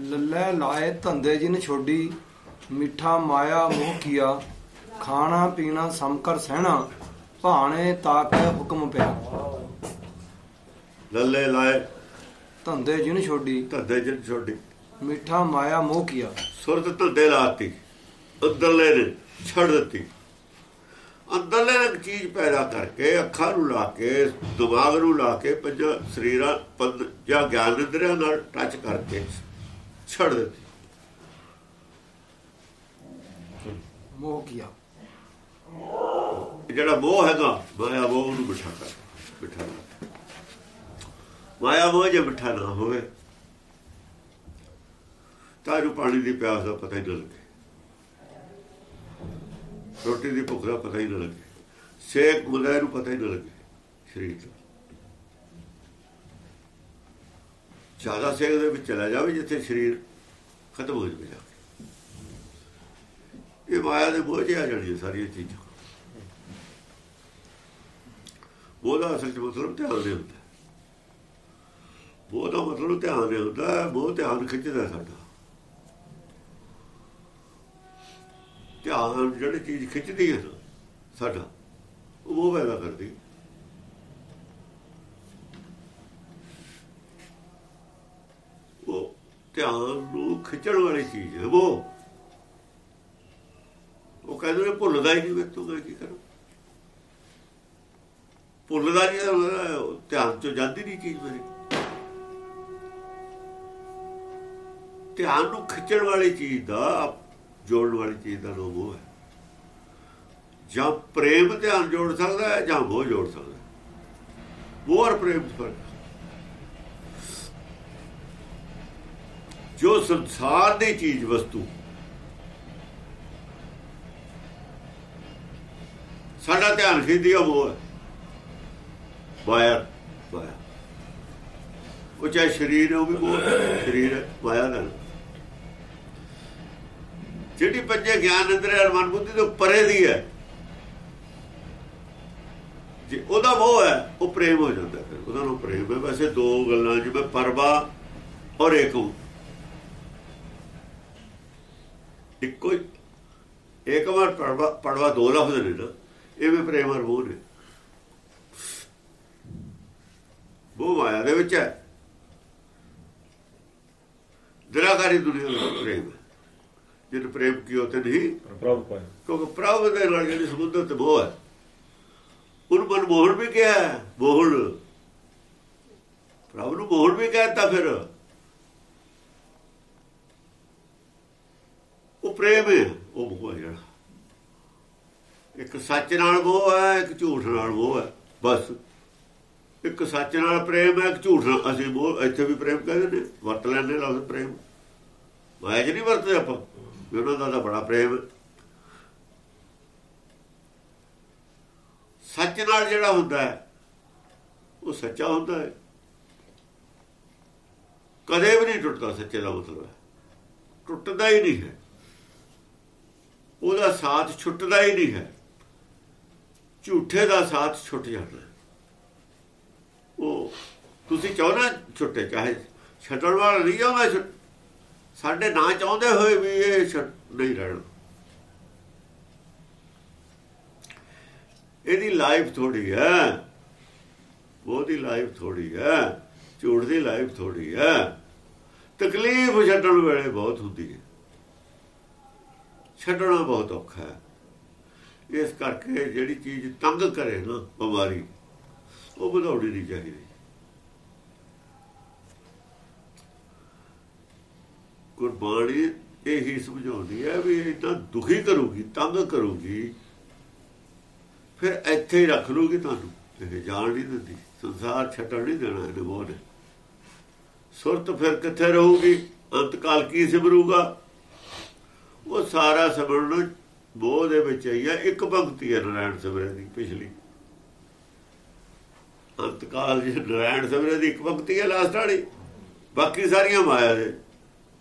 ਲੱਲੇ ਲਾਏ ਧੰਦੇ ਜਿਨ ਛੋਡੀ ਮਿੱਠਾ ਮਾਇਆ ਮੋਹ ਕੀਆ ਖਾਣਾ ਪੀਣਾ ਸਮਕਰ ਸਹਿਣਾ ਭਾਣੇ ਤਾਕੈ ਹੁਕਮ ਪਿਆ। ਲੱਲੇ ਲਾਏ ਧੰਦੇ ਜਿਨ ਛੋਡੀ ਧੱਦੇ ਜਿਨ ਛੋਡੀ। ਮਿੱਠਾ ਮਾਇਆ ਮੋਹ ਕੀਆ। ਸੁਰਤ ਧੱਦੇ ਲਾਤੀ ਅੰਦਰਲੇ ਨੇ ਛੱਡ ਦਿੱਤੀ। ਅੰਦਰਲੇ ਇੱਕ ਚੀਜ਼ ਪੈਦਾ ਕਰਕੇ ਅੱਖਾਂ ਨੂੰ ਲਾ ਕੇ ਦਿਮਾਗ ਨੂੰ ਲਾ ਕੇ ਪੰਜ ਸਰੀਰਾਂ ਪੰਜ ਜਾਂ ਗਿਆਨ ਇੰਦਰੀਆਂ ਨਾਲ ਟੱਚ ਕਰਕੇ। ਛੱਡ ਦਿੱਤੀ। ਮੋਹ ਕੀਆ। ਜਿਹੜਾ ਮੋਹ ਹੈਗਾ ਮਾਇਆ ਮੋਹ ਨੂੰ ਮਿੱਠਾ ਕਰ ਕਰ ਮਾਇਆ ਮੋਹ ਜੇ ਮਿੱਠਾ ਨਾ ਹੋਵੇ ਤਾਂ ਜੋ ਪਾਣੀ ਦੀ ਪਿਆਸ ਦਾ ਪਤਾ ਹੀ ਨਾ ਲੱਗੇ। ਰੋਟੀ ਦੀ ਭੁੱਖ ਦਾ ਪਤਾ ਹੀ ਨਾ ਲੱਗੇ। ਸੇਕ ਮੁੰਡੇ ਨੂੰ ਪਤਾ ਹੀ ਨਾ ਲੱਗੇ ਸਰੀਰ ਦਾ। ਜ਼ਿਆਦਾ ਸੇਕ ਦੇ ਵਿੱਚ ਚਲਾ ਜਾਵੇ ਜਿੱਥੇ ਸਰੀਰ ਖਤਮ ਹੋ ਜਾਵੇ ਜਾ ਕੇ। ਇਹ ਮਾਇਆ ਦੇ ਬੋਝ ਆ ਜਾਣੀਆਂ ਸਾਰੀਆਂ ਚੀਜ਼ਾਂ। ਉਹਦਾ ਅਸਲ ਚ ਮਤਲਬ ਧਿਆਨ ਨਹੀਂ ਹੁੰਦਾ। ਉਹ ਮਤਲਬ ਧਿਆਨ ਨਹੀਂ ਹੁੰਦਾ, ਬਹੁਤ ਧਿਆਨ ਖਿੱਚਦਾ ਸਾਡਾ। ਧਿਆਨ ਜਿਹੜੀ ਚੀਜ਼ ਖਿੱਚਦੀ ਹੈ ਨਾ ਸਾਡਾ, ਉਹ ਪੈਦਾ ਕਰਦੀ ਉਹ ਧਿਆਨ ਨੂੰ ਖਿੱਚਣ ਵਾਲੀ ਚੀਜ਼ ਹੈ ਉਹ ਉਹ ਕਹਿੰਦੇ ਨੇ ਭੁੱਲਦਾ ਹੀ ਨਹੀਂ ਮੈਂ ਤੂੰ ਕੀ ਕਰਾਂ ਭੁੱਲਦਾ ਨਹੀਂ ਧਿਆਨ ਚੋਂ ਜਾਂਦੀ ਨਹੀਂ ਚੀਜ਼ ਮੇਰੀ ਧਿਆਨ ਨੂੰ ਖਿੱਚਣ ਵਾਲੀ ਚੀਜ਼ ਦਾ ਜੋੜਨ ਵਾਲੀ ਚੀਜ਼ ਦਾ ਨਾਮ ਉਹ ਹੈ ਜਾਂ ਪ੍ਰੇਮ ਧਿਆਨ ਜੋੜ ਸਕਦਾ ਹੈ ਜਾਂ ਉਹ ਜੋੜ ਸਕਦਾ ਹੈ ਔਰ ਪ੍ਰੇਮ ਫ਼ਰਕ ਜੋ ਸੰਸਾਰ ਦੀ ਚੀਜ਼ ਵਸਤੂ। ਸਾਡਾ ਧਿਆਨ ਖਿੱਚਦੀ ਆ, ਉਹ ਹੈ। ਵਾਇਆ ਵਾਇਆ। ਉਹ ਚਾਹੇ ਸਰੀਰ ਹੈ, ਉਹ ਵੀ ਉਹ ਸਰੀਰ ਹੈ ਮਾਇਆ ਦਾ ਜਿਹੜੀ ਪੰਜੇ ਗਿਆਨ ਅੰਦਰ ਅਰ ਬੁੱਧੀ ਤੋਂ ਪਰੇ ਦੀ ਹੈ, ਜੇ ਉਹਦਾ ਮੋਹ ਹੈ, ਉਹ ਪ੍ਰੇਮ ਹੋ ਜਾਂਦਾ ਫਿਰ। ਉਹਦਾ ਨੂੰ ਪ੍ਰੇਮ ਹੈ। ਵੈਸੇ ਦੋ ਗੱਲਾਂ, ਜਿਵੇਂ ਪਰਵਾ ਔਰ ਏਕੋ ਇੱਕੋ ਇੱਕ ਵਾਰ ਪੜਵਾ ਪੜਵਾ ਦੋ ਲਫ਼ਜ਼ ਨੇ ਨਾ ਇਹ ਵੀ ਪ੍ਰੇਮ ਔਰ ਮੋਹ ਨੇ। ਉਹ ਮਾਇਆ ਦੇ ਵਿੱਚ ਹੈ। ਦਰਾਕਾਰੀ ਦੁਨੀਆ ਵਿੱਚ ਪ੍ਰੇਮ ਜਿਨ ਪ੍ਰੇਮ ਕੀਓ ਤੇ ਨਹੀਂ ਪ੍ਰਭ ਪਾਇਆ ਕਿਉਂਕਿ ਪ੍ਰਭ ਦੇ ਨਾਲ ਜਿਹੜੀ ਸਮੁੰਦਰ ਤੇ ਮੋਹ ਹੈ। ਉਹਨੂੰ ਮਨ ਮੋਹਣ ਵੀ ਕਿਹਾ ਮੋਹਣ। ਪ੍ਰਭ ਨੂੰ ਮੋਹਣ ਵੀ ਕਹਿਤਾ ਫਿਰ। ਉਹ ਪ੍ਰੇਮ ਹੈ। ਉਹ ਮੋਹ ਹੈ ਜਿਹੜਾ। ਇੱਕ ਸੱਚ ਨਾਲ ਮੋਹ ਹੈ, ਇੱਕ ਝੂਠ ਨਾਲ ਮੋਹ ਹੈ। ਬਸ। ਇੱਕ ਸੱਚ ਨਾਲ ਪ੍ਰੇਮ ਹੈ, ਇੱਕ ਝੂਠ ਨਾਲ। ਅਸੀਂ ਮੋਹ ਇੱਥੇ ਵੀ ਪ੍ਰੇਮ ਕਹਿੰਦੇ ਨੇ ਵਰਤ ਲੈਂਦੇ ਲਫ਼ਜ਼ ਪ੍ਰੇਮ। ਮਾਇਆ ਚ ਨਹੀਂ ਵਰਤਦੇ ਆਪਾਂ। ਉਹਨਾਂ ਦਾ ਤਾਂ ਬੜਾ ਪ੍ਰੇਮ ਹੈ। ਸੱਚ ਨਾਲ ਜਿਹੜਾ ਹੁੰਦਾ ਹੈ, ਉਹ ਸੱਚਾ ਹੁੰਦਾ ਹੈ। ਕਦੇ ਵੀ ਨਹੀਂ ਟੁੱਟਦਾ ਸੱਚੇ ਦਾ ਮਤਲਬ ਹੈ। ਟੁੱਟਦਾ ਹੀ ਨਹੀਂ ਹੈ। ਉਹਦਾ ਸਾਥ ਛੁੱਟਦਾ ਹੀ ਨਹੀਂ ਹੈ। ਝੂਠੇ ਦਾ ਸਾਥ ਛੁੱਟ ਜਾਂਦਾ ਉਹ ਤੁਸੀਂ ਚਾਹਣਾ ਛੁੱਟੇ, ਚਾਹੇ ਛੱਡਣ ਵਾਲਾ ਨਹੀਂ ਆਉਂਦਾ ਸਾਡੇ ਨਾ ਚਾਹੁੰਦੇ ਹੋਏ ਵੀ ਇਹ ਨਹੀਂ ਰਹਿਣਾ। ਇਹਦੀ ਲਾਈਫ ਥੋੜੀ ਹੈ ਉਹਦੀ ਲਾਈਫ ਥੋੜੀ ਹੈ, ਝੂਠ ਦੀ ਲਾਈਫ ਥੋੜੀ ਹੈ। ਤਕਲੀਫ ਛੱਡਣ ਵੇਲੇ ਬਹੁਤ ਹੁੰਦੀ ਹੈ। ਛੱਡਣਾ ਬਹੁਤ ਔਖਾ ਹੈ। ਇਸ ਕਰਕੇ ਜਿਹੜੀ ਚੀਜ਼ ਤੰਗ ਕਰੇ ਨਾ ਬਿਮਾਰੀ, ਉਹ ਵਧਾਉਣੀ ਨਹੀਂ ਚਾਹੀਦੀ। ਗੁਰਬਾਣੀ ਇਹੀ ਸਮਝਾਉਂਦੀ ਹੈ ਵੀ ਇਦਾਂ ਦੁਖੀ ਕਰੂਗੀ, ਤੰਗ ਕਰੂਗੀ। ਫਿਰ ਇੱਥੇ ਹੀ ਰੱਖ ਲੂਗੀ ਤੁਹਾਨੂੰ। ਇਹ ਜਾਣ ਨਹੀਂ ਦਿੰਦੀ। ਸੰਸਾਰ ਛੱਡਣ ਨਹੀਂ ਦੇਣਾ ਇਹਨੇ ਬੋਲ ਸੁਰਤ ਫਿਰ ਕਿੱਥੇ ਰਹੂਗੀ? ਅੰਤਕਾਲ ਕੀ ਸਿਮਰੂਗਾ? ਉਹ ਸਾਰਾ ਸਿਮਰਨ ਬੋਹ ਦੇ ਵਿੱਚ ਹੀ ਹੈ ਇੱਕ ਭਗਤੀ ਹੈ ਨਾਰਾਇਣ ਸਿਮਰਨ ਦੀ, ਪਿਛਲੀ। ਅੰਤਕਾਲ ਜੀ, ਨਾਰਾਇਣ ਸਿਮਰਨ ਦੀ ਇੱਕ ਭਗਤੀ ਹੈ ਲਾਸਟ ਵਾਲੀ। ਬਾਕੀ ਸਾਰੀਆਂ ਮਾਇਆ ਦੇ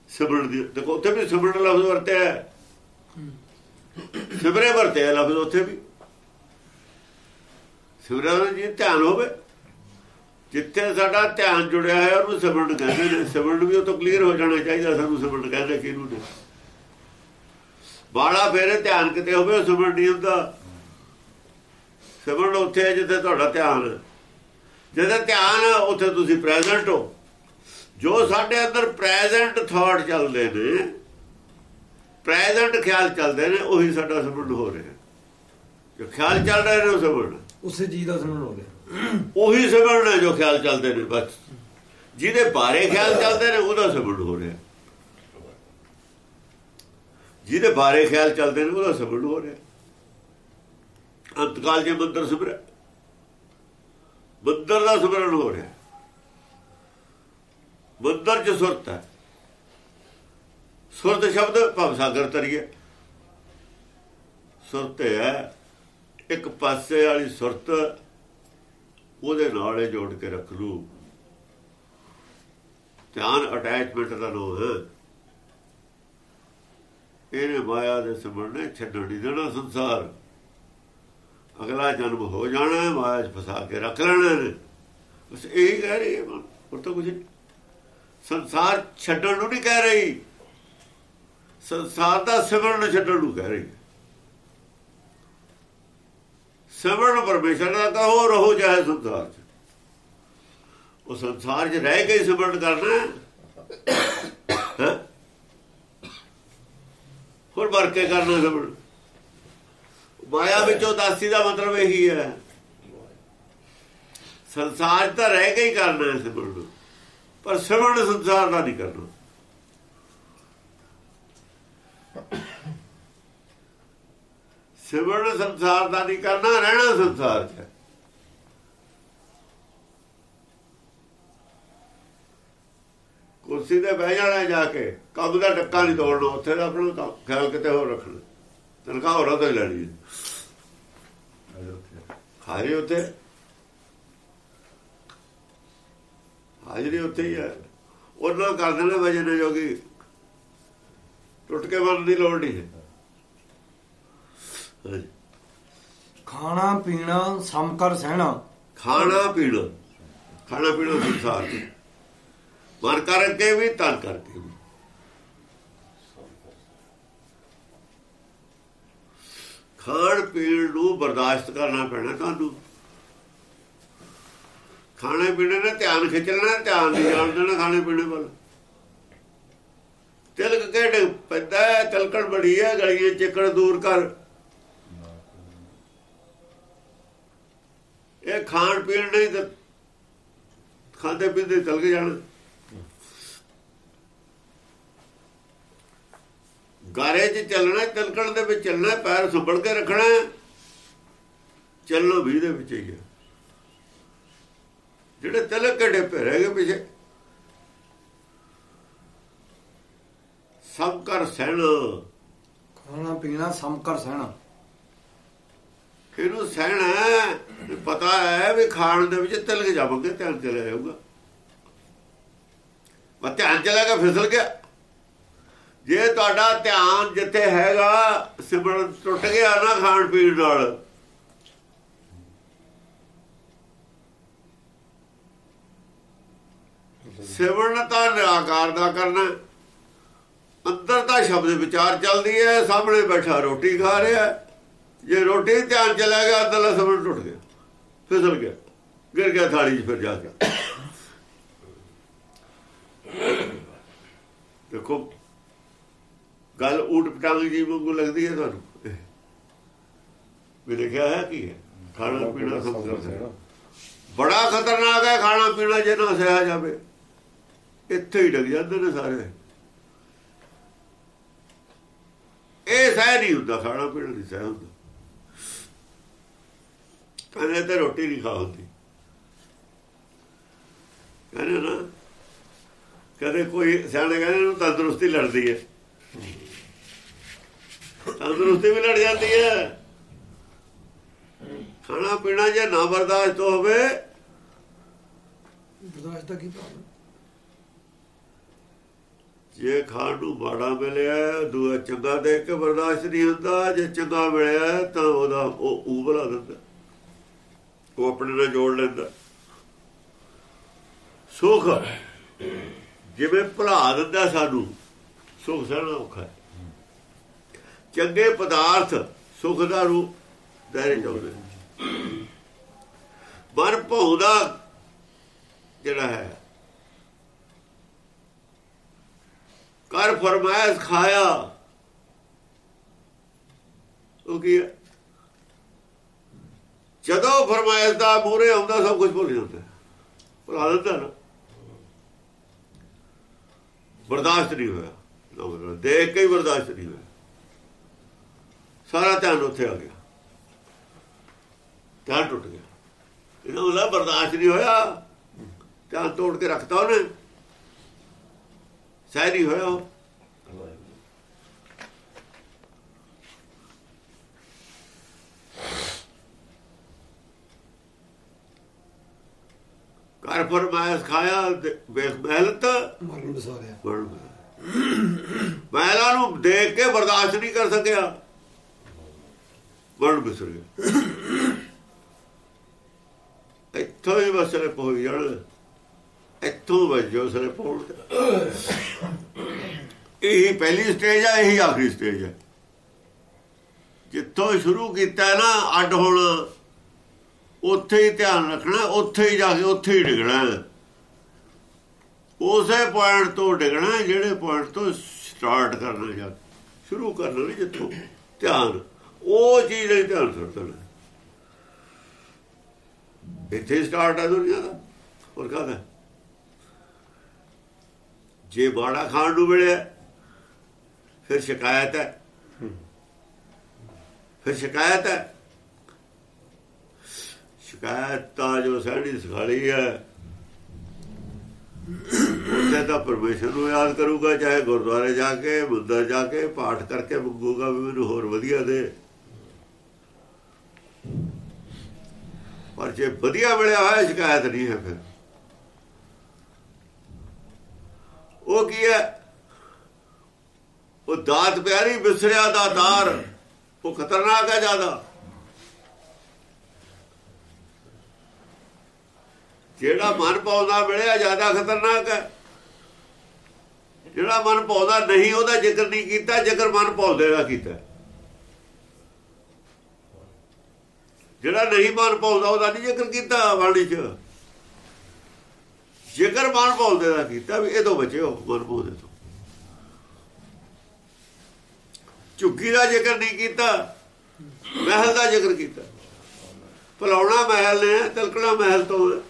ਸਿਮਰਨ ਦੀ ਦੇਖੋ, ਉੱਥੇ ਵੀ ਸਿਮਰਨ ਲਫ਼ਜ਼ ਵਰਤਿਆ ਹੈ। ਸਿਮਰੇ ਵਰਤਿਆ ਲਫ਼ਜ਼ ਉੱਥੇ ਵੀ। ਸਿਮਰਨ ਜੀ ਧਿਆਨ ਹੋਵੇ। ਜਿੱਥੇ ਸਾਡਾ ਧਿਆਨ ਜੁੜਿਆ ਹੈ ਉਹਨੂੰ ਸਿਮਰਨ ਕਹਿੰਦੇ ਨੇ। ਸਿਮਰਨ ਵੀ ਉਹ ਤੋਂ ਕਲੀਅਰ ਹੋ ਜਾਣਾ ਚਾਹੀਦਾ, ਸਾਨੂੰ ਸਿਮਰਨ ਕਹਿੰਦੇ ਕਿਹਨੂੰ ਨੇ। ਬਾਲਾ ਫੇਰੇ ਧਿਆਨ ਕਿਤੇ ਹੋਵੇ ਸਿਮਰਨ ਨਹੀਂ ਹੁੰਦਾ। ਸਿਮਰਨ ਉੱਥੇ ਜਿੱਥੇ ਤੁਹਾਡਾ ਧਿਆਨ ਜਿੱਥੇ ਧਿਆਨ ਉੱਥੇ ਤੁਸੀਂ ਪ੍ਰੈਜ਼ੈਂਟ ਹੋ। ਜੋ ਸਾਡੇ ਅੰਦਰ ਪ੍ਰੈਜ਼ੈਂਟ ਥਾਟ ਚੱਲਦੇ ਨੇ ਪ੍ਰੈਜ਼ੈਂਟ ਖਿਆਲ ਚੱਲਦੇ ਨੇ ਉਹੀ ਸਾਡਾ ਸਿਮਰਨ ਹੋ ਰਿਹਾ ਜੋ ਖਿਆਲ ਚੱਲ ਰਹੇ ਨੇ ਉਹ ਸਿਮਰਨ ਉਸੇ ਚੀਜ਼ ਦਾ ਸਿਮਰਨ ਹੋ ਗਿਆ ਉਹੀ ਸਿਮਰਨ ਹੈ ਜੋ ਖਿਆਲ ਚੱਲਦੇ ਨੇ ਬਸ। ਜਿਹਦੇ ਬਾਰੇ ਖਿਆਲ ਚੱਲਦੇ ਨੇ ਉਹਦਾ ਸਿਮਰਨ ਹੋ ਰਿਹਾ ਜਿਹਦੇ ਬਾਰੇ ਖਿਆਲ ਚੱਲਦੇ ਨੇ, ਉਹਦਾ ਸਿਮਰਨ ਹੋ ਰਿਹਾ। ਅੰਤਕਾਲ ਜੇ ਮੰਦਰ ਸਿਮਰਿਆ ਮੰਦਰ ਦਾ ਸਿਮਰਨ ਹੋ ਰਿਹਾ। ਮੰਦਰ ਚ ਸੁਰਤ ਹੈ। ਸੁਰਤ ਸ਼ਬਦ ਭਵ ਸਾਗਰ ਤਰੀਏ। ਸੁਰਤ ਹੈ, ਇੱਕ ਪਾਸੇ ਵਾਲੀ ਸੁਰਤ, ਉਹਦੇ ਨਾਲ ਜੋੜ ਕੇ ਰੱਖ ਲੂ। ਧਿਆਨ ਅਟੈਚਮੈਂਟ ਦਾ ਲੋ ਹੈ ਇਹਨੇ ਮਾਇਆ ਦੇ ਸਿਮਰਨੇ ਛੱਡਣ ਨਹੀਂ ਦੇਣਾ ਸੰਸਾਰ। ਅਗਲਾ ਜਨਮ ਹੋ ਜਾਣਾ ਹੈ ਮਾਇਆ 'ਚ ਫਸਾ ਕੇ ਰੱਖ ਲੈਣਾ ਨੇ ਬਸ ਇਹੀ ਕਹਿ ਰਹੀ ਹੈ ਹੋਰ ਤਾਂ ਕੁਝ ਸੰਸਾਰ ਛੱਡਣ ਨੂੰ ਨਹੀਂ ਕਹਿ ਰਹੀ। ਸੰਸਾਰ ਦਾ ਸਿਮਰਨ ਛੱਡਣ ਨੂੰ ਕਹਿ ਰਹੀ ਸਿਮਰਨ ਪਰਮੇਸ਼ਰ ਦਾ ਕਹੋ ਰਹੋ ਜਾਏ ਸੰਸਾਰ 'ਚ। ਉਹ ਸੰਸਾਰ 'ਚ ਰਹਿ ਕੇ ਸਿਮਰਨ ਕਰਨਾ ਹੈ? ਹੋਰ ਵਰ ਕੇ ਕਰਨਾ ਸਿਮਰਨ ਮਾਇਆ ਵਿੱਚੋਂ ਦਾਸੀ ਦਾ ਮਤਲਬ ਇਹੀ ਹੈ। ਸੰਸਾਰ ਤਾਂ ਰਹਿ ਕੇ ਹੀ ਕਰਨਾ ਹੈ ਸਿਮਰਨ ਪਰ ਸਿਮਰਨ ਸੰਸਾਰ ਦਾ ਨਹੀਂ ਕਰਨਾ। ਸਿਮਰਨ ਸੰਸਾਰ ਦਾ ਨਹੀਂ ਕਰਨਾ, ਰਹਿਣਾ ਸੰਸਾਰ 'ਚ ਕੁਰਸੀ ਤੇ ਬਹਿ ਜਾਣਾ ਜਾ ਕੇ ਕੰਮ ਦਾ ਟੱਕਾ ਨਹੀਂ ਤੋੜਨਾ ਉੱਥੇ ਦਾ ਆਪਣਾ ਖਿਆਲ ਕਿਤੇ ਹੋਰ ਰੱਖਣਾ ਤਨਖਾਹ ਹੋਰਾਂ ਤੋਂ ਹੀ। ਲੈਣੀ ਹੈ ਹਾਜ਼ਰੀ ਉੱਥੇ। ਹਾਜ਼ਰੀ ਉੱਥੇ ਹੀ ਹੈ। ਉਹਨਾਂ ਕਰ ਦੇਣਾ ਵਜਨ ਜੋਗੀ। ਟੁੱਟ ਕੇ ਮਰਨ ਦੀ ਲੋੜ ਨਹੀਂ ਹੈ। ਖਾਣਾ ਪੀਣਾ ਸਮ ਕਰ ਸਹਿਣਾ। ਖਾਣਾ ਪੀਣਾ। ਖਾਣਾ ਪੀਣਾ ਸੰਸਾਰ ਮਨ ਕਰਕੇ ਵੀ, ਤਨ ਕਰਕੇ ਵੀ। ਖਾਣ ਪੀਣ ਨੂੰ ਬਰਦਾਸ਼ਤ ਕਰਨਾ ਪੈਣਾ ਤੁਹਾਨੂੰ। ਖਾਣੇ ਪੀਣੇ ਨੇ ਧਿਆਨ ਖਿੱਚਣਾ, ਧਿਆਨ ਨਹੀਂ ਜਾਣ ਦੇਣਾ ਖਾਣੇ ਪੀਣੇ ਵੱਲ। ਤਿਲਕ ਕਿਹੜੇ ਪੈਦਾ ਤਿਲਕੜ ਬੜੀ ਹੈ ਗਲੀਆਂ ਚਿੱਕੜ ਦੂਰ ਕਰ। ਇਹ ਖਾਣ ਪੀਣ ਨਹੀਂ ਤੇ ਖਾਂਦੇ ਪੀਂਦੇ ਚਲ ਕੇ ਜਾਣਾ। ਗਾਰੇ 'ਚ ਚੱਲਣਾ ਤਿਲਕਣ ਦੇ ਵਿੱਚ ਚੱਲਣਾ ਪੈਰ ਸੁੰਬੜ ਕੇ ਰੱਖਣਾ। ਚੱਲੋ ਵੀ ਦੇ ਵਿੱਚ ਹੀ ਹੈ ਜਿਹੜੇ ਤਿਲਕ ਕੇ ਡੇਪੇ ਰਹਿ ਗਏ ਪਿਛੇ। ਸਭ ਕਰ ਸਹਿਣ। ਖਾਣਾ ਪੀਣਾ ਸਮ ਕਰ ਸਹਿਣਾ। ਇਹਨੂੰ ਸਹਿਣਾ ਪਤਾ ਹੈ ਵੀ ਖਾਣ ਦੇ ਵਿੱਚ ਤਿਲਕ ਜਾਵਾਂਗੇ ਧਿਆਨ ਚਲਾ ਜਾਊਗਾ। ਮੈਂ ਧਿਆਨ ਚਲਾ ਗਿਆ ਫਿਸਲ ਗਿਆ। ਜੇ ਤੁਹਾਡਾ ਧਿਆਨ ਜਿੱਥੇ ਹੈਗਾ, ਸਿਮਰਨ ਟੁੱਟ ਗਿਆ ਨਾ ਖਾਣ ਪੀਣ ਨਾਲ। ਸਿਮਰਨ ਤਾਂ ਨਿਰਾਕਾਰ ਦਾ ਕਰਨਾ ਅੰਦਰ ਦਾ ਸ਼ਬਦ ਵਿਚਾਰ ਚੱਲਦੀ ਹੈ, ਸਾਹਮਣੇ ਬੈਠਾ ਰੋਟੀ ਖਾ ਰਿਹਾ ਜੇ ਰੋਟੀ ਧਿਆਨ ਚਲਾ ਗਿਆ ਅੰਦਰਲਾ ਸਿਮਰਨ ਟੁੱਟ ਗਿਆ, ਫਿਸਲ ਗਿਆ, ਗਿਰ ਗਿਆ ਥਾਲੀ 'ਚ ਫਿਰ ਜਾ ਕੇ। ਦੇਖੋ ਗੱਲ ਊਟ ਪਟਾਂਗ ਜੀ ਵਾਂਗੂ ਲੱਗਦੀ ਹੈ ਤੁਹਾਨੂੰ? ਵੀ ਲਿਖਿਆ ਹੈ ਕੀ ਹੈ? ਖਾਣਾ ਪੀਣਾ ਸੰਸਾਰ ਬੜਾ ਖਤਰਨਾਕ ਹੈ ਖਾਣਾ ਪੀਣਾ ਜੇ ਨਾ ਸਹਿਆ ਜਾਵੇ। ਇੱਥੇ ਹੀ ਡਗ ਜਾਂਦੇ ਨੇ ਸਾਰੇ। ਇਹ ਸਹਿ ਨਹੀਂ ਹੁੰਦਾ ਖਾਣਾ ਪੀਣਾ ਨਹੀਂ ਸਹਿ ਹੁੰਦਾ। ਕਹਿੰਦੇ ਤੇ ਰੋਟੀ ਨਹੀਂ ਖਾ ਹੁੰਦੀ। ਕਹਿੰਦੇ ਨਾ ਕਦੇ ਕੋਈ ਸਿਆਣੇ ਕਹਿੰਦੇ ਨੂੰ ਤੰਦਰੁਸਤੀ ਲੜਦੀ ਹੈ। ਤੰਦਰੁਸਤੀ ਵੀ ਲੜ ਜਾਂਦੀ ਹੈ। ਖਾਣਾ ਪੀਣਾ ਜੇ ਨਾ ਬਰਦਾਸ਼ਤ ਹੋਵੇ। ਬਰਦਾਸ਼ਤ ਦਾ ਕੀ ਭਾਵ ਜੇ ਖਾਣ ਨੂੰ ਮਾੜਾ ਮਿਲਿਆ ਦੂਆ ਚੰਗਾ ਦੇਖ ਕੇ ਬਰਦਾਸ਼ਤ ਨਹੀਂ ਹੁੰਦਾ ਜੇ ਚੰਗਾ ਮਿਲਿਆ ਤਾਂ ਉਹਦਾ ਉਹ ਉਬਲਾ ਦਿੰਦਾ। ਉਹ ਆਪਣੇ ਨਾਲ ਜੋੜ ਲੈਂਦਾ। ਸੁਖ। ਜਿਵੇਂ ਭੁਲਾ ਦਿੰਦਾ ਸਾਨੂੰ ਸੁਖ ਸਹਿਣਾ ਔਖਾ ਚੰਗੇ ਪਦਾਰਥ ਸੁਖ ਦਾ ਰੂਪ ਦਾਇਰੇ ਚਾਉਂਦੇ ਮਨ ਭੌਂਦਾ ਜਿਹੜਾ ਹੈ, ਕਰ ਫਰਮਾਇਸ਼ ਖਾਇਆ, ਉਹ ਕੀ ਹੈ? ਜਦੋਂ ਫਰਮਾਇਸ਼ ਦਾ ਮੂਰੇ ਆਉਂਦਾ, ਸਭ ਕੁਝ ਭੁੱਲ ਜਾਂਦਾ। ਭੁਲਾ ਦਿੰਦਾ ਨਾ। ਬਰਦਾਸ਼ਤ ਨਹੀਂ ਹੋਇਆ। ਦੇਖ ਕੇ ਹੀ ਬਰਦਾਸ਼ਤ ਨਹੀਂ ਹੋਇਆ। ਸਾਰਾ ਧਿਆਨ ਉੱਥੇ ਆ ਗਿਆ। ਧਿਆਨ ਟੁੱਟ ਗਿਆ। ਇਹਨਾਂ ਨੂੰ ਬਰਦਾਸ਼ਤ ਨਹੀਂ ਹੋਇਆ। ਧਿਆਨ ਤੋੜ ਕੇ ਰੱਖਤਾ ਉਹਨੇ। ਸਹਿ ਨਹੀਂ ਹੋਇਆ। ਕਰ ਫਰਮਾਇਸ਼ ਖਾਇਆ ਵੇਖ ਮਹਿਲਤ। ਮਰਨ ਬਸਾਰਿਆ ਮਹਿਲਾ ਨੂੰ ਦੇਖ ਕੇ ਬਰਦਾਸ਼ਤ ਨਹੀਂ ਕਰ ਸਕਿਆ। ਬਣ ਬਿਸਰ ਇੱਥੋਂ ਹੀ ਬਸਰੇ ਪਹੁੰਚ ਜਾਣ। ਇੱਥੋਂ ਵਜੋ ਸਰੇ ਪਹੁੰਚ ਇਹ ਪਹਿਲੀ ਸਟੇਜ ਆ, ਇਹ ਆਖਰੀ ਸਟੇਜ ਹੈ ਜਿੱਥੋਂ ਸ਼ੁਰੂ ਕੀਤਾ ਨਾ, ਅੱਡ ਹੋਣਾ ਉੱਥੇ ਹੀ ਧਿਆਨ ਰੱਖਣਾ, ਉੱਥੇ ਹੀ ਜਾ ਕੇ ਉੱਥੇ ਹੀ ਡਿਗਣਾ। ਉਸੇ ਪੁਆਇੰਟ ਤੋਂ ਡਿਗਣਾ, ਜਿਹੜੇ ਪੁਆਇੰਟ ਤੋਂ ਸਟਾਰਟ ਕਰਨਾ ਜਾ ਸ਼ੁਰੂ ਕਰਨਾ ਨਹੀਂ ਜਿੱਥੋਂ। ਧਿਆਨ। ਉਹ ਚੀਜ਼ ਲਈ ਧਿਆਨ ਸਰਤਣਾ ਇੱਥੇ ਸਟਾਰਟ ਹੈ ਦੁਨੀਆ ਦਾ ਹੋਰ ਕਾਹਦਾ? ਜੇ ਬਾੜਾ ਖਾਣ ਨੂੰ ਮਿਲਿਆ ਫਿਰ ਸ਼ਿਕਾਇਤ ਹੈ। ਫਿਰ ਸ਼ਿਕਾਇਤ ਹੈ। ਸ਼ਿਕਾਇਤ ਤਾਂ ਜੋ ਸਹਿਣੀ ਸਿਖਾਲੀ ਹੈ। ਉੱਥੇ ਤਾਂ ਪਰਮੇਸ਼ਰ ਨੂੰ ਯਾਦ ਕਰੂਗਾ ਚਾਹੇ ਗੁਰਦੁਆਰੇ ਜਾ ਕੇ ਮੰਦਰ ਜਾ ਕੇ ਪਾਠ ਕਰਕੇ ਮੰਗੂਗਾ ਵੀ ਮੈਨੂੰ ਹੋਰ ਵਧੀਆ ਦੇ। ਪਰ ਜੇ ਵਧੀਆ ਮਿਲਿਆ ਹੋਇਆ, ਸ਼ਿਕਾਇਤ ਨਹੀਂ ਹੈ ਫਿਰ। ਉਹ ਕੀ ਹੈ? ਉਹ ਦਾਤ ਪਿਆਰੀ ਵਿਸਰਿਆ ਦਾ ਤਾਰ ਉਹ ਖਤਰਨਾਕ ਹੈ ਜ਼ਿਆਦਾ। ਜਿਹੜਾ ਮਨ ਪਾਉਂਦਾ ਮਿਲਿਆ, ਜ਼ਿਆਦਾ ਖਤਰਨਾਕ ਹੈ। ਜਿਹੜਾ ਮਨ ਪਾਉਂਦਾ ਨਹੀਂ, ਉਹਦਾ ਜ਼ਿਕਰ ਨਹੀਂ ਕੀਤਾ, ਜ਼ਿਕਰ ਮਨ ਪਾਉਂਦੇ ਦਾ ਕੀਤਾ। ਜਿਹੜਾ ਨਹੀਂ ਮਨ ਪਾਉਂਦਾ ਉਹਦਾ ਨਹੀਂ ਜ਼ਿਕਰ ਕੀਤਾ ਬਾਣੀ 'ਚ। ਜ਼ਿਕਰ ਮਨ ਪਾਉਂਦੇ ਦਾ ਕੀਤਾ ਵੀ, ਇਹ ਤੋਂ ਬਚਿਓ ਮਨ ਪਾਉਂਦੇ ਤੋਂ। ਝੁੱਗੀ ਦਾ ਜ਼ਿਕਰ ਨਹੀਂ ਕੀਤਾ, ਮਹਿਲ ਦਾ ਜ਼ਿਕਰ ਕੀਤਾ। ਭਲਾਉਣਾ ਮਹਿਲ ਨੇ, ਤਲਕਣਾ ਮਹਿਲ ਤੋਂ ਹੈ।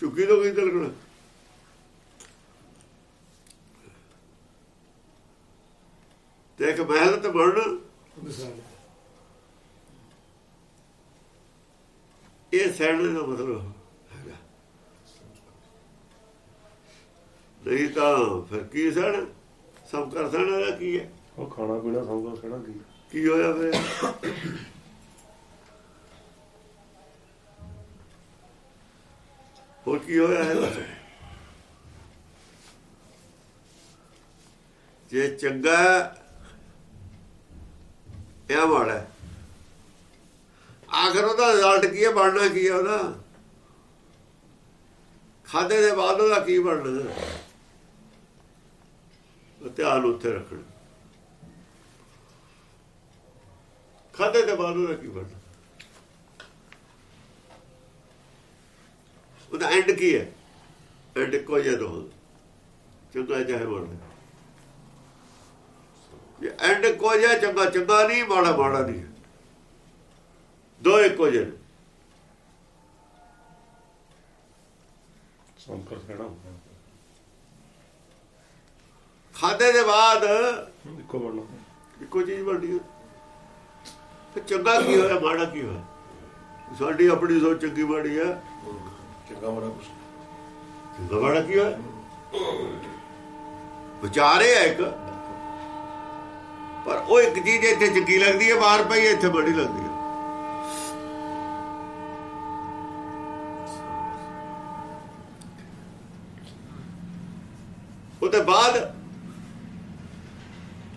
ਝੁੱਗੀ ਤੋਂ ਕੀ ਤਲਕਣਾ? ਤੇ ਇੱਕ ਮਹਿਲ ਤੇ ਬਣਨਾ ਇਹ ਸਹਿਣ ਦਾ ਮਤਲਬ ਹੈਗਾ। ਨਹੀਂ ਤਾਂ ਫਿਰ ਕੀ ਸਹਿਣ? ਸਭ ਕਰ ਸਹਿਣ ਦਾ ਕੀ ਹੈ? ਉਹ ਖਾਣਾ ਪੀਣਾ ਸਭ ਕੁਝ ਕਹਿਣਾ ਕੀ? ਕੀ ਹੋਇਆ ਫਿਰ? ਹੋਰ ਕੀ ਹੋਇਆ ਹੈ ਜੇ ਚੰਗਾ ਇਹ ਮਾੜਾ ਹੈ। ਆਖਰ ਉਹਦਾ ਰਿਜ਼ਲਟ ਕੀ ਹੈ? ਬਣਨਾ ਕੀ ਹੈ ਉਹਦਾ? ਖਾਦੇ ਦੇ ਬਾਅਦ ਉਹਦਾ ਕੀ ਬਣਨਾ? ਉਹ ਧਿਆਨ ਉੱਥੇ ਰੱਖਣਾ। ਖਾਦੇ ਦੇ ਬਾਅਦ ਉਹਦਾ ਕੀ ਬਣਨਾ? ਉਹਦਾ ਐਂਡ ਕੀ ਹੈ? ਐਂਡ ਕੋਈ ਜਦੋਂ ਚੰਗਾ ਚਾਹੇ ਮਾੜਾ ਇਹ ਐਂਡ ਕੋਈ ਹੈ ਚੰਗਾ ਚੰਗਾ ਨਹੀਂ ਮਾੜਾ ਮਾੜਾ ਨਹੀਂ। ਦੋ ਇੱਕੋ ਜਿਹੇ। ਸੰਕਰ ਕਹਿਣਾ ਖਾਦੇ ਦੇ ਬਾਅਦ ਇੱਕੋ ਬਣਨਾ। ਇੱਕੋ ਚੀਜ਼ ਬਣਦੀ ਹੈ। ਤੇ ਚੰਗਾ ਕੀ ਹੋਇਆ ਮਾੜਾ ਕੀ ਹੋਇਆ? ਸਾਡੀ ਆਪਣੀ ਸੋਚ ਚੰਗੀ ਮਾੜੀ ਹੈ। ਚੰਗਾ ਬੜਾ ਕੁਛ ਚੰਗਾ ਮਾੜਾ ਕੀ ਹੋਇਆ? ਵਿਚਾਰੇ ਹੈ ਇੱਕ ਪਰ ਉਹ ਇੱਕ ਚੀਜ਼ ਇੱਥੇ ਚੰਗੀ ਲੱਗਦੀ ਹੈ ਬਾਹਰ ਪਈ ਇੱਥੇ ਬੜੀ ਲੱਗਦੀ ਹੈ। ਉਹਦੇ ਬਾਅਦ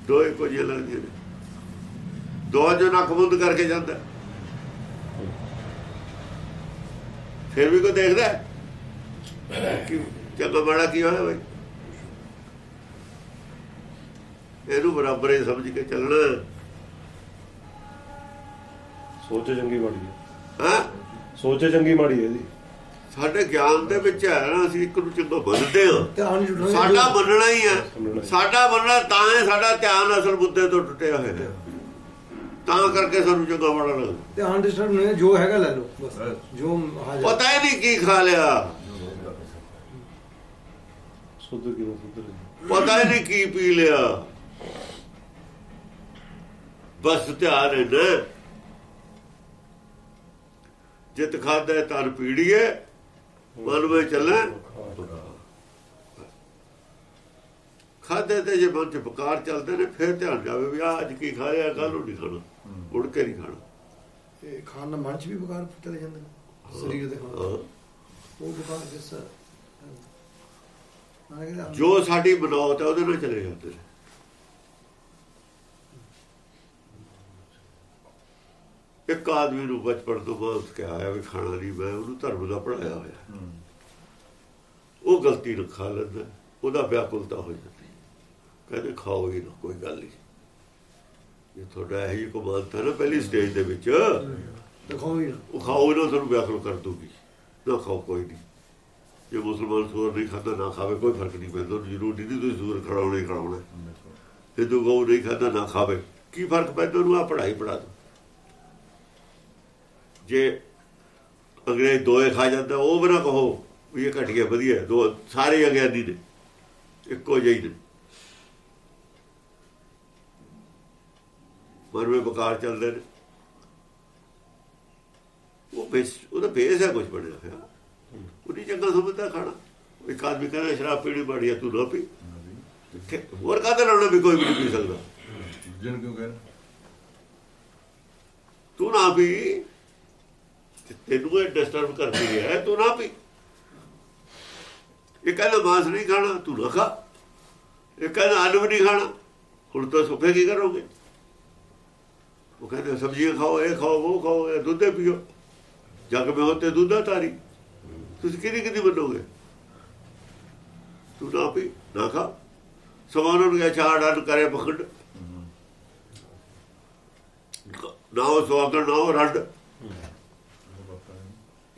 ਦੋ ਇੱਕੋ ਜਿਹੇ ਲੱਗਦੀਆਂ ਨੇ। ਦੋ ਜੋ ਨੱਕ ਬੰਦ ਕਰਕੇ ਜਾਂਦਾ। ਫਿਰ ਵੀ ਕੋਈ ਦੇਖਦਾ? ਕਿ ਚੰਗਾ ਮਾੜਾ ਕੀ ਹੋਇਆ ਬਈ? ਇਹਨੂੰ ਬਰਾਬਰ ਹੀ ਸਮਝ ਕੇ ਚੱਲਣਾ। ਸੋਚੇ ਚੰਗੀ ਮਾੜੀ ਹੈ। ਹਾਂ? ਸੋਚੇ ਚੰਗੀ ਮਾੜੀ ਹੈ ਇਹਦੀ ਸਾਡੇ ਗਿਆਨ ਦੇ ਵਿੱਚ ਹੈ ਨਾ ਅਸੀਂ ਇੱਕ ਨੂੰ ਚੰਗਾ ਮੰਨਦੇ ਹਾਂ। ਸਾਡਾ ਮੰਨਣਾ ਹੀ ਹੈ। ਸਾਡਾ ਮੰਨਣਾ ਤਾਂ ਹੈ ਸਾਡਾ ਧਿਆਨ ਅਸਲ ਮੁੱਦੇ ਤੋਂ ਟੁੱਟਿਆ ਹੋਇਆ ਹੈ। ਤਾਂ ਕਰਕੇ ਸਾਨੂੰ ਚੰਗਾ ਮਾੜਾ ਲੱਗਦਾ। ਧਿਆਨ ਡਿਸਟਰਬ ਨਹੀਂ ਜੋ ਹੈਗਾ ਲੈ ਲਓ ਬਸ। ਜੋ ਹਾਜ਼ਰ। ਪਤਾ ਹੀ ਨਹੀਂ ਕੀ ਖਾ ਲਿਆ। ਸੁਧਰ ਕਿਵੇਂ ਸੁਧਰ ਪਤਾ ਹੀ ਨਹੀਂ ਕੀ ਪੀ ਲਿਆ। ਬਸ ਧਿਆਨ ਹੈ ਨਾ। ਜਿਤ ਖਾਦਾ ਤਨ ਪੀੜੀਏ ਮਨ ਵਿੱਚ ਚੱਲੇ ਖਾਦੇ ਤੇ ਜੇ ਮਨ ਚ ਬਕਾਰ ਚੱਲਦੇ ਨੇ ਫਿਰ ਧਿਆਨ ਜਾਵੇ ਵੀ ਆ ਅੱਜ ਕੀ ਖਾਇਆ ਕੱਲ ਨੂੰ ਨਹੀਂ ਖਾਣਾ। ਮੁੜ ਕੇ ਨਹੀਂ ਖਾਣਾ। ਇਹ ਖਾਣ ਨਾਲ ਮਨ ਚ ਵੀ ਬੁਖਾਰ ਚਲੇ ਜਾਂਦੇ ਨੇ ਸਰੀਰ ਦੇ ਖਾਣ। ਉਹ ਬੁਖਾਰ ਜਿਸ ਜੋ ਸਾਡੀ ਮਨੌਤ ਹੈ ਉਹਦੇ ਨਾਲ ਚਲੇ ਜਾਂਦੇ ਨੇ। ਇੱਕ ਆਦਮੀ ਨੂੰ ਬਚਪਨ ਤੋਂ ਬਾਅਦ ਕਿਹਾ ਹੋਇਆ ਵੀ ਖਾਣਾ ਨਹੀਂ ਮੈਂ ਉਹਨੂੰ ਧਰਮ ਦਾ ਪੜਾਇਆ ਹੋਇਆ। ਉਹ ਗਲਤੀ ਨੂੰ ਖਾ ਲੈਂਦਾ ਉਹਦਾ ਵਿਆਕੁਲਤਾ ਹੋ ਜਾਂਦੀ। ਕਹਿੰਦੇ ਖਾਓ ਹੀ ਨਾ ਕੋਈ ਗੱਲ ਨਹੀਂ। ਇਹ ਤੁਹਾਡਾ ਇਹ ਹੀ ਕਮਾਲਤਾ ਨਾ ਪਹਿਲੀ ਸਟੇਜ ਦੇ ਵਿੱਚ ਦਿਖਾਓ ਹੀ ਨਾ ਉਹ ਖਾਓ ਨਾ ਤੁਹਾਨੂੰ ਵਿਆਕੁਲ ਕਰ ਦੂਗੀ ਨਾ ਖਾਓ ਕੋਈ ਨਹੀਂ। ਜੇ ਮੁਸਲਮਾਨ ਸੂਰ ਨਹੀਂ ਖਾਂਦਾ ਨਾ ਖਾਵੇ ਕੋਈ ਫ਼ਰਕ ਨਹੀਂ ਪੈਂਦਾ। ਜ਼ਰੂਰੀ ਨਹੀਂ ਤੁਸੀਂ ਸੂਰ ਖੜਾਉਣਾ ਹੀ ਖੜਾਉਣਾ ਹਿੰਦੂ ਗਊ ਨਹੀਂ ਖਾਂਦਾ ਨਾ ਖਾਵੇ। ਕੀ ਫ਼ਰਕ ਪੈਂਦਾ? ਉਹਨੂੰ ਆ ਪੜ੍ਹਾਈ ਪੜਾ ਦੋ ਜੇ ਅੰਗਰੇਜ਼ ਦੋਏ ਖਾ ਜਾਂਦਾ ਉਹ ਵੀ ਨਾ ਕਹੋ ਵੀ ਇਹ ਘਟੀਆ ਵਧੀਆ ਹੈ। ਦੋ ਸਾਰੇ ਅਗਿਆਨੀ ਨੇ। ਇੱਕੋ ਜਿਹੇ ਹੀ ਨੇ। ਮਰਵੇ ਬਕਾਰ ਚੱਲਦੇ ਨੇ। ਉਹ ਬੇਸ ਉਹਦਾ ਬੇਸ ਹੈ ਕੁਝ ਬਣਿਆ ਹੋਇਆ। ਉਹਦੀ ਚੰਗਾ ਸਮਝਦਾ ਖਾਣਾ। ਇੱਕ ਆਦਮੀ ਕਹਿੰਦਾ ਸ਼ਰਾਬ ਪੀਣੀ ਬੜੀ ਆ ਤੂੰ ਨਾ ਪੀ। ਹੋਰ ਕਾਹਦੇ ਨਾਲ ਵੀ ਕੋਈ ਵੀ ਨਹੀਂ ਪੀ ਸਕਦਾ? ਜਨ ਕਿਉਂ ਕਹਿ ਤੂੰ ਨਾ ਪੀ। ਤੈਨੂੰ ਇਹ ਡਿਸਟਰਬ ਕਰਦੀ ਹੈ ਤੂੰ ਨਾ ਪੀ। ਇਹ ਕਹਿੰਦਾ ਮਾਂਸ ਨਹੀਂ ਖਾਣਾ ਤੂੰ ਨਾ ਖਾ। ਇਹ ਕਹਿੰਦਾ ਆਲੂ ਨਹੀਂ ਖਾਣਾ। ਹੁਣ ਤਾਂ ਸੁੱਕੇ ਕੀ ਕਰੋਗੇ? ਉਹ ਕਹਿੰਦੇ ਸਬਜ਼ੀਆਂ ਖਾਓ ਇਹ ਖਾਓ ਉਹ ਖਾਓ ਇਹ ਦੁੱਧ ਪੀਓ। ਜਗ ਮੇ ਹੋਤੇ ਦੁੱਧਾ ਤਾਰੀ ਤੁਸੀਂ ਕਿਹਦੀ ਕਿਹਦੀ ਮੰਨੋਗੇ? ਤੂੰ ਨਾ ਪੀ ਨਾ ਖਾ। ਸਮਾਨ ਨੂੰ ਗਿਆ ਛਾੜ ਅਨ ਕਰੇ ਬਖੰਡ ਨਾ ਉਹ ਸੁਆਗਣ ਨਾ ਉਹ ਰੱਡ।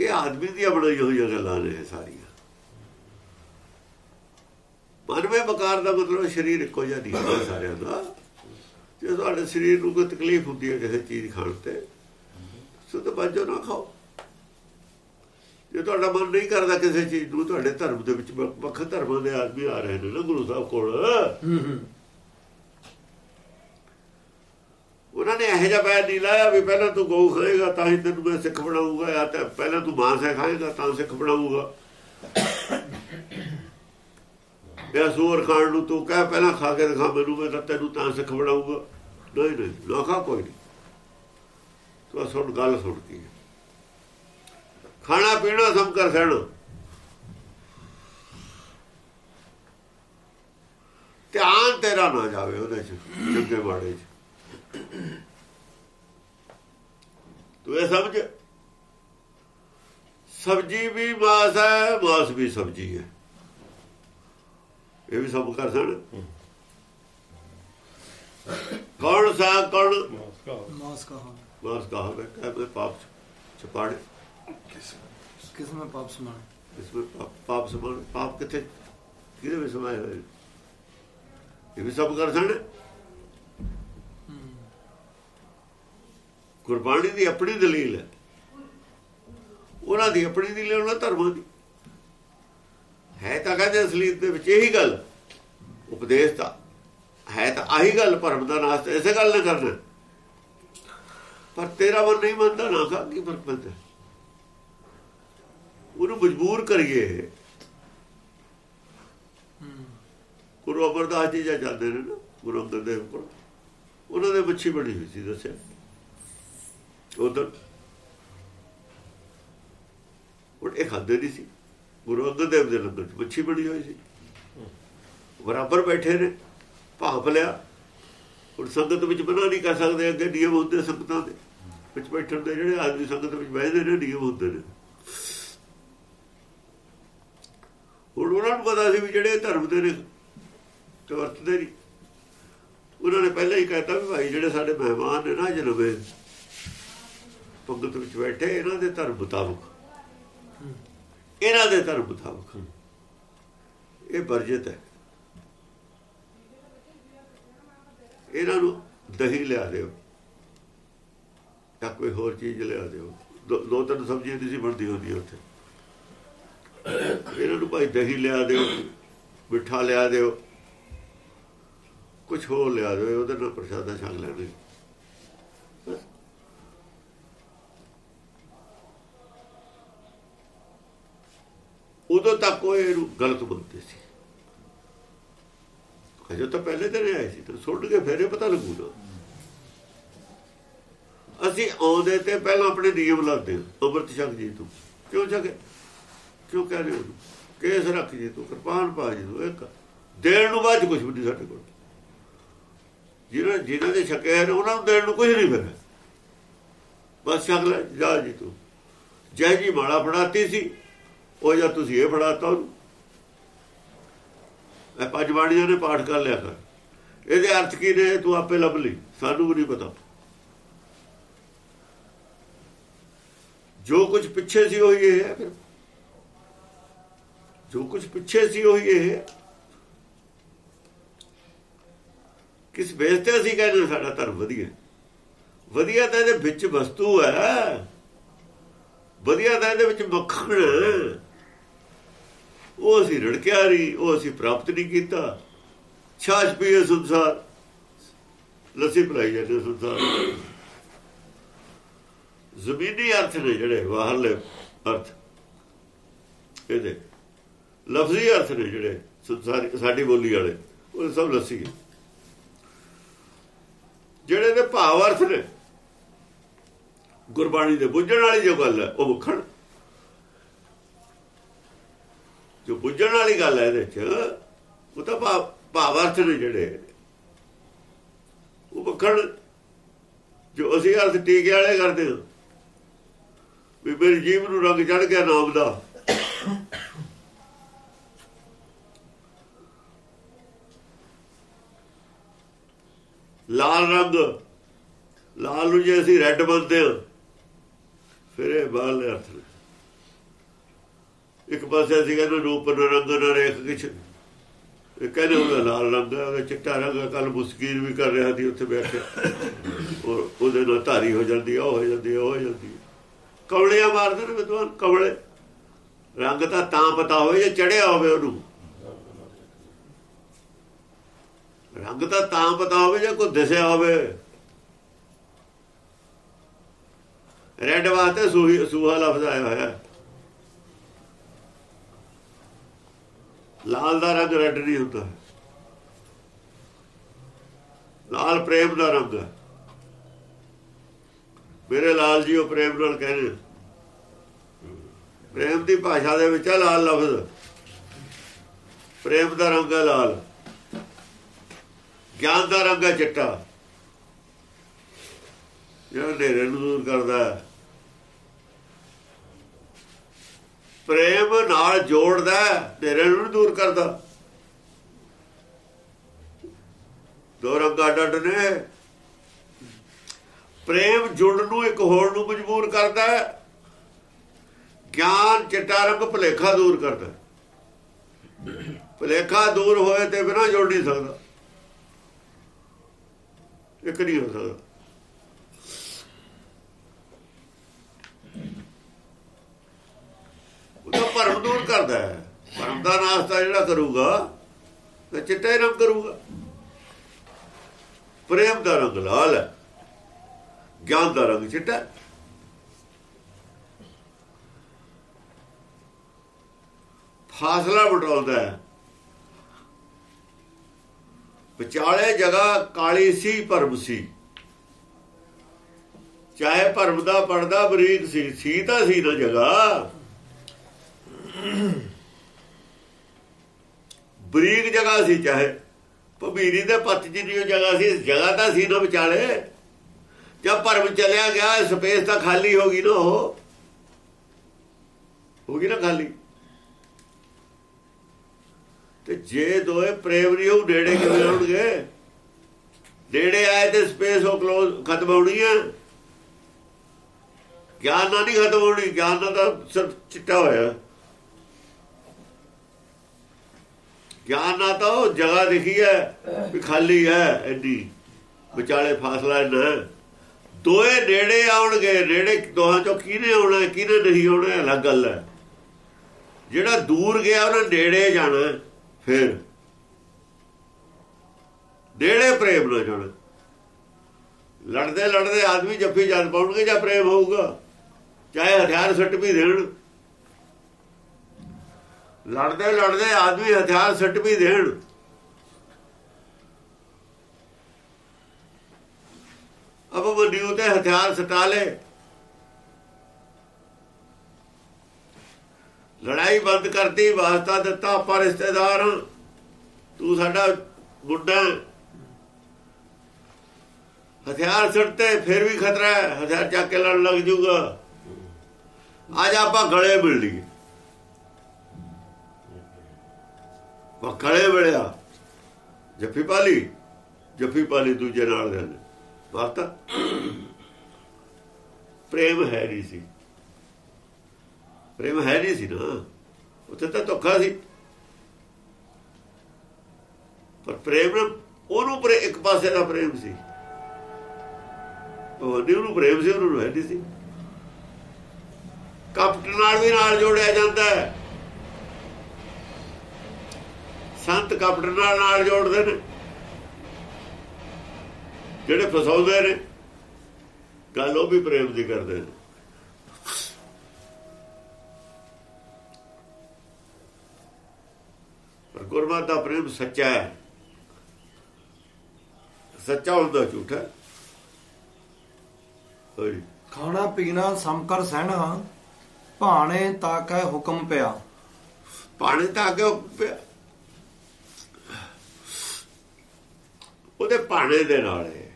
ਇਹ ਆਦਮੀ ਦੀਆਂ ਬਣਾਈ ਹੋਈਆਂ ਗੱਲਾਂ ਨੇ ਸਾਰੀਆਂ। ਮਨਵੇਂ ਬਕਾਰ ਦਾ ਮਤਲਬ ਸਰੀਰ ਇੱਕੋ ਜਿਹਾ ਨਹੀਂ ਹੁੰਦਾ ਸਾਰਿਆਂ ਦਾ। ਜੇ ਤੁਹਾਡੇ ਸਰੀਰ ਨੂੰ ਕੋਈ ਤਕਲੀਫ ਹੁੰਦੀ ਹੈ ਕਿਸੇ ਚੀਜ਼ ਖਾਣ ਤੇ ਸੁਧ ਬਾਜੋ ਨਾ ਖਾਓ। ਜੇ ਤੁਹਾਡਾ ਮਨ ਨਹੀਂ ਕਰਦਾ ਕਿਸੇ ਚੀਜ਼ ਨੂੰ, ਤੁਹਾਡੇ ਧਰਮ ਦੇ ਵਿੱਚ ਵੱਖ- ਵੱਖ ਧਰਮਾਂ ਦੇ ਆਦਮੀ ਆ ਰਹੇ ਨੇ ਨਾ ਗੁਰੂ ਸਾਹਿਬ ਕੋਲ ਹੂੰ ਹੂੰ ਉਹਨਾਂ ਨੇ ਇਹੋ ਜਿਹਾ ਬੈਨ ਨਹੀਂ ਲਾਇਆ ਵੀ ਪਹਿਲਾਂ ਤੂੰ ਗਊ ਖਾਏਗਾ, ਤਾਂ ਹੀ ਤੈਨੂੰ ਮੈਂ ਸਿੱਖ ਬਣਾਉਂਗਾ ਜਾਂ ਤਾਂ ਪਹਿਲਾਂ ਤੂੰ ਮਾਂਸ ਖਾਏਗਾ, ਤਾਂ ਸਿੱਖ ਬਣਾਉਂਗਾ ਜਾਂ ਸੂਰ ਖਾਣ ਨੂੰ ਤੂੰ ਕਹਿ, ਪਹਿਲਾਂ ਖਾ ਕੇ ਦਿਖਾ ਮੈਨੂੰ, ਮੈਂ ਤਾਂ ਤੈਨੂੰ ਤਾਂ ਸਿੱਖ ਬਣਾਉਂਗਾ ਨਹੀਂ ਨਹੀਂ, ਨਾ ਖਾ ਕੋਈ ਨਹੀਂ। ਤੂੰ ਸੁਣ ਗੱਲ ਸੁਣ ਕੇ ਖਾਣਾ, ਪੀਣਾ, ਸਭ ਕਰ ਸਹਿਣਾ ਧਿਆਨ ਤੇਰਾ ਨਾ ਜਾਵੇ ਉਹਦੇ ਚ, ਚੰਗੇ ਮਾੜੇ ਚ। ਤੂੰ ਇਹ ਸਮਝ? ਸਬਜੀ ਵੀ ਮਾਸ ਹੈ ਮਾਸ ਵੀ ਸਬਜੀ ਹੈ। ਇਹ ਵੀ ਸਭ ਕਰ ਸਣ ਕੌਣ ਸਾ ਕੌਣ? ਮਾਸ ਕਾ ਮਾਸ ਕਾ ਹੈ ਕਹਿੰਦੇ ਪਾਪ ਛਪਾੜੇ ਕਿਸ ਵਿੱਚ ਪਾਪ ਸਮਾਣੇ। ਇਸ ਵਿੱਚ ਪਾਪ ਸਮਾਣੇ। ਪਾਪ ਕਿੱਥੇ ਕਿਹਦੇ ਵਿੱਚ ਸਮਾਏ ਹੋਏ ਇਹ ਵੀ ਸਭ ਕਰ ਸਣ ਗੁਰਬਾਣੀ ਦੀ ਆਪਣੀ ਦਲੀਲ ਹੈ। ਉਹਨਾਂ ਦੀ ਆਪਣੀ ਦਲੀਲ ਉਹਨਾਂ ਧਰਮਾਂ ਦੀ। ਹੈ ਤਾਂ ਕਹਿੰਦੇ ਅਸਲੀਤ ਦੇ ਵਿੱਚ ਇਹੀ ਗੱਲ, ਉਪਦੇਸ਼ ਤਾਂ ਹੈ ਤਾਂ ਆਹੀ ਗੱਲ, ਭਰਮ ਦਾ ਨਾਸ ਤਾਂ ਇਸੇ ਗੱਲ ਨੇ ਕਰਨਾ। ਪਰ ਤੇਰਾ ਮਨ ਨਹੀਂ ਮੰਨਦਾ, ਨਾ ਕਾ ਕੀ ਫ਼ਰਕ ਪੈਂਦਾ? ਉਹਨੂੰ ਮਜਬੂਰ ਕਰੀਏ। ਗੁਰੂ ਅਮਰਦਾਸ ਜੀ ਜਾਂ ਜਾਂਦੇ ਨੇ ਨਾ, ਗੁਰੂ ਅੰਗਦ ਦੇਵ ਕੋਲ। ਉਹਨਾਂ ਦੇ ਬੱਚੀ ਬਣੀ ਹੋਈ ਸੀ, ਦੱਸਿਆ। ਉਧਰ। ਉਹ ਇਹ ਖਾਂਦੇ ਨਹੀਂ ਸੀ। ਗੁਰੂ ਅੰਗਦ ਦੇਵ ਦੇ ਲੰਗਰ ਚ ਬੱਚੀ ਬਣੀ ਹੋਈ ਸੀ। ਬਰਾਬਰ ਬੈਠੇ ਨੇ, ਭਾਫ ਲਿਆ। ਹੁਣ ਸੰਗਤ ਵਿੱਚ ਬਣਾ ਨਹੀਂ ਕਰ ਸਕਦੇ, ਅੱਗੇ ਨਿਯਮ ਹੁੰਦੇ ਸੰਗਤਾਂ ਦੇ। ਵਿੱਚ ਬੈਠਣ ਦੇ ਜਿਹੜੇ ਆਦਮੀ ਸੰਗਤ ਵਿੱਚ ਬੈਠਦੇ ਨੇ, ਨਿਯਮ ਹੁੰਦੇ ਨੇ। ਹੁਣ ਉਹਨਾਂ ਨੂੰ ਪਤਾ ਸੀ ਵੀ ਜਿਹੜੇ ਧਰਮ ਦੇ ਨੇ, ਤੇ ਵਰਤਦੇ ਨਹੀਂ। ਉਹਨਾਂ ਨੇ ਪਹਿਲਾਂ ਹੀ ਕਹਿਤਾ ਵੀ ਭਾਈ ਜਿਹੜੇ ਸਾਡੇ ਮਹਿਮਾਨ ਨੇ ਨਾ ਜਨਵੇ ਪੰਗਤ ਵਿੱਚ ਬੈਠੇ, ਇਹਨਾਂ ਦੇ ਧਰਮ ਮੁਤਾਬਕ। ਇਹਨਾਂ ਦੇ ਧਰਮ ਮੁਤਾਬਕ। ਇਹ ਵਰਜਿਤ ਹੈ। ਇਹਨਾਂ ਨੂੰ ਦਹੀਂ ਲਿਆ ਦਿਓ, ਜਾਂ ਕੋਈ ਹੋਰ ਚੀਜ਼ ਲਿਆ ਦਿਓ। ਦੋ ਦੋ ਤਿੰਨ ਸਬਜ਼ੀਆਂ ਦੀ ਸੀ, ਬਣਦੀ ਹੁੰਦੀ ਉੱਥੇ। ਇਹਨਾਂ ਨੂੰ ਭਾਈ ਦਹੀਂ ਲਿਆ ਦਿਓ, ਮਿੱਠਾ ਲਿਆ ਦਿਓ ਕੁਝ ਹੋਰ ਲਿਆ ਦਿਓ, ਉਹਦੇ ਨਾਲ ਪ੍ਰਸ਼ਾਦਾ ਛਕ ਲੈਣੇ। ਉਦੋਂ ਤੱਕ ਉਹ ਇਹਨੂੰ ਗਲਤ ਮੰਨਦੇ ਸੀ। ਅਜੇ ਤਾਂ ਪਹਿਲੇ ਦਿਨ ਆਏ ਸੀ ਤੇ ਸੁੱਟ ਕੇ ਫੇਰੇ ਪਤਾ ਲੱਗੂ ਅਸੀਂ ਆਉਂਦੇ ਤੇ ਪਹਿਲਾਂ ਆਪਣੇ ਨਿਯਮ ਲਾਉਂਦੇ ਅੰਮ੍ਰਿਤ ਛਕ ਜੀ ਤੂੰ। ਕਿਉਂ ਛਕੇ? ਕਿਉਂ ਕਹਿ ਰਹੇ ਹੋ ਕੇਸ ਰੱਖ ਜੀ ਤੂੰ, ਕਿਰਪਾਨ ਪਾ ਜੀ ਤੂੰ, ਇੱਕ। ਦੇਣ ਨੂੰ ਬਾਅਦ ਕੁਝ ਵੀ ਨਹੀਂ ਸਾਡੇ ਕੋਲ। ਜਿਹਨਾਂ ਜਿਹਨਾਂ ਦੇ ਛਕੇ ਨੇ, ਉਹਨਾਂ ਨੂੰ ਦੇਣ ਨੂੰ ਕੁਝ ਨਹੀਂ ਫਿਰ। ਬਸ ਛਕ ਲੈ, ਜਾ ਜੀ ਤੂੰ। ਜੈ ਜੀ ਮਾਲਾ ਫੜਾਤੀ ਸੀ। ਉਹ ਜਾਂ ਤੁਸੀਂ ਇਹ ਫੜਾਤਾ ਉਹਨੂੰ? ਇਹ ਪੰਜ ਬਾਣੀਆਂ ਨੇ ਪਾਠ ਕਰ ਲਿਆ ਕਰ ਇਹਦੇ ਅਰਥ ਕੀ ਨੇ? ਤੂੰ ਆਪੇ ਲੱਭ ਲਈ। ਸਾਨੂੰ ਵੀ ਨਹੀਂ ਪਤਾ। ਜੋ ਕੁਝ ਪਿੱਛੇ ਸੀ ਉਹੀ ਇਹ ਹੈ ਫਿਰ। ਜੋ ਕੁਝ ਪਿੱਛੇ ਸੀ ਉਹੀ ਇਹ ਹੈ। ਕਿਸ ਬੇਸ ਤੇ ਅਸੀਂ ਕਹਿੰਦੇ ਸਾਡਾ ਧਰਮ ਵਧੀਆ? ਵਧੀਆ ਤਾਂ ਇਹਦੇ ਵਿੱਚ ਵਸਤੂ ਹੈ। ਵਧੀਆ ਤਾਂ ਇਹਦੇ ਵਿੱਚ ਮੱਖਣ। ਹੈ। ਉਹ ਅਸੀਂ ਰੜਕਿਆ ਨਹੀਂ, ਉਹ ਅਸੀਂ ਪ੍ਰਾਪਤ ਨਹੀਂ ਕੀਤਾ। ਛਾਛ ਪੀਏ ਸੰਸਾਰ। ਲੱਸੀ ਪਲਾਈ ਜਾਂਦੇ ਸੰਸਾਰ। ਜ਼ਮੀਨੀ ਅਰਥ ਨੇ ਜਿਹੜੇ, ਬਾਹਰਲੇ ਅਰਥ। ਇਹਦੇ ਲਫ਼ਜ਼ੀ ਅਰਥ ਨੇ ਜਿਹੜੇ ਸੰਸਾਰੀ, ਸਾਡੀ ਬੋਲੀ ਵਾਲੇ, ਉਹ ਸਭ ਲੱਸੀ ਹੈ। ਜਿਹੜੇ ਦੇ ਭਾਵ ਅਰਥ ਨੇ, ਗੁਰਬਾਣੀ ਦੇ ਬੁੱਝਣ ਵਾਲੀ ਜੋ ਗੱਲ ਹੈ, ਉਹ ਮੁਖਣ ਜੋ ਬੁੱਝਣ ਵਾਲੀ ਗੱਲ ਹੈ ਇਹਦੇ ਚ ਉਹ ਤਾਂ ਭਾਵ ਭਾਵ ਅਰਥ ਨੇ ਜਿਹੜੇ। ਉਹ ਮੁਖਣ ਜੋ ਅਸੀਂ ਅਰਥ ਟੀਕੇ ਵਾਲੇ ਕਰਦੇ ਹਾਂ। ਵੀ ਮੇਰੀ ਜੀਵ ਨੂੰ ਰੰਗ ਚੜ ਗਿਆ ਨਾਮ ਦਾ। ਲਾਲ ਰੰਗ, ਲਾਲ ਨੂੰ ਜੇ ਅਸੀਂ ਰੈੱਡ ਬੰਦੇ ਹਾਂ, ਫਿਰ ਇਹ ਬਾਹਰਲੇ ਅਰਥ ਨੇ। ਇੱਕ ਪਾਸੇ ਅਸੀਂ ਕਹਿੰਦੇ ਰੂਪ ਰੰਗ ਨਾ ਰੇਖ ਕਿਛ। ਕਹਿੰਦੇ ਉਹਦਾ ਲਾਲ ਰੰਗ ਹੈ ਉਹਦਾ ਚਿੱਟਾ ਰੰਗ ਕੱਲ ਮੁਸਕੀਰ ਵੀ ਕਰ ਰਿਹਾ ਸੀ ਉੱਥੇ ਬੈਠ। ਕੇ ਔਰ ਉਹਦੇ ਨਾਲ ਧਾਰੀ ਹੋ ਜਾਂਦੀ ਆ, ਉਹ ਹੋ ਜਾਂਦੀ ਆ, ਉਹ ਹੋ ਜਾਂਦੀ ਆ। ਮਾਰਦੇ ਨੇ ਵਿਦਵਾਨ ਕਵੜੇ ਰੰਗ ਤਾਂ ਤਾਂ ਪਤਾ ਹੋਵੇ ਜੇ ਚੜਿਆ ਹੋਵੇ ਉਹਨੂੰ। ਰੰਗ ਤਾਂ ਤਾਂ ਪਤਾ ਹੋਵੇ ਜੇ ਕੋਈ ਦਿਸਿਆ ਹੋਵੇ। ਰੈੱਡ ਵਾਸਤੇ ਸੂਹੀ ਸੂਹਾ ਲਫ਼ਜ਼ ਆਇਆ ਹੋਇਆ। ਲਾਲ ਦਾ ਰੰਗ ਰੈੱਡ ਨਹੀਂ ਹੁੰਦਾ। ਲਾਲ ਪ੍ਰੇਮ ਦਾ ਰੰਗ ਹੈ। ਮੇਰੇ ਲਾਲ ਜੀ ਉਹ ਪ੍ਰੇਮ ਨਾਲ ਕਹਿੰਦੇ ਪ੍ਰੇਮ ਦੀ ਭਾਸ਼ਾ ਦੇ ਵਿੱਚ ਹੈ ਲਾਲ ਲਫ਼ਜ਼। ਪ੍ਰੇਮ ਦਾ ਰੰਗ ਹੈ ਲਾਲ। ਗਿਆਨ ਦਾ ਰੰਗ ਹੈ ਚਿੱਟਾ। ਜਿਹੜਾ ਹਨੇਰੇ ਨੂੰ ਦੂਰ ਕਰਦਾ ਹੈ। ਪ੍ਰੇਮ ਨਾਲ ਜੋੜਦਾ ਹੈ, ਹਨੇਰੇ ਨੂੰ ਦੂਰ ਕਰਦਾ। ਦੋ ਰੰਗਾਂ ਡੱਡ ਨੇ। ਪ੍ਰੇਮ ਜੁੜਨ ਨੂੰ ਇੱਕ ਹੋਰ ਨੂੰ ਮਜਬੂਰ ਕਰਦਾ ਗਿਆਨ ਚਿੱਟਾ ਰੰਗ ਭਲੇਖਾ ਦੂਰ ਕਰਦਾ ਹੈ। ਭੁਲੇਖਾ ਦੂਰ ਹੋਏ ਤੇ ਬਿਨਾ ਜੁੜ ਨਹੀਂ ਸਕਦਾ। ਇੱਕ ਨਹੀਂ ਹੋ ਸਕਦਾ। ਤਾਂ ਭਰਮ ਦੂਰ ਕਰਦਾ ਹੈ। ਭਰਮ ਦਾ ਨਾਸਤਾ ਜਿਹੜਾ ਕਰੂਗਾ, ਤੇ ਚਿੱਟੇ ਰੰਗ ਕਰੂਗਾ। ਪ੍ਰੇਮ ਦਾ ਰੰਗ ਲਾਲ ਹੈ। ਗਿਆਨ ਦਾ ਰੰਗ ਚਿੱਟਾ ਫਾਸਲਾ ਬਟਾਉਂਦਾ ਹੈ। ਵਿਚਾਲੇ ਜਗ੍ਹਾ ਕਾਲੀ ਸੀ, ਭਰਮ ਸੀ। ਚਾਹੇ ਭਰਮ ਦਾ ਪਰਦਾ ਬਰੀਕ ਸੀ ਸੀ ਤਾਂ ਸੀ ਨਾ ਜਗ੍ਹਾ। ਬਰੀਕ ਜਗ੍ਹਾ ਸੀ ਚਾਹੇ। ਭਬੀਰੀ ਦੇ ਪੱਤ ਜਿੰਨੀ ਉਹ ਜਗ੍ਹਾ ਸੀ ਜਗ੍ਹਾ ਤਾਂ ਸੀ ਨਾ ਵਿਚਾਲੇ। ਜਦ ਭਰਮ ਚਲਿਆ ਗਿਆ ਸਪੇਸ ਤਾਂ ਖਾਲੀ ਹੋ ਗਈ ਨਾ ਉਹ। ਹੋ ਗਈ ਨਾ ਖਾਲੀ। ਤੇ ਜੇ ਦੋਏ ਪ੍ਰੇਮ ਨਹੀਂ ਉਹ ਨੇੜੇ ਕਿਵੇਂ ਆਉਣਗੇ ਨੇੜੇ ਆਏ ਤੇ ਸਪੇਸ ਉਹ ਕਲੋਜ਼ ਖਤਮ ਹੋਣੀ ਹੈ ਗਿਆਨ ਨਾਲ ਨਹੀਂ ਖਤਮ ਹੋਣੀ, ਗਿਆਨ ਨਾਲ ਤਾਂ ਸਿਰਫ ਚਿੱਟਾ ਹੋਇਆ। ਗਿਆਨ ਨਾਲ ਤਾਂ ਉਹ ਜਗ੍ਹਾ ਦਿਖੀ ਹੈ, ਵੀ ਖਾਲੀ ਹੈ ਐਡੀ ਵਿਚਾਲੇ ਫਾਸਲਾ ਇੰਨਾ ਦੋਏ ਨੇੜੇ ਆਉਣਗੇ, ਨੇੜੇ ਦੋਹਾਂ ਚੋਂ ਕਿਹਨੇ ਆਉਣਾ, ਕਿਹਨੇ ਨਹੀਂ ਆਉਣਾ ਅਲੱਗ ਗੱਲ ਹੈ। ਜਿਹੜਾ ਦੂਰ ਗਿਆ, ਉਹਨੇ ਨੇੜੇ ਜਾਣਾ ਫਿਰ। ਨੇੜੇ ਪ੍ਰੇਮ ਨਾਲ ਜਾਣਾ। ਲੜਦੇ ਲੜਦੇ ਆਦਮੀ ਜੱਫੀ ਜਦ ਪਾਉਣਗੇ ਜਾਂ ਪ੍ਰੇਮ ਹੋਊਗਾ। ਚਾਹੇ ਹਥਿਆਰ ਸੱਟ ਵੀ ਦੇਣ। ਲੜਦੇ ਲੜਦੇ ਆਦਮੀ ਹਥਿਆਰ ਸੱਟ ਵੀ ਦੇਣ। ਅਬ ਮੰਡਿਓ ਤੇ ਹਥਿਆਰ ਸਟਾ ਲੈ। ਲੜਾਈ ਬੰਦ ਕਰਤੀ, ਵਾਸਤਾ ਦਿੱਤਾ ਆਪਾਂ ਰਿਸ਼ਤੇਦਾਰ। ਤੂੰ ਸਾਡਾ ਮੁੰਡਾ। ਹੈ। ਹਥਿਆਰ ਸੱਟਤੇ, ਫਿਰ ਵੀ ਖਤਰਾ ਹੈ। ਹਥਿਆਰ ਚੱਕ ਕੇ ਲੜਨ ਲੱਗ ਜੂਗਾ। ਅੱਜ ਆਪਾਂ ਗਲੇ ਮਿਲ ਲਈਏ। ਵਾ ਮਿਲਿਆ। ਜੱਫੀ ਪਾਲੀ ਜੱਫੀ ਪਾਲੀ ਦੂਜੇ ਨਾਲ ਦੇ ਨੇ ਵਾਰਤਾ। ਪ੍ਰੇਮ ਹੈ ਨਹੀਂ ਸੀ। ਪ੍ਰੇਮ ਹੈ ਨਹੀਂ ਸੀ ਨਾ। ਉੱਥੇ ਤਾਂ ਧੋਖਾ ਸੀ। ਪਰ ਪ੍ਰੇਮ ਨਾ, ਉਹਨੂੰ ਪਰ ਇੱਕ ਪਾਸੇ ਦਾ ਪ੍ਰੇਮ ਸੀ। ਉਹ ਨਹੀਂ, ਉਹਨੂੰ ਪ੍ਰੇਮ ਸੀ, ਉਹਨੂੰ ਹੈ ਨਹੀਂ ਸੀ। ਕਪਟ ਨਾਲ ਵੀ ਨਾਲ ਜੋੜਿਆ ਜਾਂਦਾ ਹੈ। ਸੰਤ ਕਪਟ ਨਾਲ ਨਾਲ ਜੋੜਦੇ ਨੇ। ਜਿਹੜੇ ਫਸਾਉਂਦੇ ਨੇ ਗੱਲ ਉਹ ਵੀ ਪ੍ਰੇਮ ਦੀ ਕਰਦੇ ਨੇ। ਪਰ ਗੁਰਮਤਿ ਦਾ ਪ੍ਰੇਮ ਸੱਚਾ ਹੈ। ਸੱਚਾ ਹੁੰਦਾ ਝੂਠਾ। ਹੋਈ ਖਾਣਾ ਪੀਣਾ ਸਮਕਰ ਸਹਿਣਾ ਭਾਣੇ ਤਾਕੈ ਹੁਕਮ ਪਿਆ। ਪਾਣੀ ਤਾਂ ਅੱਗੇ ਉਹ ਪਿਆ। ਉਹਦੇ ਭਾਣੇ ਦੇ ਨਾਲ ਹੈ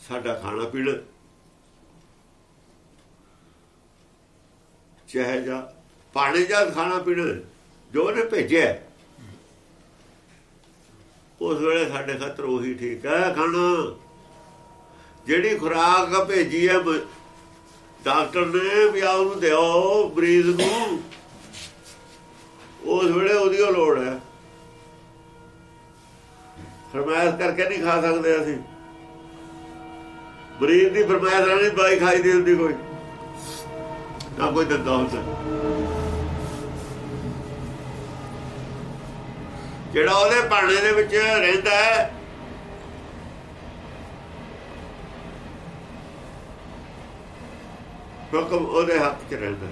ਸਾਡਾ ਖਾਣਾ ਪੀਣਾ। ਚਾਹੇ ਜਾ ਪਾਣੀ ਜਾਂ ਖਾਣਾ ਪੀਣਾ, ਜੋ ਉਹਨੇ ਭੇਜਿਆ। ਉਸ ਵੇਲੇ ਸਾਡੇ ਖਾਤਰ ਉਹੀ ਠੀਕ ਹੈ ਖਾਣਾ। ਜਿਹੜੀ ਖੁਰਾਕ ਭੇਜੀ ਹੈ ਡਾਕਟਰ ਨੇ ਵੀ ਆ ਉਹਨੂੰ ਦਿਓ, ਮਰੀਜ਼ ਨੂੰ। ਉਸ ਵੇਲੇ ਉਹਦੀ ਓ ਲੋੜ ਹੈ। ਫਰਮਾਇਸ਼ ਕਰਕੇ ਨਹੀਂ ਖਾ ਸਕਦੇ ਅਸੀਂ। ਬਰੀਦ ਦੀ ਫਰਮਾਇਸ਼ ਨਾਲ ਨਹੀਂ ਦਵਾਈ ਖਾਈ ਦੀ ਹੁੰਦੀ ਕੋਈ। ਨਾ ਕੋਈ ਦਿੰਦਾ ਹੁੰਦਾ ਜਿਹੜਾ ਉਹਦੇ ਭਾਣੇ ਦੇ ਵਿੱਚ ਰਹਿੰਦਾ ਹੈ, ਹੁਕਮ ਉਹਦੇ ਹੱਥ 'ਚ ਰਹਿੰਦਾ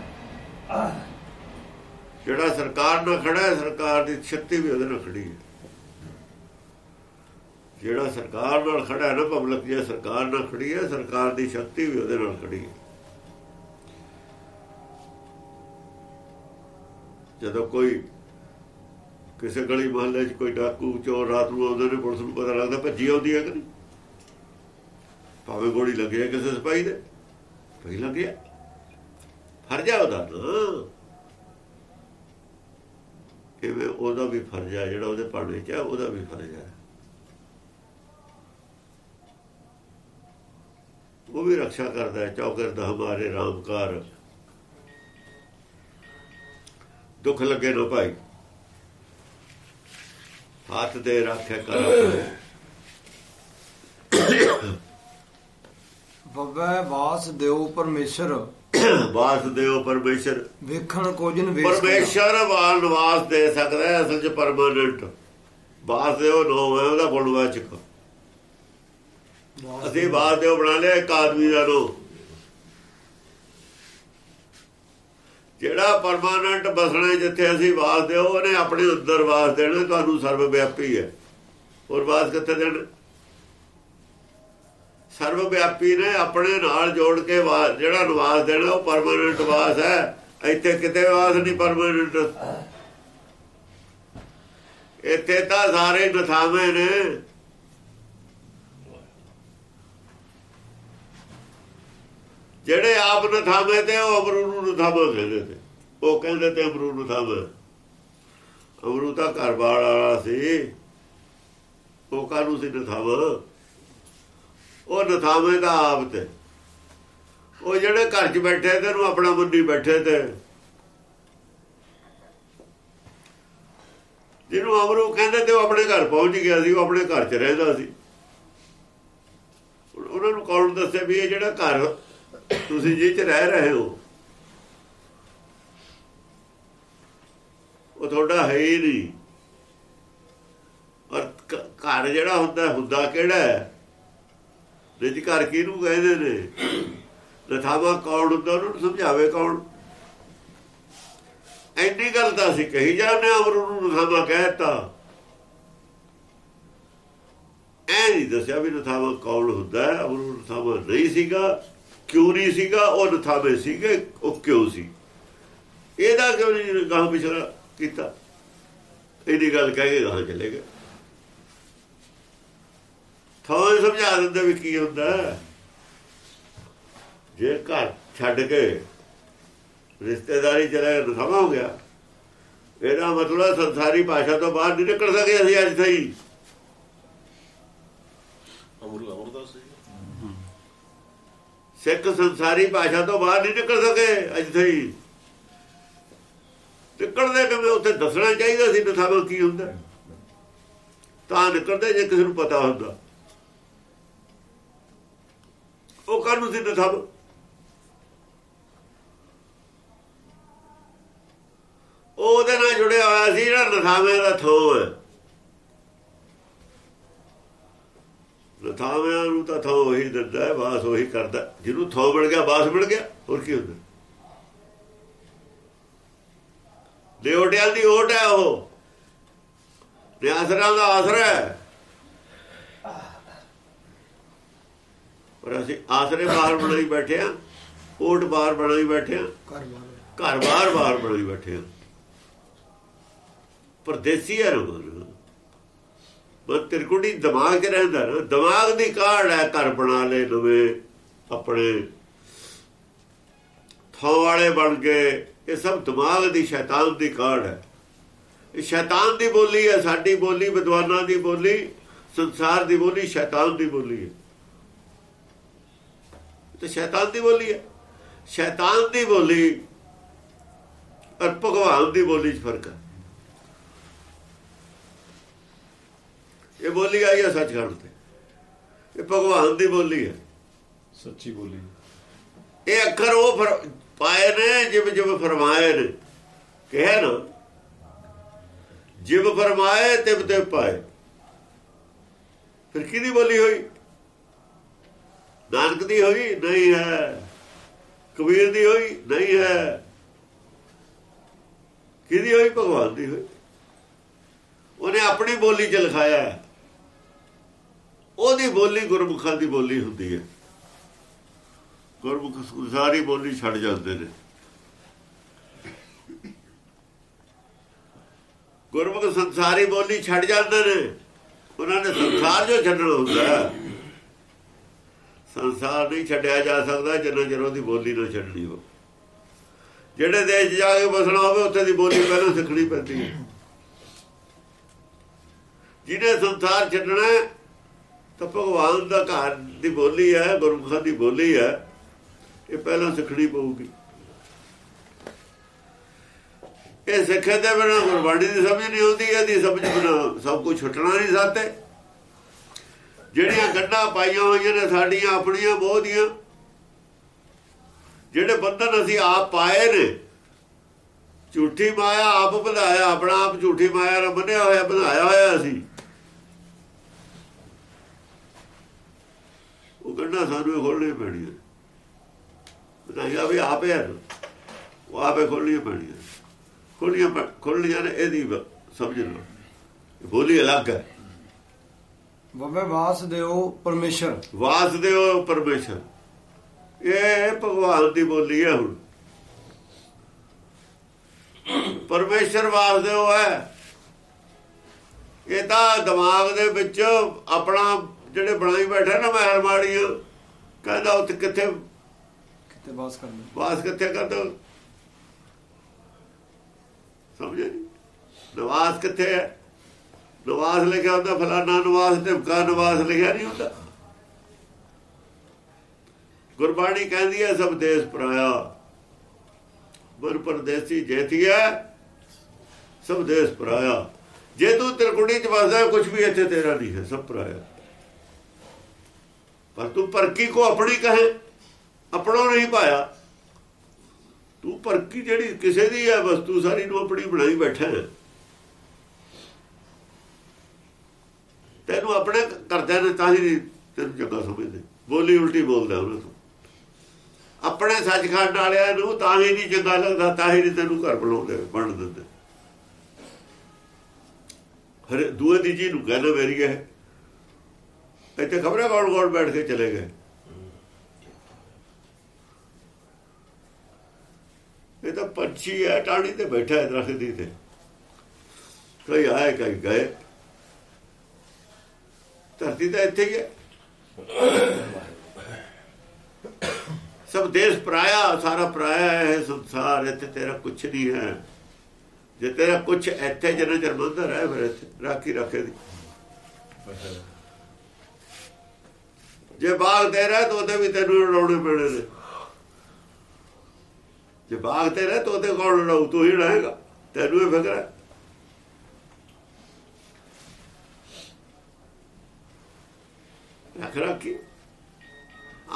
ਜਿਹੜਾ ਸਰਕਾਰ ਨਾਲ ਖੜਾ ਹੈ, ਸਰਕਾਰ ਦੀ ਸ਼ਕਤੀ ਵੀ ਉਹਦੇ ਨਾਲ ਖੜੀ ਹੈ। ਜਿਹੜਾ ਸਰਕਾਰ ਨਾਲ ਖੜਾ ਹੈ ਨਾ, ਪਬਲਿਕ ਜੇ ਸਰਕਾਰ ਨਾਲ ਖੜੀ ਹੈ, ਸਰਕਾਰ ਦੀ ਸ਼ਕਤੀ ਵੀ ਉਹਦੇ ਨਾਲ ਖੜੀ ਹੈ। ਜਦੋਂ ਕੋਈ ਕਿਸੇ ਗਲੀ ਮਹੱਲੇ 'ਚ ਕੋਈ ਡਾਕੂ, ਚੋਰ, ਰਾਤ ਨੂੰ ਆਉਂਦੇ ਨੇ, ਪੁਲਿਸ ਨੂੰ ਪਤਾ ਲੱਗਦਾ ਭੱਜੀ ਆਉਂਦੀ ਹੈ ਕਿ ਨਹੀਂ? ਭਾਵੇਂ ਗੋਲੀ ਲੱਗੇ ਕਿਸੇ ਸਿਪਾਹੀ ਦੇ ਪਈ ਲੱਗਿਆ ਫਰਜ਼ ਹੈ ਉਹਦਾ ਨਾ ਕਿਵੇਂ ਉਹਦਾ ਵੀ ਫਰਜ਼ ਹੈ ਜਿਹੜਾ ਉਹਦੇ ਪਾਣੇ 'ਚ ਉਹਦਾ ਵੀ ਫਰਜ਼ ਹੈ ਉਹ ਵੀ ਰੱਖਿਆ ਕਰਦਾ ਹੈ ਚੌਕਰਦਾ ਹਮਾਰੇ ਰਾਮਕਾਰ ਦੁੱਖ ਲੱਗੇ ਨਾ ਭਾਈ। ਹੱਥ ਦੇ ਰੱਖੇ ਕਰ। ਬੱਬੈ ਵਾਸ ਦਿਓ ਪਰਮੇਸ਼ਰ। ਵਾਸ ਦਿਓ ਪਰਮੇਸ਼ਰ। ਵੇਖਣ ਕੋਜਨ ਵੇਸ ਪਰਮੇਸ਼ਰ ਵਾਲ ਨਿਵਾਸ ਦੇ ਸਕਦਾ ਅਸਲ ਚ ਪਰਮਾਨੈਂਟ ਵਾਸ ਦਿਓ ਨੋ ਹੈ ਉਹਦਾ ਗੁਣਵਾਚਕ ਅਸੀਂ ਵਾਸ ਦਿਓ, ਬਣਾ ਲਿਆ ਇੱਕ ਆਦਮੀ ਦਾ ਨੋ ਜਿਹੜਾ ਪਰਮਾਨੈਂਟ ਬਸਣਾ ਜਿੱਥੇ ਅਸੀਂ ਵਾਸ ਦਿਓ, ਉਹਨੇ ਆਪਣੇ ਅੰਦਰ ਵਾਸ ਦੇਣਾ, ਤੁਹਾਨੂੰ ਸਰਵ ਵਿਆਪੀ ਹੈ। ਹੋਰ ਵਾਸ ਕਿੱਥੇ ਦੇਣਾ? ਸਰਵ ਵਿਆਪੀ ਨੇ ਆਪਣੇ ਨਾਲ ਜੋੜ ਕੇ ਜਿਹੜਾ ਨਿਵਾਸ ਦੇਣਾ, ਉਹ ਪਰਮਾਨੈਂਟ ਵਾਸ ਹੈ। ਇੱਥੇ ਕਿਤੇ ਵਾਸ ਨਹੀਂ ਪਰਮਾਨੈਂਟ ਇੱਥੇ ਤਾਂ ਸਾਰੇ ਨਥਾਵੇਂ ਨੇ। ਜਿਹੜੇ ਆਪ ਨਥਾਵੇਂ ਤੇ ਉਹ ਅਮਰੂ ਨੂੰ ਨਥਾਵਾਂ ਕਹਿੰਦੇ ਤੇ। ਉਹ ਕਹਿੰਦੇ ਤੇ ਅਮਰੂ ਨੂੰ ਥਾਮ ਅਮਰੂ ਤਾਂ ਘਰ ਵਾਲਾ ਸੀ। ਉਹ ਕਾਹਨੂੰ ਸੀ ਨਥਾਵ ਉਹ ਨਥਾਵੇਂ ਦਾ ਆਪ ਤੇ। ਉਹ ਜਿਹੜੇ ਘਰ 'ਚ ਬੈਠੇ ਤੇ ਨੂੰ ਆਪਣਾ ਮੁੰਡੀ ਬੈਠੇ ਤੇ। ਜਿਹਨੂੰ ਅਮਰੂ ਕਹਿੰਦੇ ਤੇ ਉਹ ਆਪਣੇ ਘਰ ਪਹੁੰਚ ਗਿਆ ਸੀ, ਉਹ ਆਪਣੇ ਘਰ 'ਚ ਰਹਿੰਦਾ ਸੀ। ਉਹਨਾਂ ਨੂੰ ਕੌਣ ਦੱਸੇ ਵੀ ਇਹ ਜਿਹੜਾ ਘਰ ਤੁਸੀਂ ਜਿਹ 'ਚ ਰਹਿ ਰਹੇ ਹੋ। ਉਹ ਤੁਹਾਡਾ ਹੈ ਹੀ ਨਹੀਂ। ਔਰ ਘਰ ਜਿਹੜਾ ਹੁੰਦਾ ਹੁੰਦਾ ਕਿਹੜਾ ਹੈ? ਨਿਜ ਘਰ ਕਿਹਨੂੰ ਕਹਿੰਦੇ ਨੇ? ਲਥਾਵਾ ਕੌਣ ਹੁੰਦਾ, ਉਹਨੂੰ ਸਮਝਾਵੇ ਕੌਣ? ਐਡੀ ਗੱਲ ਤਾਂ ਅਸੀਂ ਕਹੀ ਜਾਂਦੇ ਹਾਂ ਅਮਰ ਨੂੰ ਲਥਾਵਾ ਕਹਿਤਾ ਐ ਨਹੀਂ ਦੱਸਿਆ ਵੀ ਲਥਾਵਾ ਕੌਣ ਹੁੰਦਾ ਹੈ ਅਮਰ ਨੂੰ ਲਥਾਵਾ ਨਹੀਂ ਸੀਗਾ। ਕਿਉਂ ਨਹੀਂ ਸੀਗਾ? ਉਹ ਨਥਾਵੇ ਸੀਗੇ, ਉਹ ਕਿਉਂ ਸੀ? ਇਹਦਾ ਕਿਉਂ ਨਹੀਂ ਗਾਹ ਪਿਛਲਾ ਕੀਤਾ? ਇਹਦੀ ਗੱਲ ਕਹਿ ਕੇ ਗਾਹ ਚਲੇ ਗਏ। ਥੋੜਾ ਸਮਝਾ ਦਿੰਦੇ ਵੀ ਕੀ ਹੁੰਦਾ ਜੇ ਘਰ ਛੱਡ ਕੇ ਰਿਸ਼ਤੇਦਾਰੀ ਚਲੇ ਗਏ ਹੋ ਗਿਆ, ਇਹਦਾ ਮਤਲਬ ਸੰਸਾਰੀ ਭਾਸ਼ਾ ਤੋਂ ਬਾਹਰ ਨਹੀਂ ਨਿਕਲ ਸਕੇ ਅਸੀਂ ਅੱਜ ਸਹੀ ਅਮਰੂ ਅਮਰਦਾਸ ਸੀ ਸਿੱਖ ਸੰਸਾਰੀ ਭਾਸ਼ਾ ਤੋਂ ਬਾਹਰ ਨਹੀਂ ਨਿਕਲ ਸਕੇ ਅੱਜ ਸਹੀ ਨਿਕਲਦੇ ਕਿਵੇਂ ਉੱਥੇ ਦੱਸਣਾ ਚਾਹੀਦਾ ਸੀ ਨਥਾਵਾ ਕੀ ਹੁੰਦਾ। ਤਾਂ ਨਿਕਲਦੇ ਜੇ ਕਿਸੇ ਨੂੰ ਪਤਾ ਹੁੰਦਾ। ਉਹ ਕਾਹਨੂੰ ਸੀ ਨਥਾਵਾ ਉਹ ਉਹਦੇ ਨਾਲ ਜੁੜਿਆ ਹੋਇਆ ਸੀ ਜਿਹੜਾ ਨਥਾਵੇਂ ਦਾ ਥੋ ਹੈ ਨਥਾਵਿਆਂ ਨੂੰ ਤਾਂ ਥੋ ਉਹੀ ਦਿੰਦਾ ਹੈ ਬਾਸ ਉਹੀ ਕਰਦਾ ਜਿਹਨੂੰ ਥੋ ਮਿਲ ਗਿਆ ਬਾਸ ਮਿਲ ਗਿਆ ਹੋਰ ਕੀ ਹੁੰਦਾ? ਦੇਵਟਿਆਲ ਦੀ ਓਟ ਹੈ ਉਹ ਨਿਆਸਰਾਂ ਦਾ ਆਸਰਾ ਹੈ। ਪਰ ਅਸੀਂ ਆਸਰੇ ਬਾਹਰ ਬਣਾਈ ਬੈਠੇ ਆ ਓਟ ਬਾਹਰ ਬਣਾਈ ਬੈਠੇ ਆ ਘਰ ਬਾਹਰ। ਘਰ ਬਾਹਰ ਬਣਾਈ ਬੈਠੇ ਆ ਪਰਦੇਸੀ ਹੈ ਰੋਣ ਬਸ ਤਿਰਕੁੜੀ ਦਿਮਾਗ 'ਚ ਰਹਿੰਦਾ ਨਾ। ਦਿਮਾਗ ਦੀ ਕਾਢ ਹੈ ਘਰ ਬਣਾ ਲੈ ਨਵੇਂ, ਆਪਣੇ। ਥੋ ਵਾਲੇ ਬਣ ਗਏ ਇਹ ਸਭ ਦਿਮਾਗ ਦੀ ਸ਼ੈਤਾਨ ਦੀ ਕਾਢ ਹੈ। ਇਹ ਸ਼ੈਤਾਨ ਦੀ ਬੋਲੀ ਹੈ, ਸਾਡੀ ਬੋਲੀ, ਵਿਦਵਾਨਾਂ ਦੀ ਬੋਲੀ, ਸੰਸਾਰ ਦੀ ਬੋਲੀ, ਸ਼ੈਤਾਨ ਦੀ ਬੋਲੀ ਹੈ। ਤੇ ਸ਼ੈਤਾਨ ਦੀ ਬੋਲੀ ਹੈ। ਸ਼ੈਤਾਨ ਦੀ ਬੋਲੀ ਔਰ ਭਗਵਾਨ ਦੀ ਬੋਲੀ 'ਚ ਫ਼ਰਕ ਹੈ। ਇਹ ਬੋਲੀ ਆਈ ਹੈ ਸੱਚਖੰਡ ਤੇ। ਇਹ ਭਗਵਾਨ ਦੀ ਬੋਲੀ ਹੈ। ਸੱਚੀ ਬੋਲੀ। ਇਹ ਅੱਖਰ ਉਹ ਪਾਏ ਨੇ ਜਿਵ ਜਿਵ ਫਰਮਾਏ ਨੇ। ਕਿਹਾ ਨਾ। ਜਿਵ ਫਰਮਾਏ ਤਿਵ ਤਿਵ ਪਾਏ। ਫਿਰ ਕਿਹਦੀ ਬੋਲੀ ਹੋਈ? ਨਾਨਕ ਦੀ ਹੋਈ? ਨਹੀਂ ਹੈ। ਕਬੀਰ ਦੀ ਹੋਈ? ਨਹੀਂ ਹੈ। ਕਿਹਦੀ ਹੋਈ? ਭਗਵਾਨ ਦੀ ਹੋਈ। ਉਹਨੇ ਆਪਣੀ ਬੋਲੀ ਚ ਲਿਖਾਇਆ ਹੈ। ਉਹਦੀ ਬੋਲੀ ਗੁਰਮੁਖਾਂ ਦੀ ਬੋਲੀ ਹੁੰਦੀ ਹੈ। ਗੁਰਮੁਖ ਸਾਰੀ ਬੋਲੀ ਛੱਡ ਜਾਂਦੇ ਨੇ। ਗੁਰਮੁਖ ਸੰਸਾਰੀ ਬੋਲੀ ਛੱਡ ਜਾਂਦੇ ਨੇ। ਉਹਨਾਂ ਨੇ ਸੰਸਾਰ ਜੋ ਛੱਡਣਾ ਹੁੰਦਾ ਸੰਸਾਰ ਨਹੀਂ ਛੱਡਿਆ ਜਾ ਸਕਦਾ ਜਿੰਨਾ ਚਿਰ ਉਹਦੀ ਬੋਲੀ ਨਾ ਛੱਡਣੀ ਹੋ ਜਿਹੜੇ ਦੇਸ਼ ਜਾ ਕੇ ਬਸਣਾ ਹੋਵੇ, ਉੱਥੇ ਦੀ ਬੋਲੀ ਪਹਿਲਾਂ ਸਿੱਖਣੀ ਪੈਂਦੀ ਹੈ। ਜਿਹਨੇ ਸੰਸਾਰ ਛੱਡਣਾ ਤਾਂ ਭਗਵਾਨ ਦਾ ਘਰ ਦੀ ਬੋਲੀ ਹੈ ਗੁਰਮੁਖਾਂ ਦੀ ਬੋਲੀ ਹੈ। ਇਹ ਪਹਿਲਾਂ ਸਿੱਖਣੀ ਪਊਗੀ। ਇਹ ਸਿੱਖੇ ਦੇ ਬਿਨਾਂ ਗੁਰਬਾਣੀ ਦੀ ਸਮਝ ਨਹੀਂ ਆਉਂਦੀ, ਇਹਦੀ ਸਮਝ ਬਿਨਾਂ ਸਭ ਕੁਝ ਛੁੱਟਣਾ ਨਹੀਂ ਸਾਤੇ। ਜਿਹੜੀਆਂ ਗੰਢਾਂ ਪਾਈਆਂ ਹੋਈਆਂ ਨੇ ਸਾਡੀਆਂ, ਆਪਣੀਆਂ ਮੋਹ ਦੀਆਂ ਜਿਹੜੇ ਬੰਧਨ ਅਸੀਂ ਆਪ ਪਾਏ ਨੇ, ਝੂਠੀ ਮਾਇਆ ਆਪ ਬਣਾਇਆ, ਆਪਣਾ ਆਪ ਝੂਠੀ ਮਾਇਆ ਨਾਲ ਬੰਨਿਆ ਹੋਇਆ, ਬਣਾਇਆ ਹੋਇਆ ਅਸੀਂ। ਉਹ ਗੰਢਾਂ ਸਾਨੂੰ ਹੀ ਖੋਲ੍ਹਣੀਆਂ ਪੈਣੀਆਂ ਬਣਾਇਆ ਵੀ ਆਪੇ ਹੈ ਉਹ ਆਪੇ ਖੋਲ੍ਹਣੀਆਂ ਪੈਣੀਆਂ। ਖੋਲ੍ਹਣੀਆਂ ਪੈ- ਖੋਲ੍ਹਣੀਆਂ ਨੇ ਇਹਦੀ ਸਮਝ ਲਓ। ਬੋਲੀ ਅਲੱਗ ਹੈ। ਬੱਬੇ ਵਾਸ ਦਿਓ ਪਰਮੇਸ਼ਰ। ਵਾਸਦੇਵ ਪਰਮੇਸ਼ਰ। ਇਹ ਭਗਵਾਨ ਦੀ ਬੋਲੀ ਹੈ ਹੁਣ। ਪਰਮੇਸ਼ਰ ਵਾਸਦੇਵ ਹੈ। ਇਹ ਤਾਂ ਦਿਮਾਗ ਦੇ ਵਿੱਚ ਆਪਣਾ ਜਿਹੜੇ ਬਣਾਈ ਬੈਠਾ ਨਾ ਮਹਿਲ ਮਾੜੀਆਂ ਕਹਿੰਦਾ ਉੱਥੇ ਕਿੱਥੇ ਕਿਤੇ ਵਾਸ ਕਰਨਾ ਵਾਸ ਕਿੱਥੇ ਕਰਦਾ ਸਮਝੇ ਜੀ ਨਿਵਾਸ ਕਿੱਥੇ ਹੈ? ਨਿਵਾਸ ਲਿਖਿਆ ਹੁੰਦਾ ਫਲਾਣਾ ਨਿਵਾਸ ਢਿਮਕਾ ਨਿਵਾਸ ਲਿਖਿਆ ਨਹੀਂ ਹੁੰਦਾ। ਗੁਰਬਾਣੀ ਕਹਿੰਦੀ ਹੈ ਸਭ ਦੇਸ਼ ਪਰਾਇਆ ਬਰ ਪਰਦੇਸੀ ਜੇਤੀਆ ਸਭ ਦੇਸ਼ ਪਰਾਇਆ ਜੇ ਤੂੰ ਤਿਰਕੁੜੀ ਚ ਵਸਦਾ ਕੁਝ ਵੀ ਇੱਥੇ ਤੇਰਾ ਨਹੀਂ ਹੈ ਸਭ ਪਰਾਇਆ ਪਰ ਤੂੰ ਪਰਕੀ ਕੋ ਆਪਣੀ ਕਹੇ, ਆਪਣਾ ਨਹੀਂ ਪਾਇਆ। ਤੂੰ ਪਰਕੀ ਜਿਹੜੀ ਕਿਸੇ ਦੀ ਹੈ ਵਸਤੂ ਸਾਰੀ ਨੂੰ ਆਪਣੀ ਬਣਾਈ ਬੈਠਾ ਹੈ। ਤੈਨੂੰ ਆਪਣੇ ਕਰਦਿਆਂ ਨੇ ਤਾਂ ਹੀ ਤੈਨੂੰ ਚੰਗਾ ਸਮਝਦੇ। ਬੋਲੀ ਉਲਟੀ ਬੋਲਦਾ ਉਹਨਾਂ ਤੋਂ। ਆਪਣੇ ਸੱਚਖੰਡ ਵਾਲਿਆਂ ਨੂੰ ਤਾਂ ਹੀ ਨਹੀਂ ਚੰਗਾ ਲੱਗਦਾ, ਤਾਂ ਹੀ ਨਹੀਂ ਤੈਨੂੰ ਘਰ ਬੁਲਾਉਂਦੇ ਬਣ ਦਿੰਦੇ। ਹਰੇ, ਦੂਏ ਦੀ ਜੀ ਨੂੰ ਕਹਿੰਦਾ ਮੇਰੀ ਹੈ ਇੱਥੇ ਖਬਰਾਂ ਕੌਣ ਕੌਣ ਬੈਠ ਕੇ ਚਲੇ ਗਏ? ਇਹ ਤਾਂ ਪੰਛੀ ਹੈ ਟਾਣੀ ਤੇ ਬੈਠਾ ਹੈ ਦਰਖਤ ਦੀ ਤੇ ਕਈ ਆਏ, ਕਈ ਗਏ। ਧਰਤੀ ਤਾਂ ਇੱਥੇ ਹੀ ਹੈ। ਸਭ ਦੇਸ਼ ਪਰਾਇਆ, ਸਾਰਾ ਪਰਾਇਆ ਹੈ ਸੰਸਾਰ, ਇੱਥੇ ਤੇਰਾ ਕੁਛ ਨਹੀਂ ਹੈ। ਜੇ ਤੇਰਾ ਕੁਛ ਇੱਥੇ ਜਨ ਚਰ ਬੰਦਰ ਹੈ ਫਿਰ ਇੱਥੇ, ਰਾਖੀ ਰੱਖੇ ਦੀ। ਜੇ ਬਾਗ ਤੇਰਾ ਤਾਂ ਉਹਦੇ ਵੀ ਤੈਨੂੰ ਉਡਾਉਣੇ ਪੈਣੇ ਨੇ। ਜੇ ਬਾਗ ਤੇਰਾ ਤਾਂ ਉਹਦੇ ਕੋਲ ਉਡਾਉ ਤੂੰ ਹੀ ਰਹੇਗਾ। ਤੈਨੂੰ ਇਹ ਫਿਕਰ ਹੈ? ਰੱਖ ਰੱਖੀ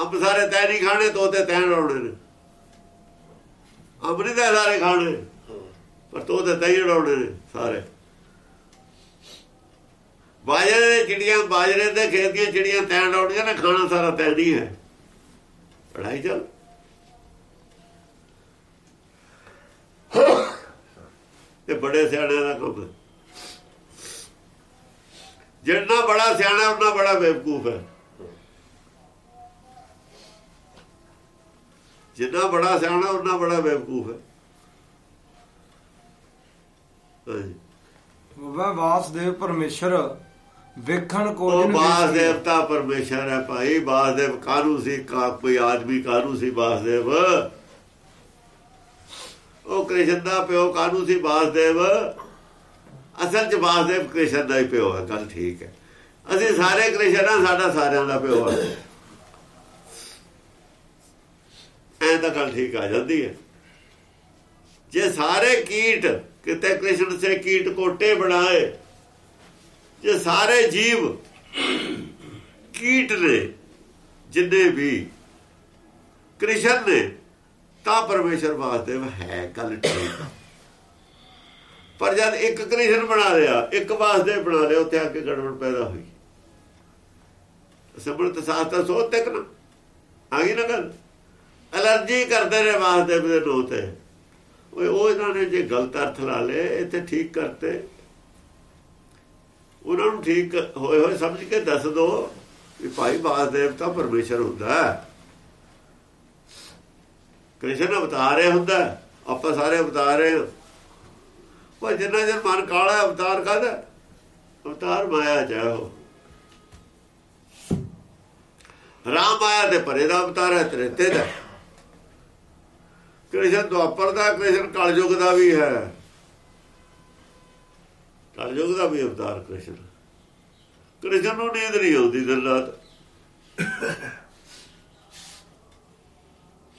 ਅੰਬ ਸਾਰੇ ਤੈ ਨਹੀਂ ਖਾਣੇ ਤੋਤੇ ਤੈ ਉਡਾਉਣੇ ਨੇ। ਅੰਬ ਨਹੀਂ ਤਾਂ ਸਾਰੇ ਖਾਣੇ, ਪਰ ਤੋਤੇ ਤੈ ਹੀ ਉਡਾਉਣੇ ਨੇ ਸਾਰੇ। ਬਾਜਰੇ ਦੇ ਚਿੜੀਆਂ, ਬਾਜਰੇ ਦੇ ਖੇਤ ਦੀਆਂ ਚਿੜੀਆਂ ਤੈਨ ਉਡਾਉਣੀਆਂ ਨੇ, ਖਾਣਾ ਸਾਰਾ ਤੈ ਹੈ ਪੜਾਈ ਚੱਲ। ਇਹ ਬੜੇ ਸਿਆਣਿਆਂ ਦਾ ਕੰਮ ਜਿੰਨਾ ਬੜਾ ਸਿਆਣਾ ਉਹਨਾਂ ਬੜਾ ਬੇਵਕੂਫ ਹੈ। ਜਿੰਨਾ ਬੜਾ ਸਿਆਣਾ ਉਹਨਾਂ ਬੜਾ ਬੇਵਕੂਫ ਹੈ। ਹਾਂਜੀ। ਬਾਬਾ ਵਾਸਦੇਵ ਪਰਮੇਸ਼ਰ ਵੇਖਣ ਕੋ ਉਹ ਜਿਨ ਬਾਸ ਵੇਖੀ। ਦੇਵਤਾ ਪਰਮੇਸ਼ਰ ਹੈ ਭਾਈ ਬਾਸਦੇਵ ਕਾਨੂੰ ਸੀ? ਕਾ ਕੋਈ ਆਦਮੀ ਕਾਨੂੰ ਸੀ ਬਾਸਦੇਵ ਉਹ ਕ੍ਰਿਸ਼ਨ ਦਾ ਪਿਓ ਕਾਨੂੰ ਸੀ ਬਾਸਦੇਵ ਅਸਲ ਚ ਬਾਸਦੇਵ ਕ੍ਰਿਸ਼ਨ ਦਾ ਹੀ ਪਿਓ ਹੈ ਗੱਲ ਠੀਕ ਹੈ। ਅਸੀਂ ਸਾਰੇ ਕ੍ਰਿਸ਼ਨ ਆ ਸਾਡਾ ਸਾਰਿਆਂ ਦਾ ਪਿਓ ਹੈ। ਐਂ ਤਾਂ ਗੱਲ ਠੀਕ ਆ ਜਾਂਦੀ ਹੈ। ਜੇ ਸਾਰੇ ਕੀਟ ਕਿਤੇ ਕ੍ਰਿਸ਼ਨ ਸੇ ਕੀਟ ਕੋਟੇ ਬਣਾਏ ਜੇ ਸਾਰੇ ਜੀਵ ਕੀਟ ਨੇ, ਜਿੰਨੇ ਵੀ ਕ੍ਰਿਸ਼ਨ ਨੇ, ਤਾਂ ਪਰਮੇਸ਼ਰ ਵਾਸਦੇਵ ਹੈ ਗੱਲ ਠੀਕ ਪਰ ਜਦ ਇੱਕ ਕ੍ਰਿਸ਼ਨ ਬਣਾ ਲਿਆ, ਇੱਕ ਵਾਸਦੇਵ ਬਣਾ ਲਿਆ, ਉੱਥੇ ਆ ਕੇ ਗੜਬੜ ਪੈਦਾ ਹੋਈ। ਸਿਮਰਤ ਸਾਸਤਾ ਸੋਚ ਤੱਕ ਨਾ, ਆ ਗਈ ਨਾ ਗੱਲ? ਅਲਰਜੀ ਕਰਦੇ ਨੇ ਵਾਸਦੇਵ ਦੇ ਨਾਂ ਤੇ ਉਹ ਇਹਨਾਂ ਨੇ ਜੇ ਗਲਤ ਅਰਥ ਲਾ ਲਏ ਇੱਥੇ ਠੀਕ ਕਰਤੇ। ਉਹਨਾਂ ਨੂੰ ਠੀਕ ਹੋਏ ਹੋਏ ਸਮਝ ਕੇ ਦੱਸ ਦੋ ਵੀ ਭਾਈ ਵਾਸਦੇਵ ਤਾਂ ਪਰਮੇਸ਼ਰ ਹੁੰਦਾ ਹੈ। ਕ੍ਰਿਸ਼ਨ ਅਵਤਾਰ ਹੈ ਹੁੰਦਾ ਆਪਾਂ ਸਾਰੇ ਅਵਤਾਰ ਹੈ। ਪਰ ਜਿੰਨਾ ਜਨ ਮਨ ਕਾਲਾ ਅਵਤਾਰ ਕਾਹਦਾ ਅਵਤਾਰ ਮਾਇਆ ਚਾਹੋ ਰਾਮ ਆਇਆ ਤੇ ਪਰੇ ਦਾ ਅਵਤਾਰ ਹੈ ਤ੍ਰੇਤੇ ਦਾ। ਕ੍ਰਿਸ਼ਨ ਦੁਆਪਰ ਦਾ, ਕ੍ਰਿਸ਼ਨ ਕਲਯੁਗ ਦਾ ਵੀ ਹੈ। ਕਲਯੁਗ ਦਾ ਵੀ ਅਵਤਾਰ ਕ੍ਰਿਸ਼ਨ। ਕ੍ਰਿਸ਼ਨ ਨੂੰ ਨੀਂਦ ਨਹੀਂ ਆਉਂਦੀ ਦਿਨ ਰਾਤ।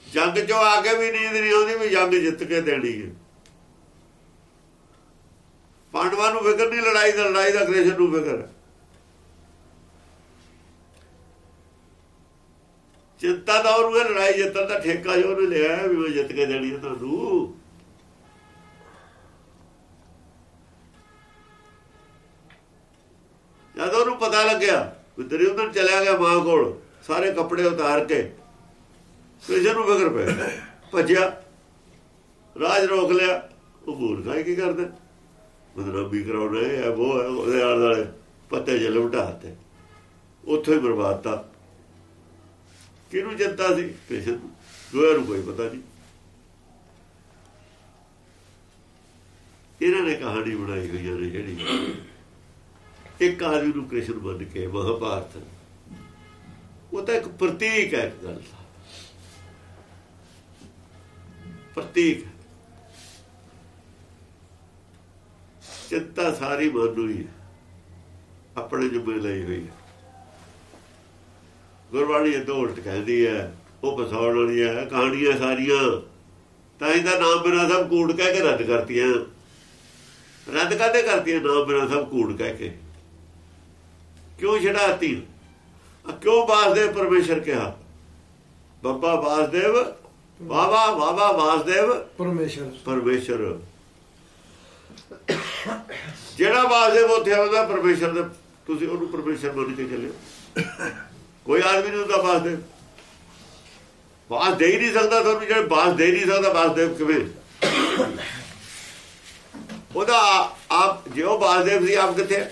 ਜੰਗ ਚੋਂ ਆ ਕੇ ਵੀ ਨੀਂਦ ਨਹੀਂ ਆਉਂਦੀ ਵੀ ਜੰਗ ਜਿੱਤ ਕੇ ਦੇਣੀ ਹੈ। ਪਾਂਡਵਾਂ ਨੂੰ ਫਿਕਰ ਨਹੀਂ, ਲੜਾਈ ਦਾ ਲੜਾਈ ਦਾ ਕ੍ਰਿਸ਼ਨ ਨੂੰ ਫਿਕਰ। ਚਿੰਤਾ ਤਾਂ ਉਹਨੂੰ ਲੜਾਈ ਜਿੱਤਣ ਦਾ ਠੇਕਾ ਜੋ ਉਹਨੇ ਲਿਆ ਵੀ ਮੈਂ ਜਿੱਤ ਕੇ ਦੇਣੀ ਹੈ ਤੁਹਾਨੂੰ। ਜਦ ਉਹਨੂੰ ਪਤਾ ਲੱਗਿਆ ਵੀ ਦੁਰਯੋਧਨ ਚਲਿਆ ਗਿਆ ਮਾਂ ਕੋਲ, ਸਾਰੇ ਕੱਪੜੇ ਉਤਾਰ ਕੇ, ਕ੍ਰਿਸ਼ਨ ਨੂੰ ਫਿਕਰ ਪੈ ਭੱਜਿਆ, ਰਾਜ ਰੋਕ ਲਿਆ, ਉਹ ਮੂਰਖਾ ਕੀ ਕਰਦਾ? ਬਦਨਾਮੀ ਕਰਾਉਣਾ ਹੈ, ਉਹ ਉਹਦੇ ਆਲੇ ਦੁਆਲੇ ਪੱਤੇ ਜਿਹੇ ਲੁਟਾਤੇ ਉੱਥੋਂ ਹੀ ਬਰਬਾਦਤਾ ਕਿਹਨੂੰ ਚਿੰਤਾ ਸੀ? ਕ੍ਰਿਸ਼ਨ ਨੂੰ, ਦੋਹਾਂ ਨੂੰ ਕੋਈ ਪਤਾ ਨਹੀਂ। ਇਹਨਾਂ ਨੇ ਕਹਾਣੀ ਬਣਾਈ ਹੋਈ ਹੈ ਜਿਹੜੀ ਇੱਕ ਆਦਮੀ ਨੂੰ ਕ੍ਰਿਸ਼ਨ ਬਣ ਕੇ ਮਹਾਭਾਰਤ। ਉਹ ਤਾਂ ਇੱਕ ਪ੍ਰਤੀਕ ਹੈ ਇੱਕ ਗੱਲ ਦਾ। ਪ੍ਰਤੀਕ ਚਿੰਤਾ ਸਾਰੀ ਮਨ ਨੂੰ ਹੀ ਹੈ। ਆਪਣੇ ਜੁਬੇ ਲਈ ਹੋਈ ਹੈ। ਗੁਰਬਾਣੀ ਇਹ ਉਲਟ ਕਹਿੰਦੀ ਹੈ, ਉਹ ਪਸਾਉਣ ਵਾਲੀ ਹੈ, ਕਹਾਣੀਆਂ ਸਾਰੀਆਂ। ਤਾਂ ਇਹਦਾ ਨਾਮ ਬਿਨਾ ਸਭ ਕੂੜ ਕਹਿ ਕੇ ਰੱਦ ਕਰਤੀਆਂ। ਰੱਦ ਕਾਤੇ ਕਰਤੀਆਂ? ਨਾਮ ਬਿਨਾ ਸਭ ਕੂੜ ਕਹਿ ਕੇ। ਕਿਉਂ ਛਡਾਤੀ ਕਿਉਂ ਬਾਸਦੇਵ ਪਰਮੇਸ਼ਰ ਕਿਹਾ? ਬੱਬਾ ਬਾਸਦੇਵ ਬਾਬਾ ਬਾਬਾ ਬਾਸਦੇਵ ਪਰਮੇਸ਼ਰ। ਪਰਮੇਸ਼ਰ। ਜਿਹੜਾ ਬਾਸਦੇਵ ਉੱਥੇ ਆਉਂਦਾ ਪਰਮੇਸ਼ਰ ਦਾ ਤੁਸੀਂ ਉਹਨੂੰ ਪਰਮੇਸ਼ਰ ਮੰਨ ਕੇ ਚੱਲਿਓ। ਕੋਈ ਆਦਮੀ ਨਹੀਂ ਹੁੰਦਾ ਬਾਸਦੇਵ ਬਾਸ ਦੇ ਹੀ ਨਹੀਂ ਸਕਦਾ ਤੁਹਾਨੂੰ ਜਿਹੜਾ ਬਾਸ ਦੇ ਨਹੀਂ ਸਕਦਾ ਬਾਸਦੇਵ ਕਿਵੇਂ? ਉਹਦਾ ਆਪ ਜਿਉ ਬਾਸਦੇਵ ਸੀ ਆਪ ਕਿੱਥੇ?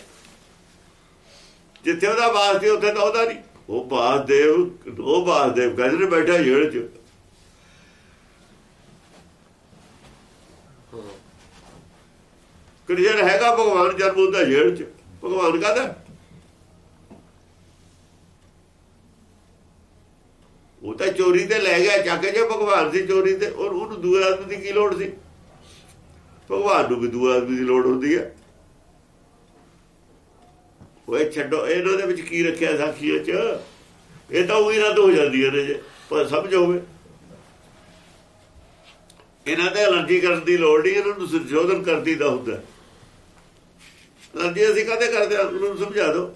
ਜਿੱਥੇ ਉਹਦਾ ਬਾਸ ਸੀ ਉੱਥੇ ਤਾਂ ਉਹਦਾ ਨਹੀਂ। ਉਹ ਬਾਸਦੇਵ ਉਹ ਬਾਸਦੇਵ ਕਹਿੰਦੇ ਨੇ ਬੈਠਾ ਜੇਲ੍ਹ 'ਚ। ਕ੍ਰਿਸ਼ਨ ਹੈਗਾ ਭਗਵਾਨ ਜਨਮ ਹੁੰਦਾ ਜੇਲ੍ਹ 'ਚ। ਭਗਵਾਨ ਕਹਦਾ? ਉਹ ਤਾਂ ਚੋਰੀ ਤੇ ਲੈ ਗਿਆ ਚੱਕ ਕੇ ਜੇ ਭਗਵਾਨ ਸੀ ਚੋਰੀ ਤੇ ਔਰ ਉਹਨੂੰ ਦੂਏ ਆਦਮੀ ਦੀ ਕੀ ਲੋੜ ਸੀ? ਭਗਵਾਨ ਨੂੰ ਵੀ ਦੂਏ ਆਦਮੀ ਦੀ ਲੋੜ ਹੁੰਦੀ ਹੈ ਉਹ ਛੱਡੋ ਇਹਨਾਂ ਦੇ ਵਿੱਚ ਕੀ ਰੱਖਿਆ ਸਾਖੀਆਂ 'ਚ? ਇਹ ਤਾਂ ਉਹੀ ਰੱਦ ਹੋ ਜਾਂਦੀਆਂ ਨੇ ਜੇ ਪਰ ਸਮਝ ਹੋਵੇ ਇਹਨਾਂ ਤੇ ਅਲਰਜੀ ਕਰਨ ਦੀ ਲੋੜ ਨਹੀਂ ਇਹਨਾਂ ਨੂੰ ਸੰਸ਼ੋਧਨ ਕਰਦੀ ਦਾ ਹੁੰਦਾ। ਅਲਰਜੀ ਅਸੀਂ ਕਦੇ ਕਰਦੇ ਹਾਂ ਉਹਨਾਂ ਨੂੰ ਸਮਝਾ ਦਿਓ।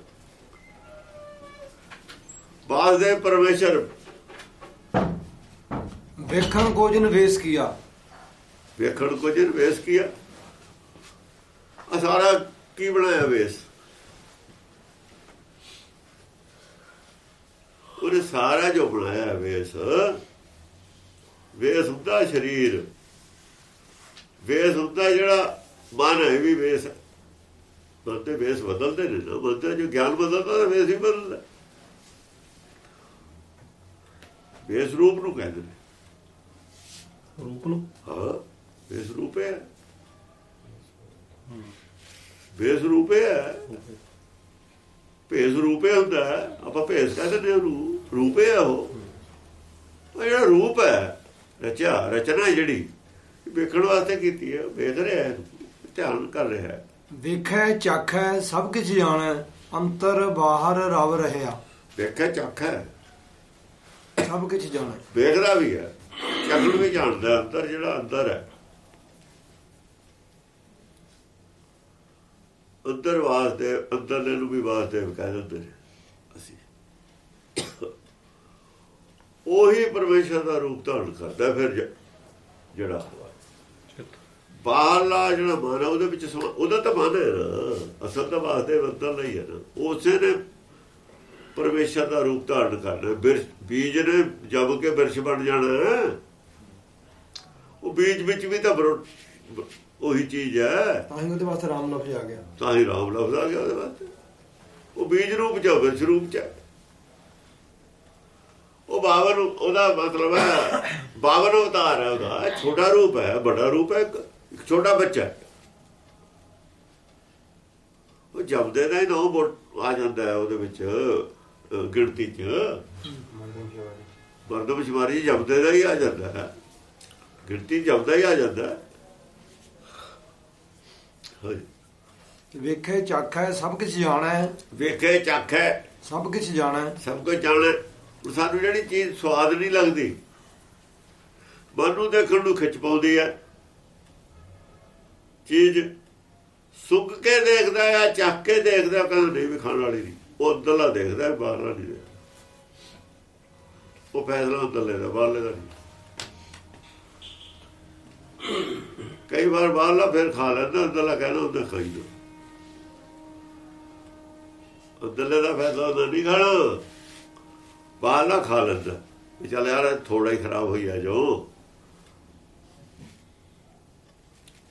ਬਾਸ ਦੇ ਪਰਮੇਸ਼ਰ। ਵੇਖਣ ਕੋ ਜਿਨ ਵੇਸ ਕੀਆ। ਵੇਖਣ ਕੋ ਜਿਨ ਵੇਸ ਕੀਆ। ਆ ਸਾਰਾ ਕੀ ਬਣਾਇਆ ਵੇਸ? ਉਹਨੇ ਸਾਰਾ ਜੋ ਬਣਾਇਆ ਵੇਸ ਵੇਸ ਹੁੰਦਾ ਸਰੀਰ। ਵੇਸ ਹੁੰਦਾ ਜਿਹੜਾ ਮਨ ਹੈ ਵੀ ਵੇਸ। ਤੇ ਵੇਸ ਬਦਲਦੇ ਨੇ ਨਾ ਤੇ ਜੋ ਗਿਆਨ ਬਦਲਦਾ ਤਾਂ ਵੇਸ ਹੀ ਬਦਲਦਾ। ਵੇਸ ਰੂਪ ਨੂੰ ਕਹਿੰਦੇ ਨੇ। ਰੂਪ ਨੂੰ? ਹਾਂ ਵੇਸ ਰੂਪ ਹੈ। ਵੇਸ ਰੂਪ ਹੈ। ਭੇਸ ਰੂਪੇ ਹੁੰਦਾ। ਆਪਾਂ ਭੇਸ ਕਹਿੰਦੇ ਉਹਨੂੰ ਰੂਪੇ। ਹੈ ਉਹ। ਉਹ ਜਿਹੜਾ ਰੂਪ ਹੈ ਰਚਿਆ ਰਚਨਾ ਜਿਹੜੀ ਵੇਖਣ ਵਾਸਤੇ ਕੀਤੀ ਹੈ। ਵੇਖ ਰਿਹਾ ਹੈ ਧਿਆਨ ਕਰ ਰਿਹਾ ਹੈ। ਵੇਖੈ ਚਾਖੈ ਸਭ ਕੁਝ ਜਾਣੈ ਅੰਤਰ ਬਾਹਰ ਰਵ ਰਹਿਆ। ਵੇਖਿਆ ਚੱਖ। ਹੈ ਸਭ ਕੁਝ ਜਾਣੈ। ਵੇਖਦਾ ਵੀ ਹੈ। ਚੱਖ ਨੂੰ ਵੀ ਜਾਣਦਾ ਅੰਦਰ ਜਿਹੜਾ ਅੰਦਰ ਹੈ। ਅੰਦਰ ਵਾਸਤੇ ਅੰਦਰਲੇ ਨੂੰ ਵੀ ਵਾਸਤੇ ਕਹਿ ਦਿੰਦੇ ਨੇ ਅਸੀਂ। ਉਹੀ ਪਰਮੇਸ਼ਰ ਦਾ ਰੂਪ ਧਾਰਨ ਕਰਦਾ ਫਿਰ ਜ- ਜਿਹੜਾ ਬਾਹਰਲਾ ਜਿਹੜਾ ਮਨ, ਉਹਦੇ ਵਿੱਚ ਉਹਦਾ ਤਾਂ ਮਨ ਹੈ ਅਸਲ ਤਾਂ ਵਾਸਤੇ ਅੰਦਰ ਲਈ ਹੈ ਨਾ। ਉਸੇ ਨੇ ਪਰਮੇਸ਼ਰ ਦਾ ਰੂਪ ਧਾਰਨ ਕਰਨਾ ਬਿਰਛ ਬੀਜ ਨੇ ਜਬ ਕੇ ਬਿਰਛ ਬਣ ਜਾਣਾ ਉਹ ਬੀਜ ਵਿੱਚ ਵੀ ਤਾਂ ਉਹੀ ਚੀਜ਼ ਹੈ। ਤਾਂ ਹੀ ਉਹਦੇ ਵਾਸਤੇ ਰਾਮ ਲਫ਼ਜ਼ ਆ ਗਿਆ। ਤਾਂ ਹੀ ਰਾਮ ਲਫ਼ਜ਼ ਆ ਗਿਆ ਉਹਦੇ ਵਾਸਤੇ। ਉਹ ਬੀਜ ਰੂਪ ਚ ਹੈ, ਬਿਰਛ ਰੂਪ ਚ। ਉਹ ਬਾਵਨ ਉਹਦਾ ਮਤਲਬ ਹੈ ਬਾਵਨ ਅਵਤਾਰ ਹੈ ਉਹਦਾ। ਛੋਟਾ ਰੂਪ ਹੈ ਵੱਡਾ ਰੂਪ ਹੈ ਇੱਕ ਛੋਟਾ ਬੱਚਾ। ਉਹ ਜਪਦੇ ਦਾ ਹੀ ਨਾਮ ਆ ਜਾਂਦਾ ਹੈ ਉਹਦੇ ਵਿੱਚ ਗਿਣਤੀ ਚ। ਮਰਦਮ ਸ਼ਮਾਰੀ ਜਪਦੇ ਦਾ ਹੀ ਆ ਜਾਂਦਾ ਹੈ। ਗਿਣਤੀ ਜਪਦਾ ਹੀ ਆ ਜਾਂਦਾ ਹੈ। ਵੇਖੈ ਚਾਖੈ ਸਭ ਕੁਝ ਜਾਣੈ। ਵੇਖੇ ਚੱਖੇ। ਸਭ ਕੁਝ ਜਾਣੈ। ਸਭ ਕੁਝ ਜਾਣੇ। ਸਾਨੂੰ ਜਿਹੜੀ ਚੀਜ਼ ਸਵਾਦ ਨਹੀਂ ਲੱਗਦੀ ਮਨ ਨੂੰ ਦੇਖਣ ਨੂੰ ਖਿੱਚ ਪਾਉਂਦੀ ਹੈ। ਚੀਜ਼ ਸੁੱਕ ਕੇ ਦੇਖਦਾ ਹੈ ਚੱਕ ਕੇ ਦੇਖਦਾ ਕਹਿੰਦਾ ਨਹੀਂ ਵੀ ਖਾਣ ਵਾਲੀ ਨਹੀਂ। ਉਹ ਅੰਦਰਲਾ ਦੇਖਦਾ ਹੈ, ਬਾਹਰਲਾ ਨਹੀਂ ਉਹ ਫੈਸਲਾ ਅੰਦਰਲੇ ਦਾ ਬਾਹਰਲੇ ਦਾ ਨਹੀਂ। ਕਈ ਵਾਰ ਬਾਹਰਲਾ ਫਿਰ ਖਾ ਲੈਂਦਾ ਅੰਦਰਲਾ ਕਹਿੰਦਾ ਉਹਦਾ ਖਾਈ ਦੋ ਅੰਦਰਲੇ ਦਾ ਫੈਸਲਾ ਉਹਦਾ ਨਹੀਂ ਖਾਣਾ। ਬਾਹਰਲਾ ਖਾ ਲੈਂਦਾ। ਚੱਲ ਯਾਰ ਥੋੜਾ ਹੀ ਖਰਾਬ ਹੋਈ ਆ ਜੋ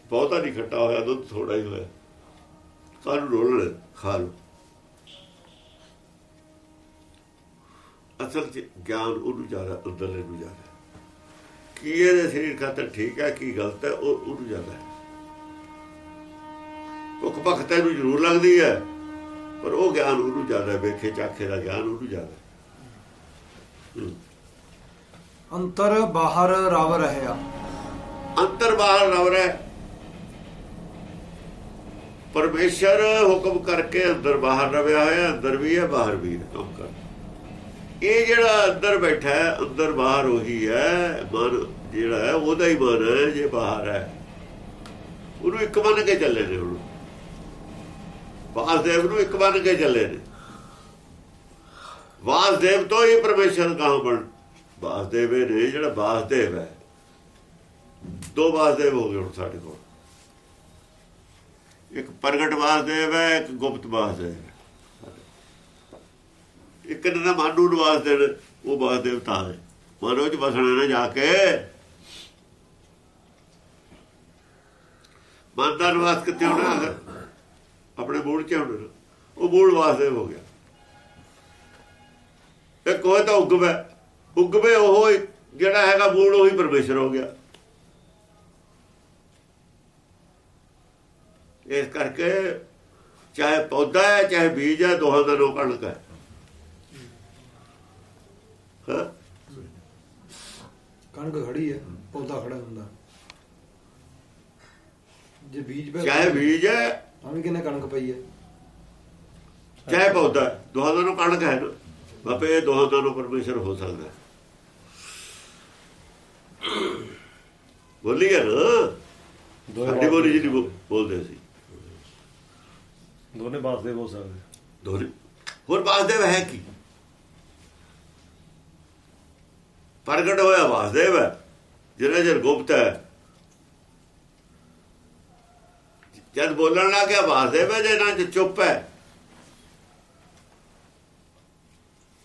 ਬਹੁਤਾ ਨਹੀਂ ਖੱਟਾ ਹੋਇਆ, ਦੁੱਧ ਥੋੜਾ ਹੀ ਹੋਇਆ। ਕੱਲ ਰੋਲ ਲੈ, ਖਾ ਲੋ ਅਸਲ ਚ ਗਿਆਨ ਉਹਨੂੰ ਜ਼ਿਆਦਾ ਅੰਦਰਲੇ ਨੂੰ ਜਾ ਰਿਹਾ ਕੀ ਇਹਦੇ ਸਰੀਰ ਖਾਤਰ ਠੀਕ ਹੈ ਕੀ ਗਲਤ ਹੈ ਉਹ ਉਹਨੂੰ ਜ਼ਿਆਦਾ ਹੈ। ਭੁੱਖ ਭਖ ਤੈਨੂੰ ਜ਼ਰੂਰ ਲੱਗਦੀ ਹੈ ਪਰ ਉਹ ਗਿਆਨ ਉਹਨੂੰ ਜ਼ਿਆਦਾ ਵੇਖੇ ਚਾਖੇ ਦਾ ਗਿਆਨ ਉਹਨੂੰ ਜ਼ਿਆਦਾ। ਅੰਤਰ ਬਾਹਰ ਰਵ ਰਹਿਆ। ਅੰਦਰ ਬਾਹਰ ਰਵ ਰਿਹਾ। ਪਰਮੇਸ਼ਰ ਹੁਕਮ ਕਰਕੇ ਅੰਦਰ ਬਾਹਰ ਰਵਿਆ ਹੋਇਆ ਅੰਦਰ ਵੀ ਹੈ ਬਾਹਰ ਵੀ ਹੈ ਕੰਮ ਕਰ ਇਹ ਜਿਹੜਾ ਅੰਦਰ ਬੈਠਾ ਹੈ, ਅੰਦਰ ਬਾਹਰ ਉਹੀ ਹੈ, ਮਨ ਜਿਹੜਾ ਹੈ, ਉਹਦਾ ਹੀ ਮਨ ਹੈ, ਜੇ ਬਾਹਰ ਹੈ। ਉਹਨੂੰ ਇੱਕ ਮੰਨ ਕੇ ਚੱਲੇ ਨੇ ਉਹਨੂੰ ਵਾਸਦੇਵ ਨੂੰ ਇੱਕ ਮੰਨ ਕੇ ਚੱਲੇ ਨੇ। ਵਾਸਦੇਵ ਤੋਂ ਹੀ ਪਰਮੇਸ਼ਰ ਕਹਾਂ ਬਣ ਵਾਸਦੇਵ ਇਹ ਨੇ ਜਿਹੜਾ ਵਾਸਦੇਵ ਹੈ। ਦੋ ਵਾਸਦੇਵ ਹੋ ਗਏ ਹੁਣ ਸਾਡੇ ਕੋਲ। ਇੱਕ ਪ੍ਰਗਟ ਵਾਸਦੇਵ ਹੈ, ਇੱਕ ਗੁਪਤ ਵਾਸਦੇਵ ਹੈ। ਇੱਕ ਨੇ ਤਾਂ ਮਨ ਨੂੰ ਨਿਵਾਸ ਦੇਣ, ਉਹ ਵਾਸਦੇਵ ਤਾਂ ਹੈ। ਮਨੋ ਚ ਬਸਣਾ ਨਾ ਜਾ ਕੇ ਮਨ ਦਾ ਨਿਵਾਸ ਕਿੱਥੇ ਹੋਣਾ ਆਪਣੇ ਮੂਲ ਚ ਹੋਣਾ। ਉਹ ਮੂਲ ਵਾਸਦੇਵ ਹੋ ਗਿਆ। ਇੱਕ ਹੋਏ ਤਾਂ ਉਗਵੇ ਉਗਵੇ ਉਹ ਹੀ, ਜਿਹੜਾ ਹੈਗਾ ਮੂਲ, ਉਹੀ ਪਰਮੇਸ਼ਰ ਹੋ ਗਿਆ। ਇਸ ਕਰਕੇ ਚਾਹੇ ਪੌਦਾ ਹੈ, ਚਾਹੇ ਬੀਜ ਹੈ, ਦੋਹਾਂ ਦਾ ਨੋ ਕਣਕ ਹੈ। ਕਣਕ ਖੜੀ ਹੈ ਪੌਦਾ ਖੜਾ ਹੁੰਦਾ। ਜੇ ਬੀਜ ਪੈ ਚਾਹੇ ਬੀਜ ਹੈ। ਤਾਂ ਵੀ ਕਿੰਨੇ ਕਣਕ ਪਈ ਹੈ? ਚਾਹੇ ਪੌਦਾ ਦੋਹਾਂ ਦਾ ਨੋ ਕਣਕ ਹੈ। ਨਾ ਬਾਪੇ ਇਹ ਦੋਹਾਂ ਦਾ ਨੋ ਪਰਮੇਸ਼ਰ ਹੋ ਸਕਦਾ। ਬੋਲੀ ਹੈ ਨਾ। ਸਾਡੀ ਬੋਲੀ ਜਿਹੜੀ ਬੋਲਦੇ ਸੀ। ਦੋਨੇ ਬਾਸਦੇ ਹੋ ਸਕਦੇ। ਦੋਨੇ ਹੋਰ ਵਾਸਦੇਵ ਹੈ ਕੀ? ਪ੍ਰਗਟ ਹੋਇਆ ਵਾਸਦੇਵ ਹੈ ਜਿਹੜਾ ਜਰ ਗੁਪਤ ਹੈ। ਜਦ ਬੋਲਣ ਲੱਗ ਗਿਆ ਵਾਸਦੇਵ ਹੈ, ਜੇ ਨਾ ਚੁੱਪ ਹੈ।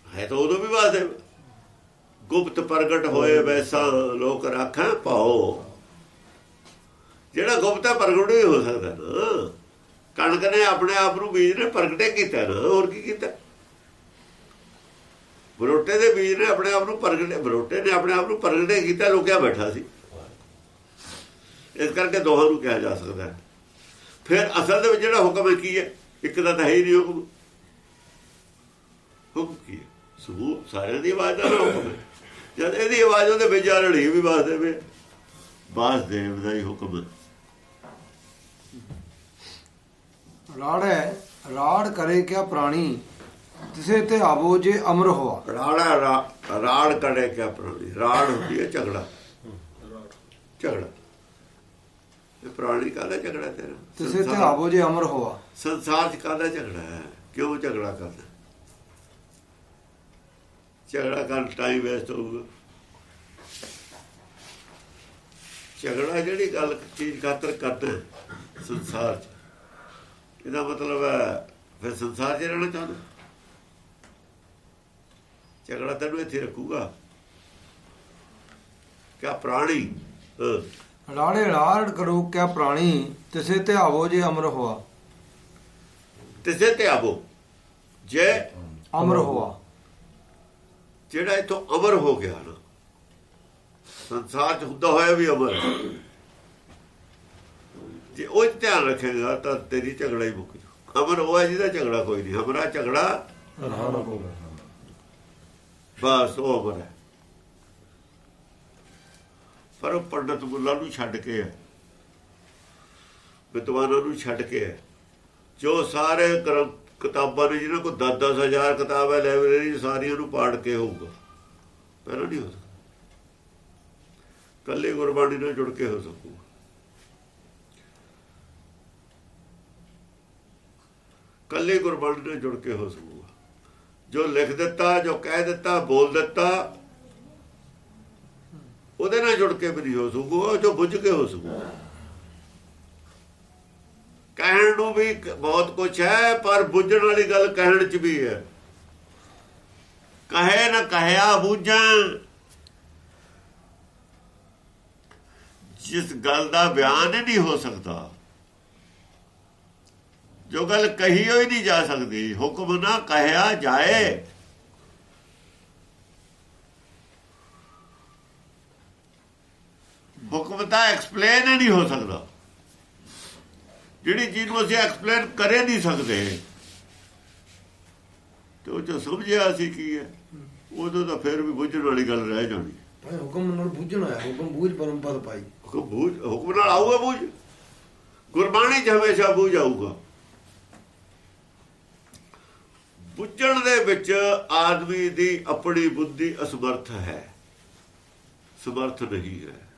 ਹੈ ਤਾਂ ਉਦੋਂ ਵੀ ਵਾਸਦੇਵ। ਗੁਪਤ ਪ੍ਰਗਟ ਹੋਏ ਵੈਸਾ ਲੋਕ ਰੱਖਾਂ ਪਾਓ ਜਿਹੜਾ ਗੁਪਤ ਹੈ, ਪ੍ਰਗਟ ਹੀ ਹੋ ਸਕਦਾ ਨਾ। ਕਣਕ ਨੇ ਆਪਣੇ ਆਪ ਨੂੰ ਬੀਜ ਨੇ ਪ੍ਰਗਟੇ ਕੀਤਾ ਨਾ, ਹੋਰ ਕੀ ਕੀਤਾ? ਬਰੋਟੇ ਦੇ ਬੀਜ ਨੇ ਆਪਣੇ ਆਪ ਨੂੰ ਪ੍ਰਗਟੇ ਬਰੋਟੇ ਨੇ ਆਪਣੇ ਆਪ ਨੂੰ ਪ੍ਰਗਟੇ ਕੀਤਾ, ਲੁਕਿਆ ਬੈਠਾ ਸੀ। ਇਸ ਕਰਕੇ ਦੋਹਾਂ ਨੂੰ ਕਿਹਾ ਜਾ ਸਕਦਾ ਹੈ। ਫਿਰ ਅਸਲ ਦੇ ਵਿੱਚ ਜਿਹੜਾ ਹੁਕਮ ਕੀ ਹੈ? ਇੱਕ ਦਾ ਤਾਂ ਹੈ ਹੀ ਨਹੀਂ ਹੁਕਮ। ਹੁਕਮ ਕੀ ਹੈ? ਸਬੂਤ ਸਾਰਿਆਂ ਦੀ ਆਵਾਜ਼ ਦਾ ਹੁਕਮ ਹੈ। ਜਦ ਇਹਦੀ ਆਵਾਜ਼ ਉਹਦੇ ਵਿੱਚ ਆ ਰੜੀ ਵੀ ਵਾਸਦੇਵ ਵਾਸਦੇਵ ਦਾ ਹੀ ਹੁਕਮ ਹੈ। ਰਾੜ ਹੈ। ਰਾੜ ਕਰੇ ਕਿਆ ਪ੍ਰਾਣੀ? ਤਿਸੇ ਤੇ ਆਵੋ ਜੇ ਅਮਰ ਹੋਆ। ਰਾੜਾ ਰਾੜ ਕੜੇ ਕਿਆ ਪ੍ਰਾਣੀ ਰਾੜ ਹੁੰਦੀ ਹੈ ਝਗੜਾ। ਝਗੜਾ। ਇਹ ਪ੍ਰਾਣੀ ਕਾਹਦਾ ਝਗੜਾ ਤੇਰਾ? ਤਿਸੇ ਤੇ ਆਵੋ ਜੇ ਅਮਰ ਹੋਆ। ਸੰਸਾਰ ਚ ਕਾਹਦਾ ਝਗੜਾ ਹੈ? ਕਿਉਂ ਝਗੜਾ ਕਰਦਾ? ਝਗੜਾ ਕਰਨ ਟਾਈਮ ਵੇਸਟ ਹੋਊਗਾ। ਝਗੜਾ ਜਿਹੜੀ ਗੱਲ ਚੀਜ਼ ਖਾਤਰ ਕਰਦਾ ਸੰਸਾਰ ਚ। ਇਹਦਾ ਮਤਲਬ ਹੈ ਫਿਰ ਸੰਸਾਰ 'ਚ ਰਹਿਣਾ ਚਾਹੁੰਦਾ? ਝਗੜਾ ਤੈਨੂੰ ਇੱਥੇ ਰੱਖੂਗਾ। ਕਿਆ ਪ੍ਰਾਣੀ? ਰਾੜੇ ਰਾੜ ਕਰੋ ਕਿਆ ਪ੍ਰਾਣੀ ਤਿਸੇ ਤੇ ਆਵੋ ਜੇ ਅਮਰ ਹੋਆ। ਤਿਸੇ ਤੇ ਆਵੋ ਜੇ ਅਮਰ ਹੋਆ। ਜਿਹੜਾ ਇਥੋਂ ਅਮਰ ਹੋ ਗਿਆ ਨਾ ਸੰਸਾਰ 'ਚ ਹੁੰਦਾ ਹੋਇਆ ਵੀ ਅਮਰ। ਜੇ ਉਹ ਧਿਆਨ ਰੱਖੇਗਾ ਤਾਂ ਤੇਰੀ ਝਗੜਾ ਹੀ ਮੁੱਕ ਜੂ। ਅਮਰ ਉਹ ਹੈ ਜਿਹਦਾ ਝਗੜਾ ਕੋਈ ਨਹੀਂ। ਹਮਰਾ ਝਗੜਾ ਰਹਾਣਾ ਕੋਗਾ ਬਸ, ਉਹ ਅਮਰ ਹੈ। ਪਰ ਉਹ ਪੰਡਤ ਮੁੱਲਾ ਨੂੰ ਛੱਡ ਕੇ ਹੈ। ਵਿਦਵਾਨਾਂ ਨੂੰ ਛੱਡ ਕੇ ਹੈ। ਜੋ ਸਾਰੇ ਗ੍ਰੰਥ ਕਿਤਾਬਾਂ ਨੇ, ਜਿਹਨਾਂ ਕੋਲ 10-10 ਹਜ਼ਾਰ ਕਿਤਾਬ ਹੈ, ਲਾਇਬ੍ਰੇਰੀ ਸਾਰੀਆਂ ਨੂੰ ਪਾੜ ਕੇ ਹੋਊਗਾ। ਪਹਿਲਾਂ ਨਹੀਂ ਹੋ ਸਕਦਾ। ਕੱਲੇ ਗੁਰਬਾਣੀ ਨਾਲ ਜੁੜ ਕੇ ਹੋ ਸਕੂਗਾ। ਕੱਲੇ ਗੁਰਬਾਣੀ ਨਾਲ ਜੁੜ ਕੇ ਹੋ ਸਕੂਗਾ। ਜੋ ਲਿਖ ਦਿੱਤਾ, ਜੋ ਕਹਿ ਦਿੱਤਾ, ਬੋਲ ਦਿੱਤਾ, ਉਹਦੇ ਨਾਲ ਜੁੜ ਕੇ ਵੀ ਨਹੀਂ ਹੋ ਸਕੂਗਾ ਜੋ ਬੁੱਝ ਕੇ ਹੋ ਸਕੂ ਕਹਿਣ ਨੂੰ ਵੀ ਬਹੁਤ ਕੁਝ ਹੈ, ਪਰ ਬੁੱਝਣ ਵਾਲੀ ਗੱਲ ਕਹਿਣ ਚ ਵੀ ਹੈ। ਕਹੇ ਨਾ ਕਹਿਆ ਬੁੱਝਾਂ। ਜਿਸ ਗੱਲ ਦਾ ਬਿਆਨ ਨਹੀਂ ਹੋ ਸਕਦਾ। ਜੋ ਗੱਲ ਕਹੀ ਹੋਈ ਨਹੀਂ ਜਾ ਸਕਦੀ ਹੁਕਮ ਨਾ ਕਹਿਆ ਜਾਏ। ਹੁਕਮ ਤਾਂ ਐਕਸਪਲੇਨ ਹੀ ਨਹੀਂ ਹੋ ਸਕਦਾ। ਜਿਹੜੀ ਚੀਜ਼ ਨੂੰ ਅਸੀਂ ਐਕਸਪਲੇਨ ਕਰੇ ਨਹੀਂ ਸਕਦੇ ਤੇ ਉਹ ਜੋ ਸਮਝਿਆ ਸੀ ਕੀ ਹੈ ਉਦੋਂ ਤਾਂ ਫਿਰ ਵੀ ਬੁੱਝਣ ਵਾਲੀ ਗੱਲ ਰਹਿ ਜਾਣੀ। ਭਾਈ ਹੁਕਮ ਨਾਲ ਬੁੱਝਣਾ ਹੈ ਹੁਕਮ ਬੂਝ ਪਰਮ ਪਦ ਪਾਈ ਹੁਕਮ ਬੂਝ ਹੁਕਮ ਨਾਲ ਆਊਗਾ ਬੂਝ। ਗੁਰਬਾਣੀ ਹਮੇਸ਼ਾ ਬੂਝ ਆਊਗਾ। ਪੁੱਜਣ ਦੇ ਵਿੱਚ ਆਦਮੀ ਦੀ ਆਪਣੀ ਬੁੱਧੀ ਅਸਮਰਥ ਹੈ। ਸਮਰਥ ਨਹੀਂ ਹੈ।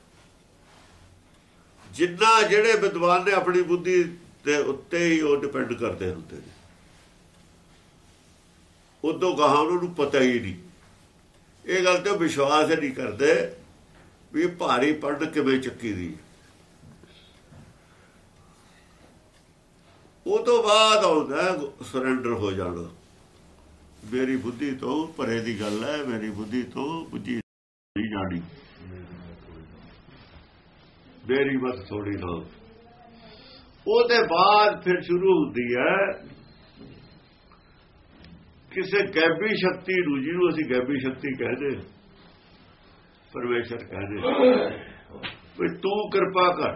ਜਿੰਨਾ ਜਿਹੜੇ ਵਿਦਵਾਨ ਨੇ ਆਪਣੀ ਬੁੱਧੀ ਦੇ ਉੱਤੇ ਹੀ ਉਹ ਡਿਪੈਂਡ ਕਰਦੇ ਹੁੰਦੇ ਨੇ। ਉਦੋਂ ਗਾਹਾਂ ਉਹਨਾਂ ਨੂੰ ਪਤਾ ਹੀ ਨਹੀਂ। ਇਹ ਗੱਲ ਤੇ ਉਹ ਵਿਸ਼ਵਾਸ ਹੀ ਨਹੀਂ ਕਰਦੇ ਵੀ ਭਾਰੀ ਪੜਨ ਕਿਵੇਂ ਚੱਕੀ ਦੀ ਉਹ ਤੋਂ ਬਾਅਦ ਆਉਂਦਾ ਸਰੈਂਡਰ ਹੋ ਜਾਣਾ। ਮੇਰੀ ਬੁੱਧੀ ਤੋਂ ਪਰੇ ਦੀ ਗੱਲ ਹੈ ਮੇਰੀ ਬੁੱਧੀ ਤੋਂ ਬੁੱਝੀ ਨਹੀਂ ਜਾਣੀ। ਮੇਰੀ ਬਸ ਥੋੜੀ ਨਾ ਉਹਦੇ ਬਾਅਦ ਫਿਰ ਸ਼ੁਰੂ ਹੁੰਦੀ ਹੈ ਕਿਸੇ ਗੈਬੀ ਸ਼ਕਤੀ ਨੂੰ ਜਿਹਨੂੰ ਅਸੀਂ ਗੈਬੀ ਸ਼ਕਤੀ ਕਹਿੰਦੇ ਹਾਂ, ਪਰਮੇਸ਼ਰ ਕਹਿੰਦੇ ਹਾਂ। ਵੀ ਤੂੰ ਕਿਰਪਾ ਕਰ।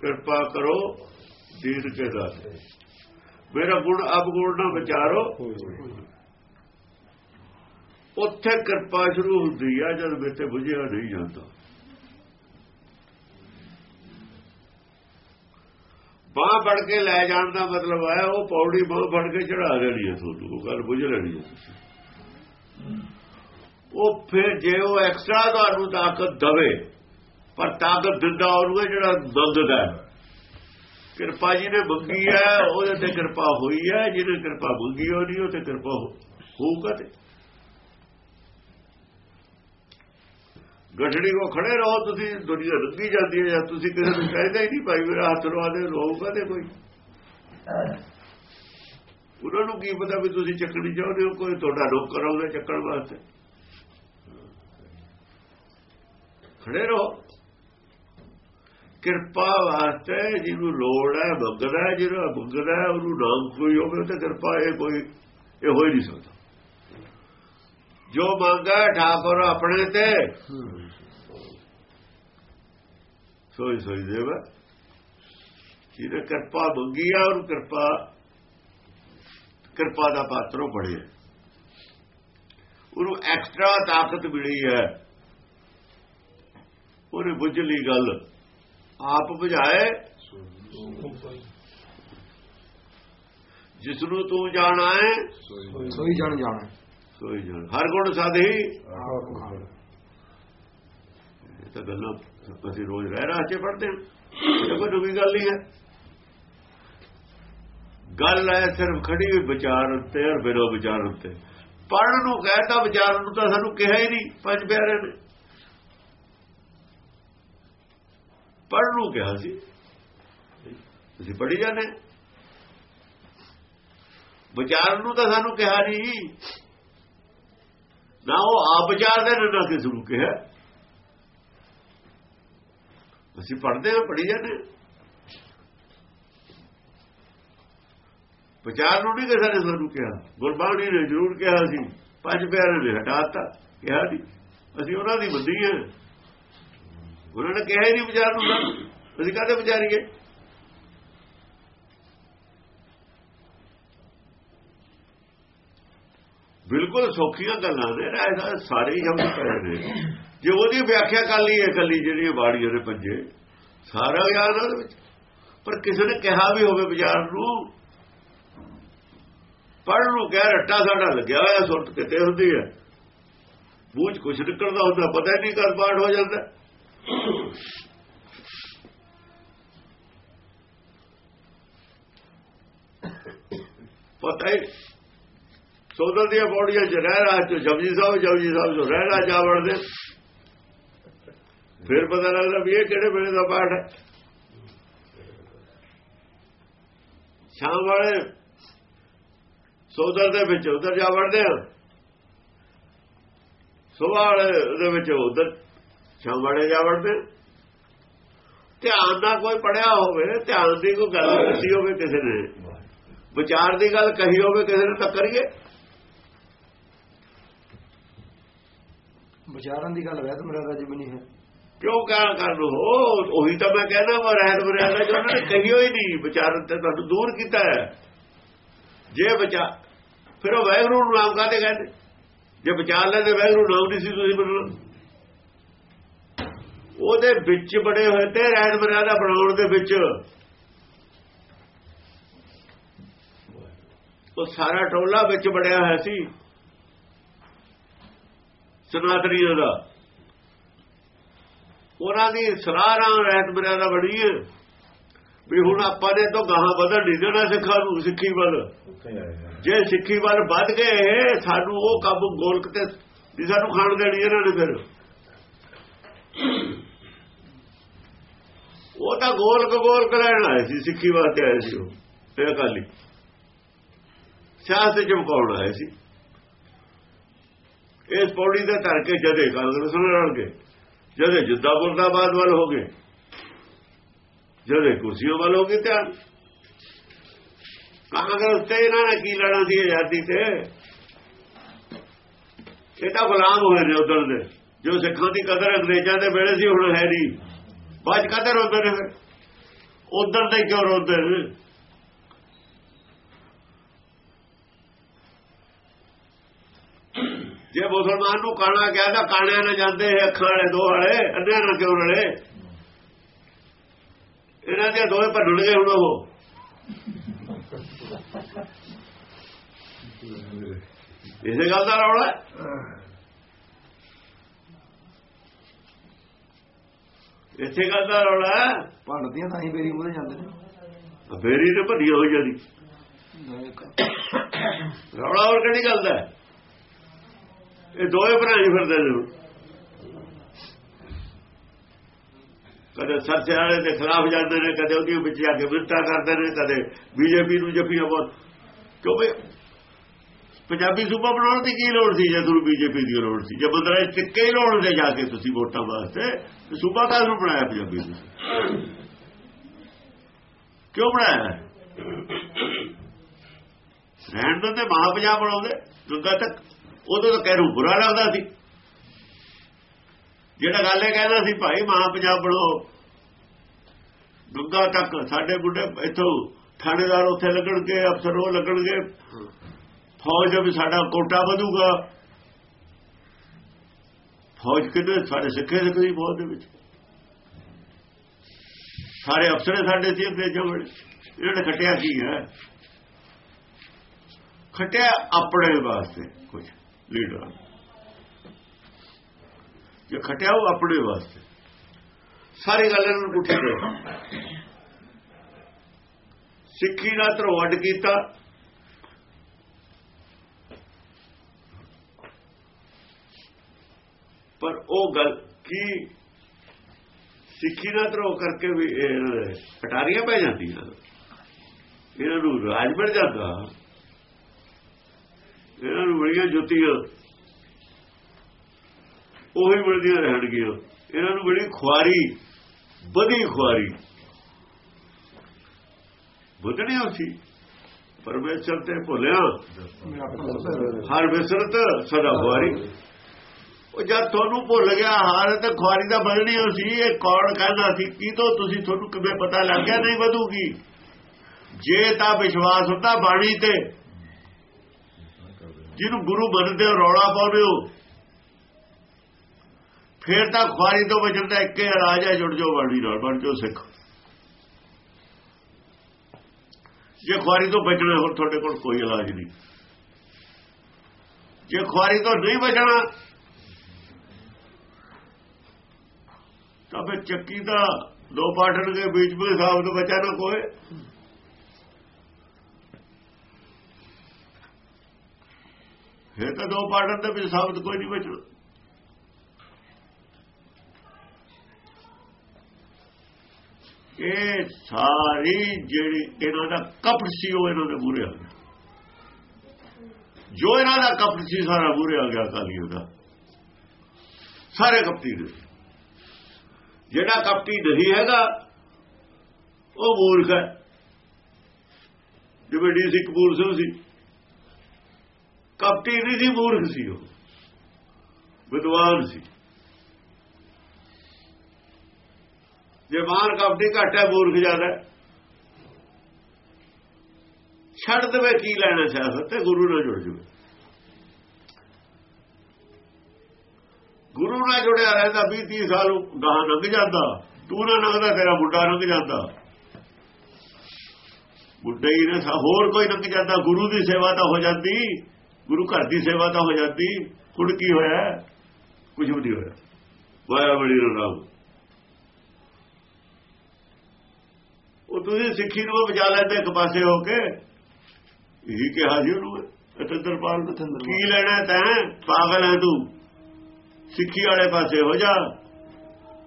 ਕਿਰਪਾ ਕਰੋ ਦੀਨ ਕੇ ਦਾਤੇ ਮੇਰਾ ਗੁਣ ਅਵਗੁਣ ਨਾ ਵਿਚਾਰੋ। ਉੱਥੇ ਕਿਰਪਾ ਸ਼ੁਰੂ ਹੁੰਦੀ ਆ ਜਦ ਮੇਤੇ ਬੁਝਿਆ ਨਹੀਂ ਜਾਂਦਾ। ਬਾਹ ਫੜ ਕੇ ਲੈ ਜਾਣ ਦਾ ਮਤਲਬ ਹੈ ਉਹ ਪੌੜੀ ਬਾਹ ਫੜ ਕੇ ਚੜਾ ਦੇਣੀ ਹੈ ਤੁਹਾਨੂੰ ਉਹ ਗੱਲ ਬੁਝ ਲੈਣੀ ਹੈ। ਉਹ ਫਿਰ ਜੇ ਉਹ ਐਕਸਟਰਾ ਤੁਹਾਨੂੰ ਤਾਕਤ ਦਵੇ ਪਰ ਤਾਕਤ ਦਿੰਦਾ ਉਹਨੂੰ ਜਿਹੜਾ ਮੰਗਦਾ ਹੈ। ਕਿਰਪਾ ਜਿਹਨੇ ਨੇ ਮੰਗੀ ਹੈ ਉਹਦੇ ਤੇ ਕਿਰਪਾ ਹੋਈ ਹੈ ਜਿਹਨੇ ਕਿਰਪਾ ਮੰਗੀ ਹੋਣੀ ਉਹ ਤੇ ਕਿਰਪਾ ਹੋ- ਹੋਊਗਾ ਤੇ। ਗੱਠੜੀ ਕੋ ਖੜੇ ਰਹੋ, ਤੁਸੀਂ ਦੁਨੀਆ ਲੰਗੀ ਜਾਂਦੀ ਹੈ, ਜਾਂ ਤੁਸੀਂ ਕਿਸੇ ਨੂੰ ਕਹਿੰਦੇ ਹੀ ਨਹੀਂ, ਭਾਈ ਮੇਰਾ ਹੱਥ ਲਵਾ ਦੇ ਰਹੂਗਾ ਤੇ ਕੋਈ। ਉਹਨਾਂ ਨੂੰ ਕੀ ਪਤਾ ਵੀ ਤੁਸੀਂ ਚੱਕਣੀ ਚਾਹੁੰਦੇ ਹੋ, ਕੋਈ ਤੁਹਾਡਾ ਨੌਕਰ ਆਉਂਦਾ ਚੱਕਣ ਵਾਸਤੇ। ਖੜੇ ਰਹੋ। ਕਿਰਪਾ ਵਾਸਤੇ ਜਿਹਨੂੰ ਲੋੜ ਹੈ ਮੰਗਦਾ ਹੈ, ਜਿਹੜਾ ਮੰਗਦਾ ਉਹਨੂੰ ਨਾਮ ਕੋਈ ਹੋਵੇ ਤੇ ਕਿਰਪਾ ਇਹ ਕੋਈ ਇਹ ਹੋ ਹੀ ਨਹੀਂ ਸਕਦਾ। ਜੋ ਮੰਗਾ ਠਾਕੁਰ ਆਪਣੇ ਤੇ। ਸੋਈ ਸੋਈ ਦੇਵਾ ਜਿਹਨੇ ਕਿਰਪਾ ਮੰਗੀ ਆ ਉਹਨੂੰ ਕਿਰਪਾ ਕਿਰਪਾ ਦਾ ਪਾਤਰ ਉਹ ਬਣੇ ਉਹਨੂੰ ਐਕਸਟਰਾ ਤਾਕਤ ਮਿਲੀ ਹੈ। ਉਹਨੇ ਬੁੱਝ ਲਈ ਗੱਲ। ਆਪ ਬੁਝਾਏ ਜਿਸ ਨੂੰ ਤੂੰ ਜਾਣਾ ਹੈ ਸੋਈ ਜਣ ਜਾਣਾ। ਸੋਈ ਜਾਣ। ਹਰ ਗੁਣ ਸਾਧੀ। ਇਹ ਤਾਂ ਗੱਲਾਂ ਅਸੀਂ ਰੋਜ਼ ਰਹਿ ਰਾਹ ਚ ਪੜਦੇ ਹਾਂ। ਇਹ ਕੋਈ ਨਵੀਂ ਗੱਲ ਨਹੀਂ ਹੈ। ਗੱਲ ਹੈ ਸਿਰਫ ਖੜੀ ਹੋਈ ਵਿਚਾਰ ਉੱਤੇ ਔਰ ਬਿਰੋ ਵਿਚਾਰ ਉੱਤੇ। ਪੜਨ ਨੂੰ ਕਹਿਤਾ ਵਿਚਾਰਨ ਨੂੰ ਤਾਂ ਸਾਨੂੰ ਕਿਹਾ ਹੀ ਨਹੀਂ ਪੰਜ ਪਿਆਰੇ ਨੇ। ਪੜ੍ਹਨ ਨੂੰ ਕਿਹਾ ਸੀ। ਤੁਸੀਂ ਪੜ੍ਹੀ ਜਾਂਦੇ। ਵਿਚਾਰਨ ਨੂੰ ਤਾਂ ਸਾਨੂੰ ਕਿਹਾ ਨਹੀਂ ਨਾ ਉਹ ਆਪ ਵਿਚਾਰਦੇ ਨੇ ਨਾ ਕਿਸੇ ਨੂੰ ਕਿਹਾ। ਅਸੀਂ ਪੜ੍ਹਦੇ ਹਾਂ, ਪੜ੍ਹੀ ਜਾਂਦੇ ਹਾਂ। ਵਿਚਾਰ ਨੂੰ ਨਹੀਂ ਕਿਸੇ ਨੇ ਸਾਨੂੰ ਕਿਹਾ। ਗੁਰਬਾਣੀ ਨੇ ਜ਼ਰੂਰ ਕਿਹਾ ਸੀ। ਪੰਜ ਪਿਆਰੇ ਨੇ ਹਟਾਤਾ ਕਿਹਾ ਨਹੀਂ ਅਸੀਂ ਉਹਨਾਂ ਦੀ ਮੰਦੀ ਹੈ ਉਹਨਾਂ ਨੇ ਕਿਹਾ ਹੀ ਨਹੀਂ ਵਿਚਾਰ ਨੂੰ ਸਾਨੂੰ। ਅਸੀਂ ਕਾਹਦੇ ਵਿਚਾਰੀਏ ਬਿਲਕੁਲ ਸੌਖੀਆਂ ਗੱਲਾਂ ਨੇ, ਰਾਏ ਸਾਰੇ ਹੀ ਸਮਝ ਪਏ ਨੇ। ਜੇ ਉਹਦੀ ਵਿਆਖਿਆ ਕਰ ਲਈਏ ਕੱਲੀ ਜਿਹੜੀ ਬਾੜੀ ਉਹਦੇ ਪੰਜੇ, ਸਾਰਾ ਗਿਆਨ ਉਹਦੇ ਵਿੱਚ। ਪਰ ਕਿਸੇ ਨੇ ਕਿਹਾ ਵੀ ਹੋਵੇ ਵਿਚਾਰ ਨੂੰ ਪੜ੍ਹਨ ਨੂੰ ਕਹਿ ਰੱਟਾ ਸਾਡਾ ਲੱਗਿਆ ਹੋਇਆ, ਸੁਰਤ ਕਿਤੇ ਹੁੰਦੀ ਹੈ। ਬੂਝ ਕੁਛ ਨਿਕਲਦਾ ਹੁੰਦਾ, ਪਤਾ ਹੀ ਨਹੀਂ ਕਦ ਪਾਠ ਹੋ ਜਾਂਦਾ। ਪਤਾ ਹੀ ਸੋਦਰ ਦੀਆਂ ਬੋੜੀਆਂ ਚ ਰਹਿ ਰਹਾ ਚ ਜਪਜੀ ਸਾਹਿਬ ਜਪਜੀ ਸਾਹਿਬ ਜੋ ਰਹਿ ਰਹਾ ਜਾ ਵੜਦੇ। ਫਿਰ ਪਤਾ ਲੱਗਦਾ ਵੀ ਇਹ ਕਿਹੜੇ ਵੇਲੇ ਦਾ ਪਾਠ ਹੈ। ਸ਼ਾਮ ਵਾਲੇ ਸੋਦਰ ਦੇ ਵਿੱਚ ਉਧਰ ਜਾ ਵੜਦੇ ਆ ਸੁਬਾਹ ਵਾਲੇ ਦੇ ਵਿੱਚ ਉਧਰ ਸ਼ਾਮ ਵਾਲੇ ਜਾ ਵੜਦੇ ਧਿਆਨ ਦਾ ਕੋਈ ਪੜਿਆ ਹੋਵੇ, ਧਿਆਨ ਦੀ ਕੋਈ ਗੱਲ ਕੀਤੀ ਹੋਵੇ ਕਿਸੇ ਨੇ। ਵਿਚਾਰ ਦੀ ਗੱਲ ਕਹੀ ਹੋਵੇ ਕਿਸੇ ਨੇ ਤਾਂ ਕਰੀਏ। ਵਿਚਾਰਾਂ ਦੀ ਗੱਲ ਵੈਦ ਮਰਿਆਦਾ ਜੀ ਬਣੀ ਹੈ। ਕਿਉਂ ਕਹਿਣ ਕਰ ਲੋ ਉਹੀ ਤਾਂ ਮੈਂ ਕਹਿੰਦਾ ਵਾ ਰਹਿਤ ਮਰਿਆਦਾ ਜੋ ਉਹਨਾਂ ਨੇ ਕਹੀ ਹੋਈ ਨਹੀਂ। ਵਿਚਾਰਨ ਤੇ ਤੁਹਾਨੂੰ ਦੂਰ ਕੀਤਾ ਹੈ। ਜੇ ਵਿਚਾਰ ਫਿਰ ਉਹ ਵੈਗਰੂ ਨੂੰ ਨਾਮ ਕਾਹਦੇ ਕਹਿੰਦੇ? ਜੇ ਵਿਚਾਰ ਲੈਂਦੇ ਵੈਗਰੂ ਨਾਮ ਨਹੀਂ ਸੀ ਤੁਸੀਂ ਬੋਲੋ ਉਹਦੇ ਵਿੱਚ ਬੜੇ ਹੋਏ ਤੇ ਰਹਿਤ ਮਰਿਆਦਾ ਬਣਾਉਣ ਦੇ ਵਿੱਚ ਉਹ ਸਾਰਾ ਟੋਲਾ ਵਿੱਚ ਬੜਿਆ ਹੋਇਆ ਸੀ। ਸਨਾਤਨੀਆਂ ਦਾ। ਉਹਨਾਂ ਦੀ ਸਲਾਹਾਂ ਰਹਿਤ ਮਰਿਆਦਾ ਬੜੀ ਹੈ ਵੀ ਹੁਣ ਆਪਾਂ ਨੇ ਤਾਂ ਗਾਹਾਂ ਵਧਣ ਨਹੀਂ ਦੇਣਾ ਸਿੱਖਾਂ ਨੂੰ ਸਿੱਖੀ ਵੱਲ। ਜੇ ਸਿੱਖੀ ਵੱਲ ਵੱਧ ਗਏ ਸਾਨੂੰ ਉਹ ਕੰਮ ਗੋਲਕ ਤੇ ਵੀ ਸਾਨੂੰ ਖਾਣ ਦੇਣੀ ਇਹਨਾਂ ਨੇ ਫਿਰ। ਉਹ ਤਾਂ ਗੋਲਕ ਗੋਲਕ ਲੈਣ ਆਏ ਸੀ ਸਿੱਖੀ ਵਾਸਤੇ ਆਏ ਸੀ ਉਹ। ਇਹ ਅਕਾਲੀ ਸਿਆਸਤ ਚਮਕਾਉਣ ਆਏ ਸੀ। ਇਸ ਪੌੜੀ ਦੇ ਧਰ ਕੇ ਜਦੇ ਕਾਂਗਰਸ ਨਾਲ ਰਲ ਗਏ, ਜਦੇ ਜਿੱਦਾਂ ਮੁਰਦਾਬਾਦ ਵੱਲ ਹੋ ਗਏ, ਜਦੇ ਕੁਰਸੀਆਂ ਵੱਲ ਹੋ ਗਏ ਧਿਆਨ। ਕਾਂਗਰਸ ਤੇ ਇਹਨਾਂ ਨੇ ਕੀ ਲੜਨਾ ਸੀ ਆਜ਼ਾਦੀ ਤੇ? ਇਹ ਤਾਂ ਗੁਲਾਮ ਹੋਏ ਨੇ ਉਧਰ ਦੇ, ਜੋ ਸਿੱਖਾਂ ਦੀ ਕਦਰ ਅੰਗਰੇਜ਼ਾਂ ਦੇ ਵੇਲੇ ਸੀ, ਹੁਣ ਹੈ ਨਹੀਂ। ਬਾਅਦ 'ਚ ਕਦਰ ਹੁੰਦੇ ਨੇ ਫਿਰ? ਉਧਰ ਦੇ ਕਿਉਂ ਰੋਂਦੇ ਨੇ ਜੇ ਮੁਸਲਮਾਨ ਨੂੰ ਕਾਣਾ ਕਿਹਾ ਤਾਂ ਕਾਣਿਆਂ ਨਾਲ ਜਾਂਦੇ ਅੱਖਾਂ ਵਾਲੇ ਦੋ ਵਾਲੇ ਅੰਨਿਆਂ ਨਾਲ ਕਿਉਂ ਰਲੇ ਇਹਨਾਂ ਦੇ ਦੋਵੇਂ ਭੰਨਣਗੇ ਹੁਣ ਉਹ ਇਸੇ ਗੱਲ ਦਾ ਰੌਲਾ। ਇਸੇ ਗੱਲ ਦਾ ਰੌਲਾ। ਭੰਡਦੀਆਂ ਤਾਂ ਹੀ ਬੇਰੀ ਮੂਹਰੇ ਜਾਂਦੇ ਨੇ ਫੇਰੀ ਤੇ ਭੱਡੀ ਹੋ ਜਾਂਦੀ ਰੌਲਾ ਹੋਰ ਕਿਹੜੀ ਗੱਲ ਦਾ? ਇਹ ਦੋਵੇਂ ਭਰਾ ਹੀ ਫਿਰਦੇ ਨੇ। ਕਦੇ ਸਰਸੇ ਵਾਲੇ ਦੇ ਖਿਲਾਫ ਜਾਂਦੇ ਨੇ, ਕਦੇ ਉਹਦੀ ਵਿੱਚ ਜਾ ਕੇ ਵਿਰਤਾ ਕਰਦੇ ਨੇ, ਕਦੇ ਬੀਜੇਪੀ ਨੂੰ ਜੱਫੀਆਂ ਬਹੁਤ। ਕਿਉਂਕਿ ਪੰਜਾਬੀ ਸੂਬਾ ਬਣਾਉਣ ਦੀ ਕੀ ਲੋੜ ਸੀ, ਜੇ ਤੁਹਾਨੂੰ ਬੀਜੇਪੀ ਦੀ ਲੋੜ ਸੀ? ਜੇ ਬੰਦਰਾ ਟਿੱਕੇ ਹੀ ਲੋੜ ਦੇ ਜਾ ਕੇ ਤੁਸੀਂ ਵੋਟਾਂ ਵਾਸਤੇ, ਤੇ ਸੂਬਾ ਕਾਹ ਨੂੰ ਬਣਾਇਆ ਪੰਜਾਬੀ ਨੂੰ? ਕਿਉਂ ਬਣਾਇਆ? ਰਹਿਣ ਦਿੰਦੇ ਮਹਾ ਪੰਜਾਬ ਬਣਾਉਂਦੇ ਦੁੱਗਾ ਤੱਕ। ਉਦੋਂ ਤਾਂ ਕਹਿਰੂ ਬੁਰਾ ਲੱਗਦਾ ਸੀ। ਜਿਹੜਾ ਗੱਲ ਇਹ ਕਹਿੰਦਾ ਸੀ, ਭਾਈ ਮਹਾ ਪੰਜਾਬ ਬਣਾਓ। ਦੁੱਗਾ ਤੱਕ ਸਾਡੇ ਬੁੱਢੇ ਇੱਥੋਂ ਥਾਣੇਦਾਰ ਉੱਥੇ ਲੱਗਣਗੇ, ਅਫਸਰ ਉਹ ਲੱਗਣਗੇ। ਫੌਜ ਵੀ ਸਾਡਾ ਕੋਟਾ ਵਧੂਗਾ। ਫੌਜ ਕਿੰਨੇ ਸਾਡੇ ਸਿੱਖੇ ਸਿੱਖੀ ਫੌਜ ਦੇ ਵਿੱਚ। ਸਾਰੇ ਅਫਸਰ ਸਾਡੇ ਸੀ ਅੰਗਰੇਜ਼ਾਂ ਵੇਲੇ ਇਹਨਾਂ ਨੇ ਖਟਿਆ ਕੀ ਹੈ। ਖਟਿਆ ਆਪਣੇ ਵਾਸਤੇ ਕੁਝ ਲੀਡਰ ਜੇ ਖਟਿਆ ਉਹ ਆਪਣੇ ਵਾਸਤੇ, ਸਾਰੀ ਗੱਲ ਇਹਨਾਂ ਨੂੰ ਪੁੱਠੀ ਦੇ ਸਿੱਖੀ ਦਾ ਧਰੋ ਅੱਡ ਕੀਤਾ। ਪਰ ਉਹ ਗੱਲ ਕੀ, ਸਿੱਖੀ ਦਾ ਧਰੋ ਕਰਕੇ ਵੀ ਇਹ ਪੈ ਜਾਂਦੀਆਂ ਇਹਨਾਂ ਨੂੰ ਰਾਜ ਮਿਲ ਜਾਂਦਾ। ਇਹਨਾਂ ਨੂੰ ਮਿਲੀਆਂ ਜੁੱਤੀਆਂ। ਉਹੀ ਮਿਲਦੀਆਂ ਰਹਿਣਗੀਆਂ ਇਹਨਾਂ ਨੂੰ ਬੜੀ ਖੁਆਰੀ, ਵਧੀ ਖੁਆਰੀ। ਵਧਣੀ ਸੀ। ਪਰਮੇਸ਼ਰ ਤੇ ਭੁੱਲਿਆ। ਹਰ ਵਿਸਰਤ ਸਦਾ ਖੁਆਰੀ। ਉਹ ਜਦ ਤੁਹਾਨੂੰ ਭੁੱਲ ਗਿਆ ਹਾਰ ਤੇ ਖੁਆਰੀ ਦਾ ਵਧਣੀ ਸੀ। ਇਹ ਕੌਣ ਕਹਿੰਦਾ ਸੀ? ਕੀ ਤੋਂ ਤੁਸੀਂ ਤੁਹਾਨੂੰ ਕਿਵੇਂ ਪਤਾ ਲੱਗ ਗਿਆ ਨਹੀਂ ਵਧੂਗੀ? ਜੇ ਤਾਂ ਵਿਸ਼ਵਾਸ ਹੁੰਦਾ ਬਾਣੀ ਤੇ। ਜਿਹਨੂੰ ਗੁਰੂ ਮੰਨਦੇ ਹੋ, ਰੌਲਾ ਪਾਉਂਦੇ ਹੋ, ਫੇਰ ਤਾਂ ਖੁਆਰੀ ਤੋਂ ਬਚਣ ਦਾ ਇੱਕੇ ਇਲਾਜ ਹੈ, ਜੁੜ ਜਾਓ ਬਾਣੀ ਨਾਲ, ਬਣ ਜਾਓ ਸਿੱਖ। ਜੇ ਖੁਆਰੀ ਤੋਂ ਬਚਣਾ, ਹੋਰ ਤੁਹਾਡੇ ਕੋਲ ਕੋਈ ਇਲਾਜ ਨਹੀਂ। ਜੇ ਖੁਆਰੀ ਤੋਂ ਨਹੀਂ ਬਚਣਾ, ਤਾਂ ਫਿਰ ਚੱਕੀ ਦਾ ਦੋ ਪਾਠਣ ਦੇ ਵਿੱਚ ਵਿੱਚ ਸਾਹਬ ਤੋਂ ਬਚਾ ਨਾ ਕੋਈ। ਫਿਰ ਤਾਂ ਦੋ ਪਾਠਣ ਦੇ ਵਿੱਚ ਸਾਬਤ ਕੋਈ ਨਹੀਂ ਬਚਣਾ। ਇਹ ਸਾਰੀ ਜਿਹੜੀ ਇਹਨਾਂ ਦਾ ਕਪਟ ਸੀ, ਉਹ ਇਹਨਾਂ ਦੇ ਮੂਰੇ ਆ ਗਿਆ। ਜੋ ਇਹਨਾਂ ਦਾ ਕਪਟ ਸੀ, ਸਾਰਾ ਮੂਰੇ ਆ ਗਿਆ ਕਾਲੀਆਂ ਦਾ। ਸਾਰੇ ਕਪਟੀ ਦੇ ਜਿਹੜਾ ਕਪਟੀ ਨਹੀਂ ਹੈਗਾ, ਉਹ ਮੂਰਖ ਹੈ। ਜਿਵੇਂ ਡੀ ਸੀ ਕਪੂਰ ਸਿੰਘ ਸੀ। ਕਪਟੀ ਨਹੀਂ ਸੀ ਮੂਰਖ ਸੀ ਉਹ। ਵਿਦਵਾਨ ਸੀ। ਜੇ ਮਾਨ ਕਪਟੀ ਘੱਟ ਹੈ, ਮੂਰਖ ਜ਼ਿਆਦਾ ਛੱਡ ਦੇਵੇ ਕੀ ਲੈਣਾ ਸਿਆਸਤ ਤੇ ਗੁਰੂ ਨਾਲ ਜੁੜ ਜੂਵੇ। ਗੁਰੂ ਨਾਲ ਜੁੜਿਆ ਰਹਿੰਦਾ 20 30 ਸਾਲ ਗਾਹ ਲੰਘ ਜਾਂਦਾ। ਤੂੰ ਨਾ ਲੰਘਦਾ, ਤੇਰਾ ਬੁੱਢਾ ਲੰਘ ਜਾਂਦਾ। ਬੁੱਢੇ ਹੀ ਨਾ ਹੋਰ ਕੋਈ ਲੰਘ ਜਾਂਦਾ। ਗੁਰੂ ਦੀ ਸੇਵਾ ਤਾਂ ਹੋ ਜਾਂਦੀ। ਗੁਰੂ ਘਰ ਦੀ ਸੇਵਾ ਤਾਂ ਹੋ ਜਾਂਦੀ ਹੁਣ ਕੀ ਹੋਇਆ? ਕੁਝ ਵੀ ਨਹੀਂ ਹੋਇਆ। ਵਾਇਆ ਬੜੀ ਰਾਮ। ਉਹ ਤੁਸੀਂ ਸਿੱਖੀ ਨੂੰ ਬਚਾ ਲੈਂਦੇ ਇੱਕ ਪਾਸੇ ਹੋ ਕੇ। ਇਹੀ ਕਿਹਾ ਜੀ ਉਹਨੂੰ ਅਤੰਦਰਪਾਲ ਨੂੰ ਅਤਿੰਦਰਪਾਲ। ਕੀ ਲੈਣਾ ਤੈਂ? ਪਾਗਲ ਹੈ ਤੂੰ। ਸਿੱਖੀ ਵਾਲੇ ਪਾਸੇ ਹੋ ਜਾ।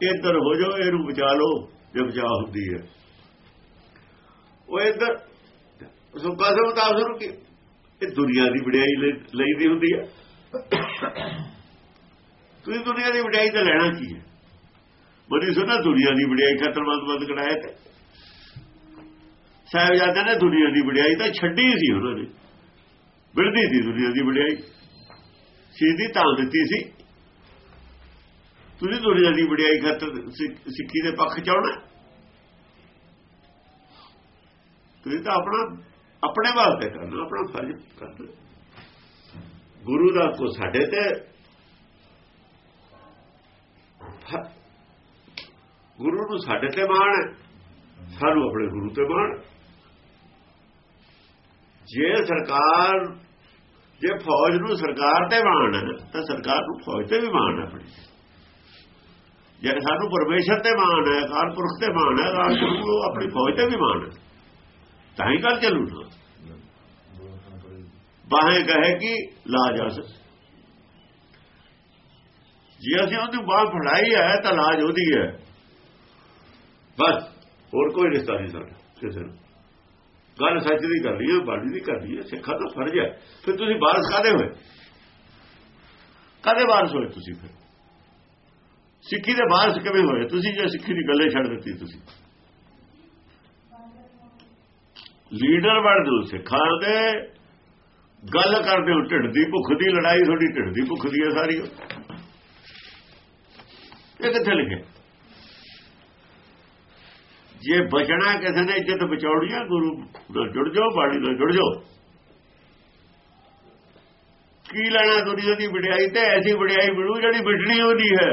ਇੱਧਰ ਹੋ ਜਾ ਇਹਨੂੰ ਬਚਾ ਲਓ ਜੇ ਬਚਾ ਹੁੰਦੀ ਹੈ ਉਹ ਇੱਧਰ ਸੁੱਕਾ ਸੇ ਮੁਤਾਬਕ ਨੂੰ ਕੀ ਇਹ ਦੁਨੀਆ ਦੀ ਵਡਿਆਈ ਲਈ- ਲਈਦੀ ਹੁੰਦੀ ਹੈ ਤੁਸੀਂ ਦੁਨੀਆ ਦੀ ਵਡਿਆਈ ਤਾਂ ਲੈਣਾ ਕੀ ਹੈ? ਬੜੀ ਸੁਣਾ ਦੁਨੀਆ ਦੀ ਵਡਿਆਈ ਖਾਤਰ ਬੰਦ ਬੰਦ ਤੇ। ਸਾਹਿਬਜ਼ਾਦਿਆਂ ਨੇ ਦੁਨੀਆ ਦੀ ਵਡਿਆਈ ਤਾਂ ਛੱਡੀ ਸੀ ਉਹਨਾਂ ਨੇ। ਬਿਰਦੀ ਸੀ ਦੁਨੀਆ ਦੀ ਵਡਿਆਈ। ਸਿੱਧੀ ਤਾਂ ਦਿੱਤੀ ਸੀ। ਤੁਸੀਂ ਦੁਨੀਆ ਦੀ ਵਡਿਆਈ ਖਾਤਰ ਸਿੱਖੀ ਦੇ ਪੱਖ ਚ ਆਉਣਾ। ਤੁਸੀਂ ਤਾਂ ਆਪਣਾ ਆਪਣੇ ਵਾਸਤੇ ਕਰਨਾ ਆਪਣਾ ਫਰਜ਼ ਕਰਨਾ ਗੁਰੂ ਦਾ ਕੋ ਸਾਡੇ ਤੇ ਗੁਰੂ ਨੂੰ ਸਾਡੇ ਤੇ ਮਾਣ ਹੈ, ਸਾਨੂੰ ਆਪਣੇ ਗੁਰੂ ਤੇ ਮਾਣ ਜੇ ਸਰਕਾਰ, ਜੇ ਫੌਜ ਨੂੰ ਸਰਕਾਰ ਤੇ ਮਾਣ ਹੈ, ਤਾਂ ਸਰਕਾਰ ਨੂੰ ਫੌਜ ਤੇ ਵੀ ਮਾਣ ਹੈ ਆਪਣੀ। ਜੇ ਸਾਨੂੰ ਪਰਮੇਸ਼ਰ ਤੇ ਮਾਣ ਹੈ, ਅਕਾਲ ਪੁਰਖ ਤੇ ਮਾਣ ਹੈ, ਅਕਾਲ ਪੁਰਖ ਨੂੰ ਆਪਣੀ ਫੌਜ ਤੇ ਵੀ ਮਾਣ ਹੈ। ਤਾਂ ਹੀ ਗੱਲ ਚੱਲੂ ਬਾਹੇ ਕਹੇ ਕਿ ਲਾ ਜਾ ਸਕ ਜੇ ਅਸੀਂ ਉਹਦੀ ਬਾਹ ਫੜਾਈ ਹੈ, ਤਾਂ ਲਾਜ ਉਹਦੀ ਹੈ। ਬਸ, ਹੋਰ ਕੋਈ ਰਿਸ਼ਤਾ ਨਹੀਂ ਸਾਡਾ, ਕਿਸੇ ਨਾਲ ਗੱਲ ਸੱਚ ਦੀ ਕਰ ਲਈ ਬਾਣੀ ਦੀ ਕਰਨੀ ਹੈ ਸਿੱਖਾਂ ਦਾ ਫਰਜ਼ ਹੈ। ਫਿਰ ਤੁਸੀਂ ਬਾਰਸ ਕਾਦੇ ਹੋਏ? ਕਾਦੇ ਬਾਰਸ ਹੋਏ ਤੁਸੀਂ ਫਿਰ? ਸਿੱਖੀ ਦੇ ਬਾਰਸ ਕਿਵੇਂ ਹੋਏ? ਤੁਸੀਂ ਜੇ ਸਿੱਖੀ ਦੀ ਗੱਲੇ ਛੱਡ ਦਿੱਤੀ ਤੁਸੀਂ। ਲੀਡਰ ਬਣ ਦੋ ਸਿੱਖਾਂ ਦੇ ਗੱਲ ਕਰਦੇ ਹੋ ਢਿੱਡ ਦੀ ਭੁੱਖ ਦੀ ਲੜਾਈ ਤੁਹਾਡੀ ਢਿੱਡ ਦੀ ਭੁੱਖ ਦੀ ਹੈ ਸਾਰੀ। ਇਹ ਕਿੱਥੇ ਲਿਖਿਆ? ਜੇ ਬਚਣਾ ਕਿਸੇ ਨੇ, ਇੱਜ਼ਤ ਬਚਾਉਣੀ ਆ ਗੁਰੂ ਨਾਲ ਜੁੜ ਜਾਓ, ਬਾਣੀ ਨਾਲ ਜੁੜ ਜਾਓ। ਕੀ ਲੈਣਾ ਦੁਨੀਆ ਦੀ ਵਡਿਆਈ ਤੇ? ਐਸੀ ਵਡਿਆਈ ਮਿਲੂ ਜਿਹੜੀ ਮਿਟਣੀ ਉਹਦੀ ਹੈ।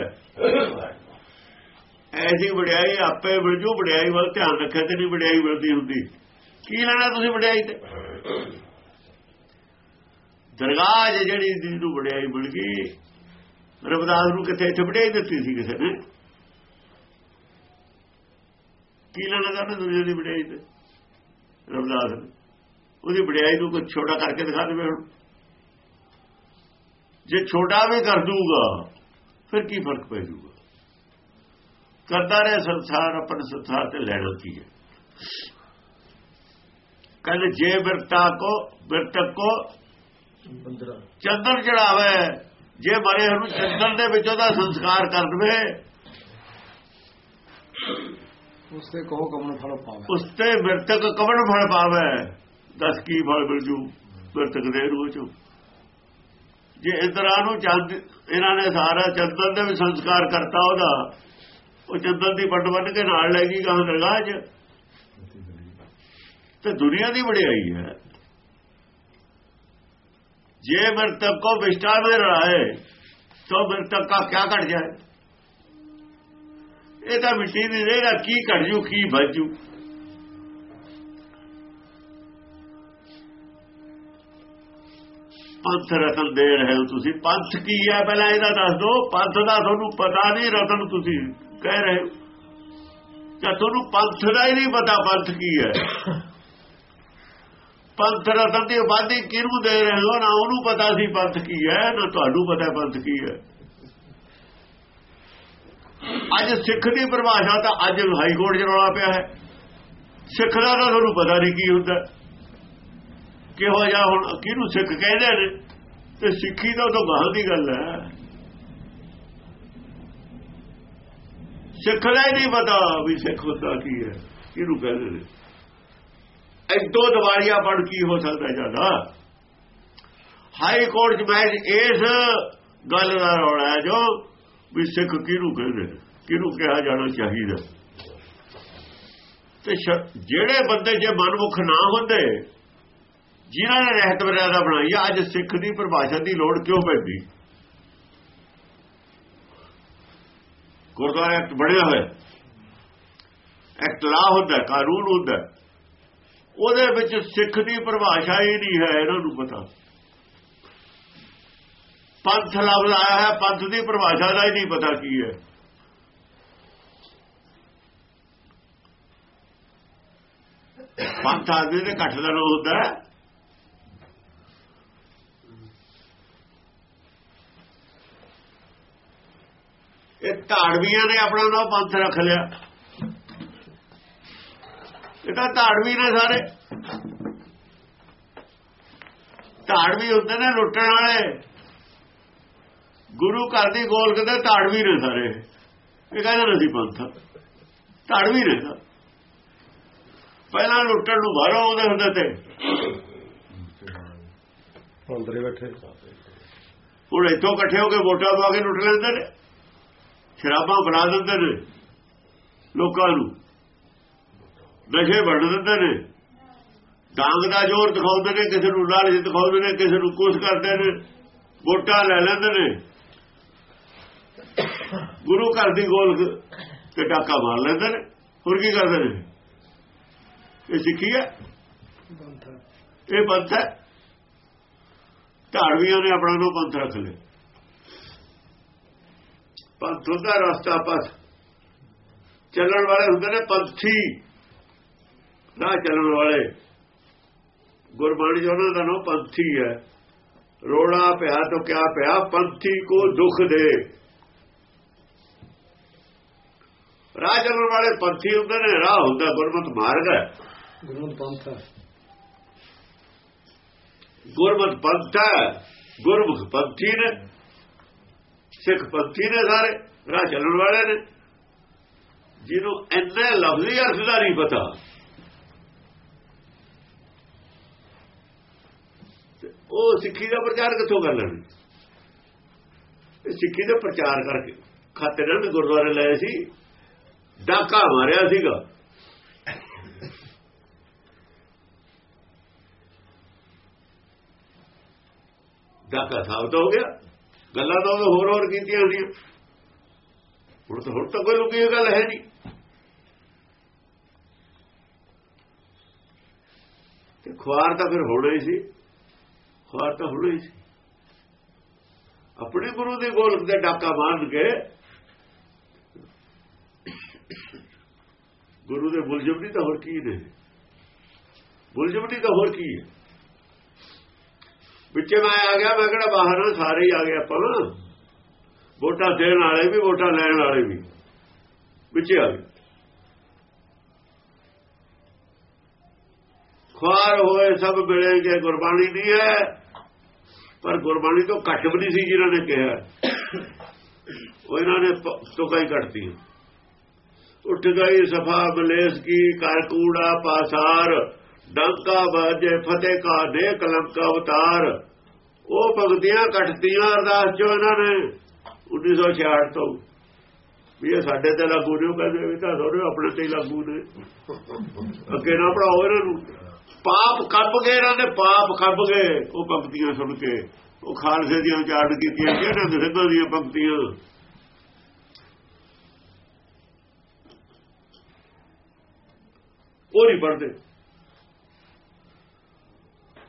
ਐਸੀ ਵਡਿਆਈ ਆਪੇ ਮਿਲ ਜੂ, ਵਡਿਆਈ ਵੱਲ ਧਿਆਨ ਰੱਖਿਆ ਤੇ ਨਹੀਂ ਵਡਿਆਈ ਮਿਲਦੀ ਹੁੰਦੀ। ਕੀ ਲੈਣਾ ਤੁਸੀਂ ਵਡਿਆਈ ਤੇ? ਦਰਗਾਹ 'ਚ ਜਿਹੜੀ ਜਿਹਨੂੰ ਵਡਿਆਈ ਮਿਲ ਗਈ ਰਬਦਾਸ ਨੂੰ ਕਿੱਥੇ, ਇੱਥੇ ਵਡਿਆਈ ਦਿੱਤੀ ਸੀ ਕਿਸੇ ਨੇ। ਕੀ ਲੈਣਾ ਚਾਹੁੰਦੇ ਦੁਨੀਆ ਦੀ ਵਡਿਆਈ ਤੇ? ਰਬਦਾਸ ਨੇ। ਉਹਦੀ ਵਡਿਆਈ ਨੂੰ ਕੋਈ ਛੋਟਾ ਕਰਕੇ ਦਿਖਾ ਦੇਵੇ ਹੁਣ। ਜੇ ਛੋਟਾ ਵੀ ਕਰ ਦੂਗਾ ਫਿਰ ਕੀ ਫ਼ਰਕ ਪੈ ਜੂਗਾ ਕਰਦਾ ਰਹੇ ਸੰਸਾਰ, ਆਪਣ ਸੰਸਾਰ ਤੇ ਲੈਣਾ ਕੀ ਹੈ। ਕਹਿੰਦੇ, ਜੇ ਬਿਰਤਾ ਕੋ, ਬਿਰਤਕ ਕੋ ਚੰਦਨ ਚੜਾਵੇ। ਜੇ ਮਰੇ ਨੂੰ ਚੰਦਨ ਦੇ ਵਿੱਚ ਉਹਦਾ ਸੰਸਕਾਰ ਕਰ ਦਵੇ। ਉਸ ਤੇ ਕਹੋ ਕਮਨ ਫਲ ਪਾਵੇ। ਉਸ ਤੇ ਬਿਰਤਕ ਕਵਣ ਫਲ ਪਾਵੇ। ਦਸ ਕੀ ਫਲ ਮਿਲ ਜੂ ਦੇ ਰੂਹ ਚ? ਜੇ ਇਧਰਾਂ ਨੂੰ ਚੰਦ ਇਹਨਾਂ ਨੇ ਸਾਰਾ ਚੰਦਨ ਦੇ ਵੀ ਸੰਸਕਾਰ ਕਰਤਾ ਉਹਦਾ ਉਹ ਚੰਦਨ ਦੀ ਵੱਡ ਵੱਡ ਕੇ ਨਾਲ ਲੈ ਗਈ ਗਾਂ ਦਰਗਾਹ 'ਚ। ਤੇ ਦੁਨੀਆ ਦੀ ਵਡਿਆਈ ਹੈ। ਜੇ ਮਰਤਕ ਕੋ ਵਿਸ਼ਟਾ में रहाए तो मृतक का क्या घट जाए ਇਹ ਤਾਂ ਮਿੱਟੀ ਦੀ ਰਹੇਗਾ ਕੀ ਘਟ ਜੂ ਕੀ ਭਜੂ ਪੰਥ ਰਤਨ ਦੇ ਰਹੇ ਹੋ ਤੁਸੀਂ ਪੰਥ ਕੀ ਹੈ ਪਹਿਲਾਂ ਇਹਦਾ ਦੱਸ ਦਿਓ ਪੰਥ ਦਾ ਤੁਹਾਨੂੰ ਪਤਾ ਨਹੀਂ ਰਤਨ ਤੁਸੀਂ ਕਹਿ ਰਹੇ ਹੋ ਜਾਂ ਤੁਹਾਨੂੰ ਪੰਥ ਦਾ ਹੀ ਨਹੀਂ ਪਤਾ ਪੰਥ ਕੀ ਹੈ ਪੰਥ ਰਤਨ ਦੀ ਆਬਾਦੀ ਕਿਹਨੂੰ ਦੇ ਰਹੇ ਹੋ, ਨਾ ਉਹਨੂੰ ਪਤਾ ਸੀ ਪੰਥ ਕੀ ਹੈ, ਨਾ ਤੁਹਾਨੂੰ ਪਤਾ ਪੰਥ ਕੀ ਹੈ। ਅੱਜ ਸਿੱਖ ਦੀ ਪਰਿਭਾਸ਼ਾ ਤਾਂ ਅੱਜ ਹਾਈ ਕੋਰਟ 'ਚ ਰੌਲਾ ਪਿਆ ਹੈ। ਸਿੱਖ ਦਾ ਤਾਂ ਤੁਹਾਨੂੰ ਪਤਾ ਨਹੀਂ ਕੀ ਹੁੰਦਾ। ਕਿਹੋ ਜਿਹਾ ਹੁਣ ਕਿਹਨੂੰ ਸਿੱਖ ਕਹਿੰਦੇ ਨੇ? ਤੇ ਸਿੱਖੀ ਦਾ ਤਾਂ ਬਾਹਰ ਦੀ ਗੱਲ ਹੈ। ਸਿੱਖ ਦਾ ਹੀ ਨਹੀਂ ਪਤਾ ਵੀ ਸਿੱਖ ਹੁੰਦਾ ਕੀ ਹੈ, ਕਿਹਨੂੰ ਕਹਿੰਦੇ ਨੇ। ਐਡੋ ਦਵਾਰੀਆ ਪੜ ਕੀ ਹੋ ਸਕਦਾ ਜ਼ਿਆਦਾ ਹਾਈ ਕੋਰਟ 'ਚ ਮੈਂ ਇਸ ਗੱਲ ਦਾ ਰੌਲਾ ਜੋ ਵੀ ਸਿੱਖ ਕਿਹਨੂੰ ਕਹਿੰਦੇ ਕਿਹਨੂੰ ਕਿਹਾ ਜਾਣਾ ਚਾਹੀਦਾ? ਤੇ ਜਿਹੜੇ ਬੰਦੇ ਜੇ ਮਨਮੁਖ ਨਾ ਹੁੰਦੇ, ਜਿਨ੍ਹਾਂ ਨੇ ਰਹਿਤ ਮਰਿਆਦਾ ਬਣਾਈ ਅੱਜ ਸਿੱਖ ਦੀ ਪਰਿਭਾਸ਼ਾ ਦੀ ਲੋੜ ਕਿਉਂ ਪੈਂਦੀ? ਗੁਰਦੁਆਰਾ ਐਕਟ ਬਣਿਆ ਹੋਇਆ। ਐਕਟ ਲਾ ਹੁੰਦਾ, ਕਾਨੂੰਨ ਹੁੰਦਾ। ਉਹਦੇ ਵਿੱਚ ਸਿੱਖ ਦੀ ਪਰਿਭਾਸ਼ਾ ਹੀ ਨਹੀਂ ਹੈ, ਇਹਨਾਂ ਨੂੰ ਪਤਾ। ਪੰਥ ਲਫ਼ਜ਼ ਆਇਆ ਹੈ, ਪੰਥ ਦੀ ਪਰਿਭਾਸ਼ਾ ਦਾ ਹੀ ਨਹੀਂ ਪਤਾ ਕੀ ਹੈ। ਪੰਥ ਆਦਮੀ ਦੇ ਘੱਟ ਦਾ ਨਾਮ ਹੁੰਦਾ ਹੈ। ਇਹ ਧਾੜਵੀਆਂ ਨੇ ਆਪਣਾ ਨਾਮ ਪੰਥ ਰੱਖ ਲਿਆ। ਇਹ ਤਾਂ ਧਾੜਵੀ ਨੇ ਸਾਰੇ। ਧਾੜਵੀ ਹੁੰਦੇ ਨੇ ਲੁੱਟਣ ਵਾਲੇ। ਗੁਰੂ ਘਰ ਦੀ ਗੋਲਕ ਦੇ ਧਾੜਵੀ ਨੇ ਸਾਰੇ। ਇਹ ਕਹਿੰਦੇ ਅਸੀਂ ਪੰਥ। ਧਾੜਵੀ ਨੇ। ਪਹਿਲਾਂ ਲੁੱਟਣ ਨੂੰ ਬਾਹਰੋਂ ਆਉਂਦੇ ਹੁੰਦੇ ਤੇ। ਅੰਦਰੇ ਬੈਠੇ। ਹੁਣ ਇੱਥੋਂ ਇਕੱਠੇ ਹੋ ਕੇ ਵੋਟਾਂ ਪਾ ਕੇ ਲੁੱਟ ਲੈਂਦੇ ਨੇ। ਸ਼ਰਾਬਾਂ ਬਣਾ ਦਿੰਦੇ ਨੇ। ਲੋਕਾਂ ਨੂੰ। ਨਸ਼ੇ ਵੰਡ ਦਿੰਦੇ ਨੇ। ਡਾਂਗ ਦਾ ਜ਼ੋਰ ਦਿਖਾਉਂਦੇ ਨੇ, ਕਿਸੇ ਨੂੰ ਲਾਲਚ ਦਿਖਾਉਂਦੇ ਨੇ, ਕਿਸੇ ਨੂੰ ਕੁਛ ਕਰਦੇ ਨੇ, ਵੋਟਾਂ ਲੈ ਲੈਂਦੇ ਨੇ। ਗੁਰੂ ਘਰ ਦੀ ਗੋਲ ਤੇ ਟਾਕਾ ਮਾਰ ਲੈਂਦੇ ਨੇ। ਹੋਰ ਕੀ ਕਰਦੇ ਨੇ? ਇਹ ਸਿੱਖੀ ਹੈ? ਇਹ ਪੰਥ ਹੈ। ਧਾਰਮੀਆਂ ਨੇ ਆਪਣਾ ਨੂੰ ਪੰਥ ਰੱਖ ਲਿਆ। ਪੰਥ ਦਾ ਰਸਤਾ ਪਰ ਚੱਲਣ ਵਾਲੇ ਹੁੰਦੇ ਨੇ ਪੰਥੀ। ਰਾਹ ਚੱਲਣ ਵਾਲੇ। ਗੁਰਬਾਣੀ ਜੋ ਉਹਨਾਂ ਦਾ ਨਾਮ ਪੰਥੀ ਹੈ। ਰੋੜਾ ਪਿਆ ਤਾਂ ਕਿਆ ਪਿਆ ਪੰਥੀ ਕੋ ਦੁੱਖ ਦੇ। ਰਾਹ ਚੱਲਣ ਵਾਲੇ ਪੰਥੀ ਹੁੰਦੇ ਨੇ ਰਾਹ ਹੁੰਦਾ ਗੁਰਮਤ ਮਾਰਗ ਹੈ। ਗੁਰਮਤ ਪੰਥ ਹੈ। ਗੁਰਮਤ ਪੰਥ ਹੈ ਗੁਰਮੁਖ ਪੰਥੀ ਨੇ ਸਿੱਖ ਪੰਥੀ ਨੇ ਸਾਰੇ ਰਾਹ ਚੱਲਣ ਵਾਲੇ ਨੇ। ਜਿਹਨੂੰ ਇੰਨੇ ਲਫ਼ਜ਼ੀ ਅਰਥ ਦਾ ਨਹੀਂ ਪਤਾ ਤੇ ਉਹ ਸਿੱਖੀ ਦਾ ਪ੍ਰਚਾਰ ਕਿੱਥੋਂ ਕਰ ਲੈਣ? ਸਿੱਖੀ ਦਾ ਪ੍ਰਚਾਰ ਕਰਕੇ। ਖਾਤੇ ਨਾਲ ਗੁਰਦੁਆਰੇ ਲਏ ਸੀ, ਡਾਕਾ ਮਾਰਿਆ ਸੀਗਾ। ਡਾਕਾ ਸਾਬਤ ਹੋ ਗਿਆ। ਗੱਲਾਂ ਤਾਂ ਉਹ ਹੋਰ ਹੋਰ ਕੀਤੀਆਂ ਸੀ ਹੁਣ ਤਾਂ ਹੁਣ ਤਾਂ ਕੋਈ ਲੁਕੀ ਗੱਲ ਹੈ ਨਹੀਂ। ਤੇ ਖੁਆਰ ਤਾਂ ਫਿਰ ਹੋਣਾ ਹੀ ਸੀ। ਖੁਆਰ ਤਾਂ ਹੋਣਾ ਹੀ ਸੀ। ਆਪਣੇ ਗੁਰੂ ਦੇ ਗੋਲਕ ਦੇ ਡਾਕਾ ਮਾਰਨ ਕੇ ਗੁਰੂ ਦੇ ਮੁਲਜ਼ਮ ਨਹੀਂ ਤਾਂ ਹੋਰ ਕੀ ਨੇ? ਮੁਲਜ਼ਮ ਨਹੀਂ ਤਾਂ ਹੋਰ ਕੀ ਹੈ? ਵਿੱਚ ਮੈਂ ਆ ਗਿਆ, ਮੈਂ ਕਿਹੜਾ ਬਾਹਰ ਹਾਂ ਸਾਰੇ ਹੀ ਆ ਗਏ ਆਪਾਂ ਵੋਟਾਂ ਦੇਣ ਵਾਲੇ ਵੀ, ਵੋਟਾਂ ਲੈਣ ਵਾਲੇ ਵੀ। ਵਿੱਚ ਆ ਗਏ। ਖੁਆਰ ਹੋਏ ਸਭ ਮਿਲੇਗੇ ਗੁਰਬਾਣੀ ਨਹੀਂ ਹੈ। ਪਰ ਗੁਰਬਾਣੀ ਤੋਂ ਘੱਟ ਵੀ ਨਹੀਂ ਸੀ ਜਿਨ੍ਹਾਂ ਨੇ ਕਿਹਾ। ਉਹ ਇਹਨਾਂ ਨੇ ਤੁਕਾਂ ਹੀ ਕੱਟਤੀ ਉੱਠ ਗਈ ਸਫਾ ਬਲੇਸ ਕੀ ਕਰ ਕੂੜਾ ਪਾਸਾਰ, ਡੰਕਾ ਬਾਜੇ ਫਤਿਹ ਕਾ ਦੇ ਕਲੰਕ ਅਵਤਾਰ ਉਹ ਭਗਤੀਆਂ ਕੱਟਤੀਆਂ ਅਰਦਾਸ ਜੋ ਇਹਨਾਂ ਨੇ। 1966 ਤੋਂ। ਵੀ ਇਹ ਸਾਡੇ ਤੇ ਲਾਗੂ ਨਹੀਂ ਉਹ ਕਹਿੰਦੇ ਵੀ ਤਾਂ ਦੋਰੇ ਆਪਣੇ ਤੇ ਹੀ ਲਾਗੂ ਨੇ। ਅੱਗੇ ਨਾ ਪੜਾਓ ਇਹਨਾਂ ਨੂੰ। ਪਾਪ ਕੱਬ ਗਏ, ਇਹਨਾਂ ਨੇ ਪਾਪ ਕੱਬ ਗਏ। ਉਹ ਪੰਕਤੀਆਂ ਸੁਣ ਕੇ, ਉਹ ਖਾਲਸੇ ਦੀਆਂ ਚਾਰਟ ਕੀਤੀਆਂ ਕਿਹਨਾਂ ਦੇ ਸਿੰਘਾਂ ਦੀਆਂ ਪੰਕਤੀਆਂ। ਉਹ ਨਹੀਂ ਪੜਦੇ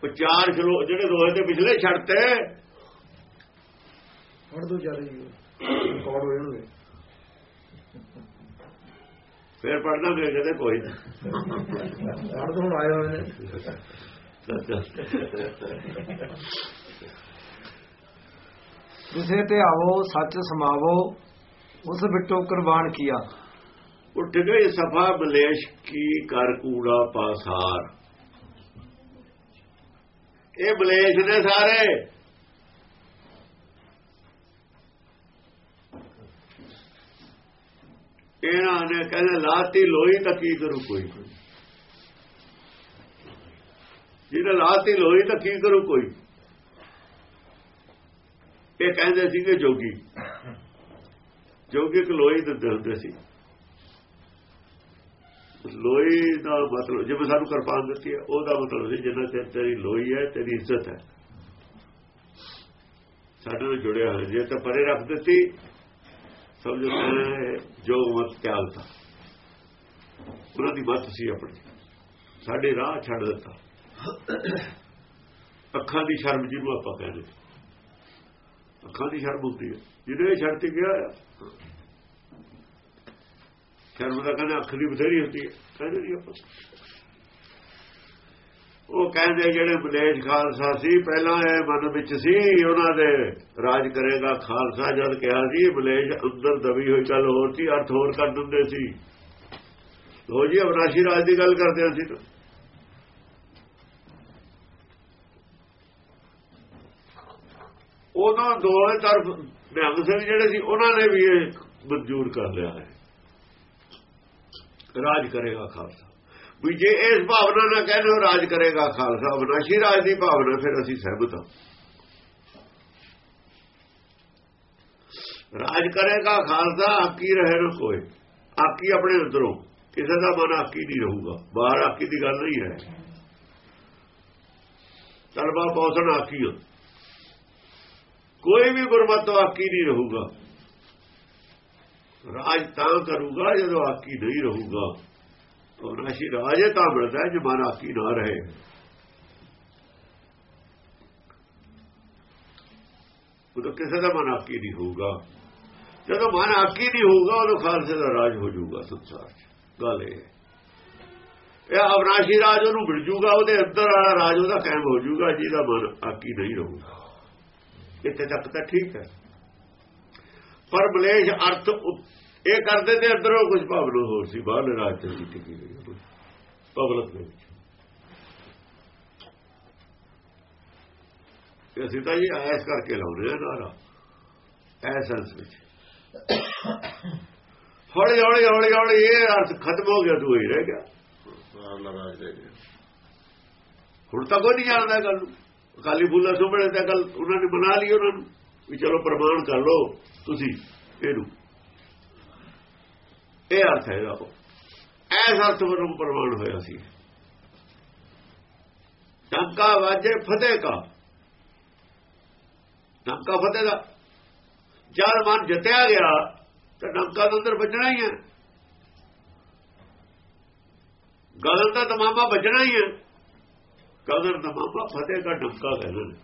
ਉਹ ਚਾਰ ਜਿਹੜੇ ਦੋਹੇ ਤੇ ਪਿਛਲੇ ਛੱਡਤੇ ਪੜ ਦੋ ਜਾ ਰਹੀ ਰਿਕਾਰਡ ਹੋ ਜਾਣਗੇ। ਫਿਰ ਪੜਨਾ ਮੇਰੇ ਕਦੇ ਕੋਈ ਨਾ। ਪੜ ਤੋਂ ਆਏ ਹੋਏ ਨੇ। ਕਿਸੇ ਤੇ ਆਵੋ ਸੱਚ ਸਮਾਵੋ ਉਸ ਬਿਟੋ ਕੁਰਬਾਨ ਕੀਆ। ਉੱਠ ਗਈ ਸਫਾ ਬਲੇਸ਼ ਕੀ ਕਰ ਕੂੜਾ ਪਾਸਾਰ। ਇਹ ਬਲੇਸ਼ ਨੇ ਸਾਰੇ। ਇਹਨਾਂ ਨੇ ਕਹਿੰਦੇ, ਲਾਤੀ ਲੋਹੀ ਤਾਂ ਕੀ ਕਰੂ ਕੋਈ? ਜਿਹਨੇ ਲਾਤੀ ਲੋਹੀ ਤਾਂ ਕੀ ਕਰੂ ਕੋਈ? ਇਹ ਕਹਿੰਦੇ ਸੀਗੇ ਜੋਗੀ ਜੋਗੀ ਇੱਕ ਲੋਹੀ ਦਿੰਦੇ ਹੁੰਦੇ ਸੀ। ਲੋਹੀ ਦਾ ਮਤਲਬ, ਜਿਵੇਂ ਸਾਨੂੰ ਕਿਰਪਾਨ ਦਿੱਤੀ ਹੈ, ਉਹਦਾ ਮਤਲਬ ਸੀ ਜਿੰਨਾ ਚਿਰ ਤੇਰੀ ਲੋਹੀ ਹੈ, ਤੇਰੀ ਇੱਜ਼ਤ ਹੈ। ਸਾਡੇ ਨਾਲ ਜੁੜਿਆ ਹੋਇਆ ਜੇ ਤਾਂ ਪਰੇ ਰੱਖ ਦਿੱਤੀ ਸਮਝੋ ਕਿ ਜੋ ਮਤ ਤਿਆਗਤਾ ਉਹਨਾਂ ਦੀ ਮਤ ਸੀ ਆਪਣੀ। ਸਾਡੇ ਰਾਹ ਛੱਡ ਦਿੱਤਾ। ਅੱਖਾਂ ਦੀ ਸ਼ਰਮ ਜਿਹਨੂੰ ਆਪਾਂ ਕਹਿੰਦੇ ਅੱਖਾਂ ਦੀ ਸ਼ਰਮ ਹੁੰਦੀ ਹੈ। ਜਿਹਨੇ ਛੱਡ ਕੇ ਗਿਆ ਸ਼ਰਮ ਦਾ ਕਹਿੰਦੇ ਅੱਖ ਦੀ ਬਥੇਰੀ ਹੁੰਦੀ ਹੈ। ਕਹਿੰਦੇ ਨਹੀਂ ਆਪਾਂ ਉਹ ਕਹਿੰਦੇ ਜਿਹੜੇ ਮਲੇਸ਼ ਖਾਲਸਾ ਸੀ, ਪਹਿਲਾਂ ਇਹ ਮਨ ਵਿੱਚ ਸੀ, ਉਹਨਾਂ ਦੇ ਰਾਜ ਕਰੇਗਾ ਖਾਲਸਾ ਜਦ ਕਿਹਾ ਸੀ ਮਲੇਸ਼ ਅੰਦਰ ਦਬੀ ਹੋਈ ਗੱਲ ਹੋਰ ਸੀ ਅਰਥ ਹੋਰ ਕਰ ਦਿੰਦੇ ਸੀ। ਲੋ ਜੀ, ਅਵਨਾਸ਼ੀ ਰਾਜ ਦੀ ਗੱਲ ਕਰਦੇ ਸੀ ਤਾਂ। ਉਹਨਾਂ ਦੋਵੇਂ ਤਰਫ ਨਿਹੰਗ ਸਿੰਘ ਜਿਹੜੇ ਸੀ, ਉਹਨਾਂ ਨੇ ਵੀ ਇਹ ਮਨਜ਼ੂਰ ਕਰ ਲਿਆ ਹੈ। ਰਾਜ ਕਰੇਗਾ ਖਾਲਸਾ। ਵੀ ਜੇ ਇਸ ਭਾਵਨਾ ਨਾਲ ਕਹਿੰਦੇ ਹੋ ਰਾਜ ਕਰੇਗਾ ਖਾਲਸਾ ਅਵਨਾਸ਼ੀ ਰਾਜ ਦੀ ਭਾਵਨਾ, ਫਿਰ ਅਸੀਂ ਸਹਿਮਤ ਹਾਂ। ਰਾਜ ਕਰੇਗਾ ਖਾਲਸਾ, ਆਕੀ ਰਹੇ ਨਾ ਕੋਈ ਆਕੀ ਆਪਣੇ ਅੰਦਰੋਂ। ਕਿਸੇ ਦਾ ਮਨ ਆਕੀ ਨਹੀਂ ਰਹੂਗਾ। ਬਾਹਰ ਆਕੀ ਦੀ ਗੱਲ ਨਹੀਂ ਹੈ। ਤਲਬਾ ਪੌਸਣ ਆਕੀ ਹੋ ਕੋਈ ਵੀ ਗੁਰਮਤਿ ਆਕੀ ਨਹੀਂ ਰਹੂਗਾ। ਰਾਜ ਤਾਂ ਕਰੂਗਾ ਜਦੋਂ ਆਕੀ ਨਹੀਂ ਰਹੂਗਾ। ਅਵਨਾਸ਼ੀ ਰਾਜ ਇਹ ਤਾਂ ਮਿਲਦਾ ਜੇ ਮਨ ਆਕੀ ਨਾ ਰਹੇ। ਉਹ ਕਿਸੇ ਦਾ ਮਨ ਆਕੀ ਨਹੀਂ ਹੋਊਗਾ। ਜਦੋਂ ਮਨ ਆਕੀ ਨਹੀਂ ਹੋਊਗਾ, ਉਦੋਂ ਖਾਲਸੇ ਦਾ ਰਾਜ ਹੋ ਜਾਊਗਾ ਸੰਸਾਰ 'ਚ। ਗੱਲ ਇਹ ਹੈ। ਇਹ ਅਵਨਾਸ਼ੀ ਰਾਜ ਉਹਨੂੰ ਮਿਲ ਜੂਗਾ, ਉਹਦੇ ਅੰਦਰ ਵਾਲਾ ਰਾਜ ਉਹਦਾ ਕਾਇਮ ਹੋ ਜਾਊਗਾ ਜਿਹਦਾ ਮਨ ਆਕੀ ਨਹੀਂ ਰਹੂਗਾ। ਇੱਥੇ ਤੱਕ ਤਾਂ ਠੀਕ ਹੈ। ਪਰ ਮਲੇਸ਼ ਅਰਥ ਇਹ ਕਰਦੇ ਤੇ ਅੰਦਰੋਂ ਕੁਝ ਭਾਵਨਾ ਹੋਰ ਸੀ ਬਾਹਰ ਰਾਜ ਤੇ ਟਿਕੀ ਹੋਈ ਪਬਲਿਕ ਦੇ ਵਿੱਚ ਤੇ ਅਸੀਂ ਤਾਂ ਜੀ ਐਸ ਕਰਕੇ ਲਾਉਂਦੇ ਆ ਨਾਰਾ ਐਸੈਂਸ ਵਿੱਚ। ਹੌਲੀ ਹੌਲੀ ਹੌਲੀ ਹੌਲੀ ਇਹ ਅਰਥ ਖਤਮ ਹੋ ਗਿਆ ਤੂੰ ਹੀ ਰਹਿ ਗਿਆ। ਹੁਣ ਤਾਂ ਕੋਈ ਨਹੀਂ ਜਾਣਦਾ ਇਹ ਗੱਲ ਨੂੰ। ਅਕਾਲੀ ਬੁੱਲਾ ਸੁਭੜੇ ਤਾਂ ਗੱਲ ਉਹਨਾਂ ਨੇ ਬਣਾ ਲਈ ਉਹਨਾਂ ਨੂੰ ਵੀ ਚਲੋ ਪ੍ਰਮਾਣ ਕਰ ਲਓ ਤੁਸੀਂ ਇਹਨੂੰ। ਇਹ ਅਰਥ ਹੈ ਇਹਦਾ ਐਸ ਅਰਥ ਵੱਲੋਂ ਪ੍ਰਮਾਣ ਹੋਇਆ ਸੀ। ਟੰਕਾ ਵਾਜੇ ਫਤਿਹ ਕਾ। ਟੰਕਾ ਫਤਿਹ ਦਾ। ਜਦ ਮਨ ਜਿੱਤਿਆ ਗਿਆ, ਤਾਂ ਟੰਕਾ ਦੇ ਅੰਦਰ ਵੱਜਣਾ ਹੀ ਹੈ। ਗਗਨ ਦਾ ਤਮਾਮਾ ਵੱਜਣਾ ਹੀ ਹੈ। ਗਗਨ ਦਾ ਫਤਿਹ ਦਾ ਡੰਕਾ ਕਹਿੰਦੇ ਨੇ।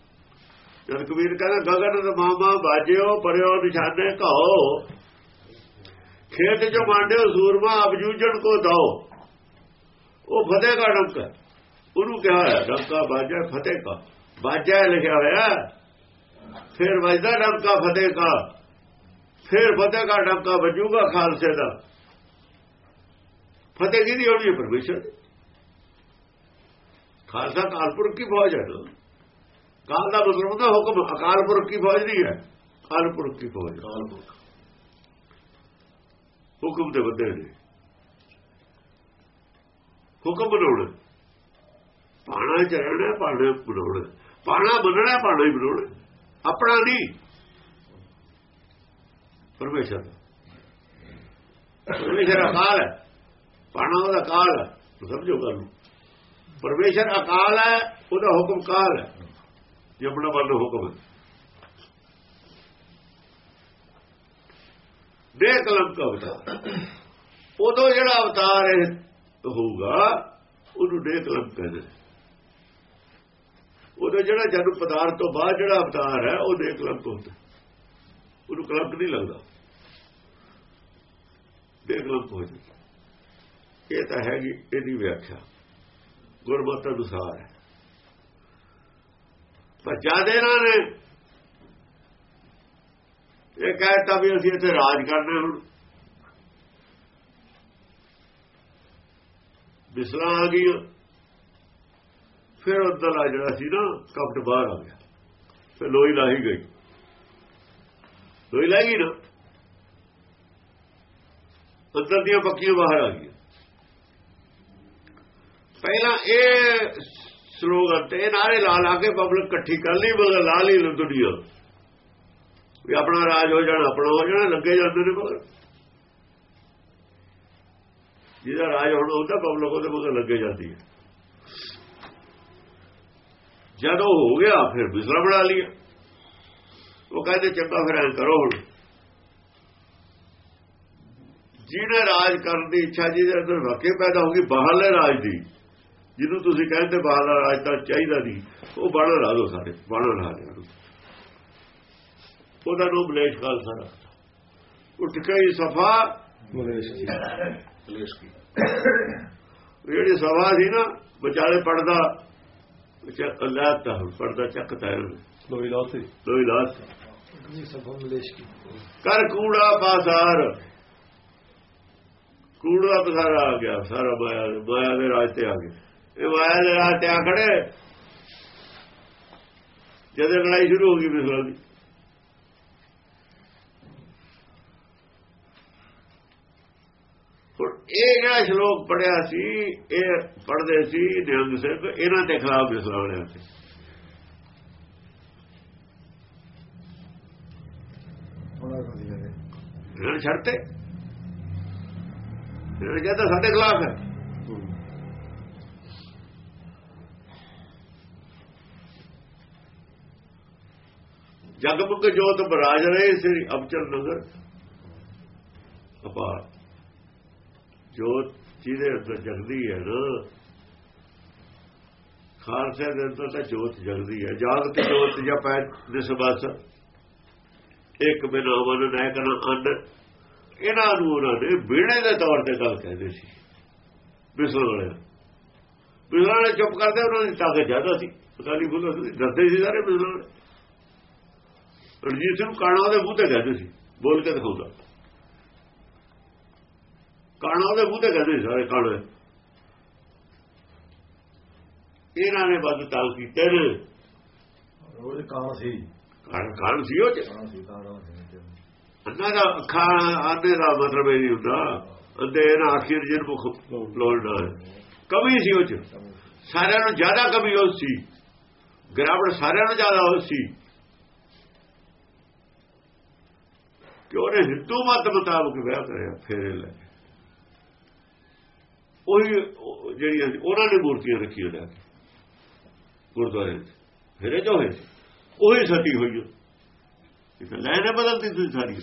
ਜਦ ਕਬੀਰ ਕਹਿੰਦਾ ਗਗਨ ਦਾ ਬਾਜਿਓ ਪਰਿਓ, ਨਿਸ਼ਾਨੇ ਕਹੋ ਖੇਤ ਜੋ ਮਾਂਡਿਓ ਸੂਰਮਾ ਅਬਜੂਜਣ ਕੋ ਦਾਓ ਉਹ ਫਤਿਹ ਦਾ ਡੰਕਾ ਉਹਨੂੰ ਕਿਹਾ ਹੈ ਡੰਕਾ ਬਾਜਾ ਫਤਿਹ ਕਾ। ਬਾਜਾ ਲਿਖਿਆ ਹੋਇਆ, ਫਿਰ ਵੱਜਦਾ ਡੰਕਾ ਫਤਿਹ ਕਾ। ਫਿਰ ਫਤਿਹ ਦਾ ਡੰਕਾ ਵੱਜੂਗਾ ਖਾਲਸੇ ਦਾ। ਫਤਿਹ ਕਿਹਦੀ ਹੋਣੀ ਹੈ? ਪਰਮੇਸ਼ਰ ਦੀ। ਖਾਲਸਾ ਕਾਲਪੁਰਖ ਕੀ ਫੌਜ ਹੈ ਕਾਲ ਦਾ ਮਤਲਬ ਹੁੰਦਾ ਹੁਕਮ ਅਕਾਲ ਪੁਰਖ ਕੀ ਫੌਜ ਨਹੀਂ ਹੈ। ਕਾਲਪੁਰਖ ਕੀ ਫੌਜ ਹੈ। ਹੁਕਮ ਦੇ ਬੰਦੇ ਨੇ ਹੁਕਮ ਬਣਾਉਣਾ ਪਾਣਾ ਚੜਨਾ ਪਾਣਾ ਬਣਾਉਣਾ ਪਾਣਾ ਬੰਨਣਾ ਪਾਣਾ ਹੀ ਬਣਾਉਣਾ ਆਪਣਾ ਨਹੀਂ ਪਰਮੇਸ਼ਰ ਪਰਮੇਸ਼ਰ ਅਕਾਲ ਹੈ ਪਾਣਾ ਉਹਦਾ ਕਾਲ ਹੈ ਸਮਝੋ ਗੱਲ ਨੂੰ ਪਰਮੇਸ਼ਰ ਅਕਾਲ ਹੈ ਉਹਦਾ ਹੁਕਮ ਕਾਲ ਹੈ ਜੇ ਆਪਣਾ ਵੱਲ ਹੁਕਮ ਹੈ ਦੇ ਕਲਮ ਅਵਤਾਰ। ਉਦੋਂ ਜਿਹੜਾ ਅਵਤਾਰ ਹੋਊਗਾ, ਉਹਨੂੰ ਦੇ ਕਲਮ ਕਹਿੰਦੇ ਨੇ। ਉਦੋਂ ਜਿਹੜਾ ਜਨਮ ਪਦਾਰਥ ਤੋਂ ਬਾਅਦ ਜਿਹੜਾ ਅਵਤਾਰ ਹੈ, ਉਹ ਦੇ ਹੁੰਦਾ। ਉਹਨੂੰ ਕਲੰਕ ਨਹੀਂ ਲੱਗਦਾ। ਦੇ ਹੋ ਜਾਂਦਾ ਇਹ ਤਾਂ ਹੈਗੀ ਇਹਦੀ ਵਿਆਖਿਆ। ਗੁਰਮਤਿ ਅਨੁਸਾਰ ਹੈ। ਪਰ ਜ਼ਿਆਦਾ ਇਹਨਾਂ ਨੇ ਇਹ ਕਹਿਤਾ ਵੀ ਅਸੀਂ ਇੱਥੇ ਰਾਜ ਕਰਨਾ ਹੁਣ। ਬਿਸਲਾ ਆ ਗਈ, ਫਿਰ ਉਦਲਾ ਜਿਹੜਾ ਸੀ ਨਾ, ਕਪਟ ਬਾਹਰ ਆ ਗਿਆ। ਫਿਰ ਲੋਈ ਲਾਹੀ ਗਈ। ਲੋਈ ਲਾਹੀ ਨਾ। ਅੰਦਰ ਦੀਆਂ ਪੱਕੀਆਂ ਬਾਹਰ ਆ ਗਈਆਂ। ਪਹਿਲਾਂ ਇਹ ਸਲੋਗਨ ਤੇ ਇਹ ਨਾਰੇ ਲਾ ਲਾ ਕੇ ਪਬਲਿਕ ਇਕੱਠੀ ਕਰ ਲਈ, ਮਗਰ ਲਾ ਲਈ ਦੁਨੀਆ ਵੀ ਆਪਣਾ ਰਾਜ ਹੋ ਜਾਣਾ, ਆਪਣਾ ਹੋ ਜਾਣਾ, ਲੱਗੇ ਜਾਂਦੇ ਨੇ ਮਗਰ ਜਿਹਦਾ ਰਾਜ ਹੋਣਾ ਉਹਦਾ ਪਬਲਿਕ ਉਹਦੇ ਮਗਰ ਲੱਗੇ ਜਾਂਦੀ ਹੈ। ਜਦੋਂ ਹੋ ਗਿਆ, ਫਿਰ ਬਿਸਰਾ ਬਣਾ ਲਿਆ। ਉਹ ਕਹਿੰਦੇ, ਚੰਗਾ ਫਿਰ ਐਂ ਕਰੋ ਹੁਣ। ਜਿਹਨੇ ਰਾਜ ਕਰਨ ਦੀ ਇੱਛਾ, ਜਿਹਦੇ ਅੰਦਰ ਵਾਕੇ ਪੈਦਾ ਹੋ ਗਈ ਬਾਹਰਲੇ ਰਾਜ ਦੀ। ਜਿਹਨੂੰ ਤੁਸੀਂ ਕਹਿੰਦੇ ਬਾਹਰਲਾ ਰਾਜ ਤਾਂ ਚਾਹੀਦਾ ਨਹੀਂ। ਉਹ ਬਾਣਾ ਲਾ ਦੋ ਸਾਰੇ, ਬਾਣਾ ਲਾ ਲਿਆ ਉਹਦਾ ਨੂੰ ਬਲੇਸ਼ ਖਾਲਸਾ ਰੱਖਦਾ ਉੱਠ ਕੇ ਹੀ ਸਫਾ ਮਲੇਸ਼ ਜੀ। ਜਿਹੜੀ ਸਭਾ ਸੀ ਨਾ ਵਿਚਾਲੇ ਪੜਦਾ ਅੱਲਾਹ ਤਾ ਪੜਦਾ ਚੱਕਦਾ ਇਹਨੂੰ ਲੋਈ ਲਾਤੀ ਲੋਈ ਲਾਸ ਸਭ ਮਲੇਸ਼ ਕੀ ਕਰ ਕੂੜਾ ਪਾਸਾਰ ਕੂੜਾ ਪਸਾਰਾ ਆ ਗਿਆ ਸਾਰਾ ਮਾਇਆ ਮਾਇਆ ਦੇ ਰਾਜ ਤੇ ਆ ਗਿਆ। ਇਹ ਮਾਇਆ ਦੇ ਰਾਜ ਤੇ ਆ ਖੜੇ। ਜਦੋਂ ਲੜਾਈ ਸ਼ੁਰੂ ਹੋ ਗਈ ਮਿਸਰਾਂ ਦੀ ਹੁਣ ਇਹ ਜਿਹੜਾ ਸ਼ਲੋਕ ਪੜਿਆ ਸੀ ਇਹ ਪੜਦੇ ਸੀ ਨਿਹੰਗ ਸਿੰਘ ਇਹਨਾਂ ਦੇ ਖਿਲਾਫ ਜੀ ਕਹਿੰਦੇ ਇਹਨਾਂ ਛੱਡਤੇ ਇਹਨਾਂ ਕਹਿੰਦਾ ਸਾਡੇ ਖਿਲਾਫ ਹੈ। ਜਗਮੁਖ ਜੋਤ ਬਰਾਜ ਰਹੇ ਸ੍ਰੀ ਅਬਚਲ ਨਗਰ। ਅਪਾਰ। ਜੋਤ ਜਿਹਦੇ ਅੰਦਰ ਜਗਦੀ ਹੈ ਨਾ, ਖਾਲਸੇ ਦੇ ਅੰਦਰ ਤਾਂ ਜੋਤ ਜਗਦੀ ਹੈ। ਜਾਗਤ ਜੋਤ ਜਾਂ ਪੈ ਨਿਸਬਸ ਇੱਕ ਬਿਨਾ ਮਨ ਨਾ ਕਰਨਾ ਅੰਨ ਇਹਨਾਂ ਨੂੰ ਉਹਨਾਂ ਨੇ ਬੀੜੇ ਦੇ ਤੌਰ ਤੇ ਗੱਲ ਕਹਿੰਦੇ ਸੀ। ਬਿਸਲ ਵਾਲੇ ਬਿਸਲ ਵਾਲੇ ਚੁੱਪ ਕਰਦੇ, ਉਹਨਾਂ ਦੀ ਤਾਕਤ ਜ਼ਿਆਦਾ ਸੀ। ਪਤਾ ਨਹੀਂ ਬੋਲੋ ਡਰਦੇ ਸੀ ਸਾਰੇ ਬਿਸਲ ਵਾਲੇ। ਰਣਜੀਤ ਸਿੰਘ ਕਾਣਾ ਉਹਦੇ ਮੂੰਹ ਤੇ ਕਹਿੰਦੇ ਸੀ, ਬੋਲ ਕੇ ਦਿਖਾਉਂਦਾ। ਕਾਣਾ ਉਹਦੇ ਮੂੰਹ ਤੇ ਕਹਿੰਦੇ ਸਾਰੇ ਕਾਣੇ। ਇਹਨਾਂ ਨੇ ਬੰਦ ਤਾਂ ਕੀਤੇ ਨੇ। ਉਹ ਕਾਂ ਸੀ। ਕਾਣ ਕਾਣ ਸੀ ਉਹ ਚ? ਅੰਨਾ ਦਾ ਅੱਖਾਂ ਆਨੇ ਦਾ ਮਤਲਬ ਇਹ ਨਹੀਂ ਹੁੰਦਾ। ਅੰਦੇ ਨਾ ਆਖਿਰ ਜਨ ਮੁਖ ਲੋੜਨਾ ਹੈ ਕਮੀ ਸੀ ਉਹ ਚ। ਸਾਰਿਆਂ ਨੂੰ ਜ਼ਿਆਦਾ ਕਮੀ ਉਹ ਸੀ। ਗਿਰਾਵਟ ਸਾਰਿਆਂ ਨੂੰ ਜ਼ਿਆਦਾ ਉਹ ਸੀ। ਕਿ ਉਹਨੇ ਹਿੰਦੂ ਮਤ ਮੁਤਾਬਕ ਵਿਆਹ ਕਰਿਆ ਫੇਰੇ ਲੈ। ਉਹੀ ਜਿਹੜੀਆਂ ਉਹਨਾਂ ਨੇ ਮੂਰਤੀਆਂ ਰੱਖੀਆਂ ਲੈ ਕੇ ਗੁਰਦੁਆਰੇ 'ਚ ਫੇਰੇ ਜੋ ਹੋਏ ਉਹੀ ਸਤੀ ਹੋਈ ਇਹ ਤਾਂ ਲੈ ਨੇ ਬਦਲਦੀ ਤੁਸੀਂ ਸਾਰੀ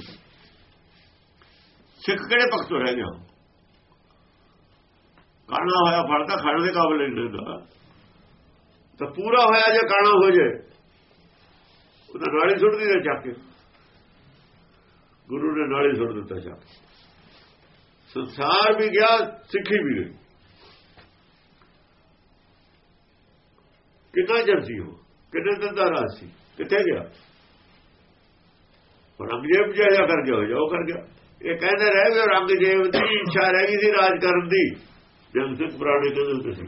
ਸਿੱਖ ਕਿਹੜੇ ਪੱਖ ਤੋਂ ਰਹਿ ਗਿਆ ਕਾਣਾ ਹੋਇਆ ਫਲ ਤਾਂ ਖਾਣ ਦੇ ਕਾਬਲ ਨਹੀਂ ਰਹਿੰਦਾ। ਤਾਂ ਪੂਰਾ ਹੋਇਆ ਜੇ ਕਾਣਾ ਹੋ ਜੇ, ਉਹਦਾ ਨਾਲੇ ਸੁੱਟਦੀ ਦੇ ਚੱਕ ਕੇ। ਗੁਰੂ ਨੇ ਨਾਲੇ ਸੁੱਟ ਦਿੱਤਾ ਚੱਕ ਸੰਸਾਰ ਵੀ ਗਿਆ, ਸਿੱਖੀ ਵੀ ਗਈ ਕਿੰਨਾ ਚਿਰ ਸੀ ਉਹ? ਕਿੰਨੇ ਦਿਨ ਦਾ ਰਾਜ ਸੀ? ਕਿੱਥੇ ਗਿਆ? ਔਰੰਗਜ਼ੇਬ ਜਿਹਾ ਕਰ ਗਿਆ ਜੋ ਕਰ ਗਿਆ। ਇਹ ਕਹਿੰਦੇ ਰਹੇ ਵੀ ਔਰੰਗਜ਼ੇਬ ਦੀ, ਇੱਛਾ ਰਹਿ ਗਈ ਸੀ ਰਾਜ ਕਰਨ ਦੀ। ਜਨਸਿੱਖ ਸਿੱਖ ਪੁਰਾਣੇ ਕਹਿੰਦੇ ਤੁਸੀਂ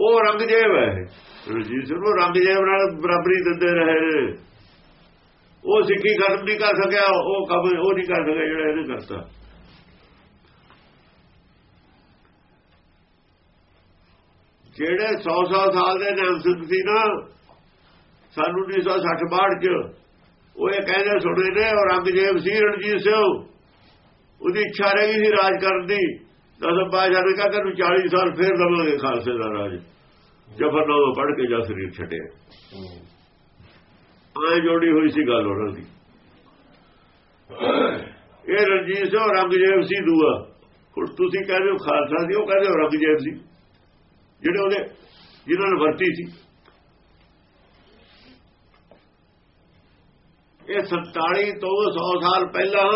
ਉਹ ਔਰੰਗਜ਼ੇਬ ਹੈ ਰਣਜੀਤ ਸਿੰਘ ਨੂੰ ਰੰਗਜ਼ੇਬ ਨਾਲ ਬਰਾਬਰੀ ਦਿੰਦੇ ਰਹੇ। ਉਹ ਸਿੱਖੀ ਖਤਮ ਨਹੀਂ ਕਰ ਸਕਿਆ, ਉਹ ਕੰਮ ਉਹ ਨਹੀਂ ਕਰ ਸਕਿਆ ਜਿਹੜਾ ਇਹਨੇ ਕਰਤਾ। ਜਿਹੜੇ 100 100 ਸਾਲ ਦੇ ਨਾਮ ਸਿੰਘ ਸੀ ਨਾ, ਸਾਨੂੰ 1960 62 ਚ, ਉਹ ਇਹ ਕਹਿੰਦੇ ਸੁਣੇ ਨੇ ਔਰੰਗਜ਼ੇਬ ਸੀ, ਰਣਜੀਤ ਸਿੰਘ। ਉਹਦੀ ਇੱਛਾ ਰਹਿ ਗਈ ਸੀ ਰਾਜ ਕਰਨ ਦੀ। ਦਸਮ ਬਾਦਸ਼ਾਹ ਨੇ ਕਿਹਾ, ਤੈਨੂੰ 40 ਸਾਲ ਫੇਰ ਲਵਾਂਗੇ ਖਾਲਸੇ ਦਾ ਰਾਜ। ਜਫਰਨਾਮਾ ਪੜ੍ਹ ਕੇ ਜਾਂ ਸਰੀਰ ਛੱਡਿਆ। ਆਏ ਜੋੜੀ ਹੋਈ ਸੀ ਗੱਲ ਉਹਨਾਂ ਦੀ। ਇਹ ਰਣਜੀਤ ਸਿੰਘ ਔਰੰਗਜ਼ੇਬ ਸੀ ਦੂਆ। ਹੁਣ ਤੁਸੀਂ ਕਹਿੰਦੇ ਹੋ ਖਾਲਸਾ ਸੀ, ਉਹ ਕਹਿੰਦੇ ਔਰੰਗਜ਼ੇਬ ਸੀ। ਜਿਹੜੇ ਉਹਦੇ ਜਿਨ੍ਹਾਂ ਨੇ ਵਰਤੀ ਸੀ। ਇਹ 47 ਤੋਂ 100 ਸਾਲ ਪਹਿਲਾਂ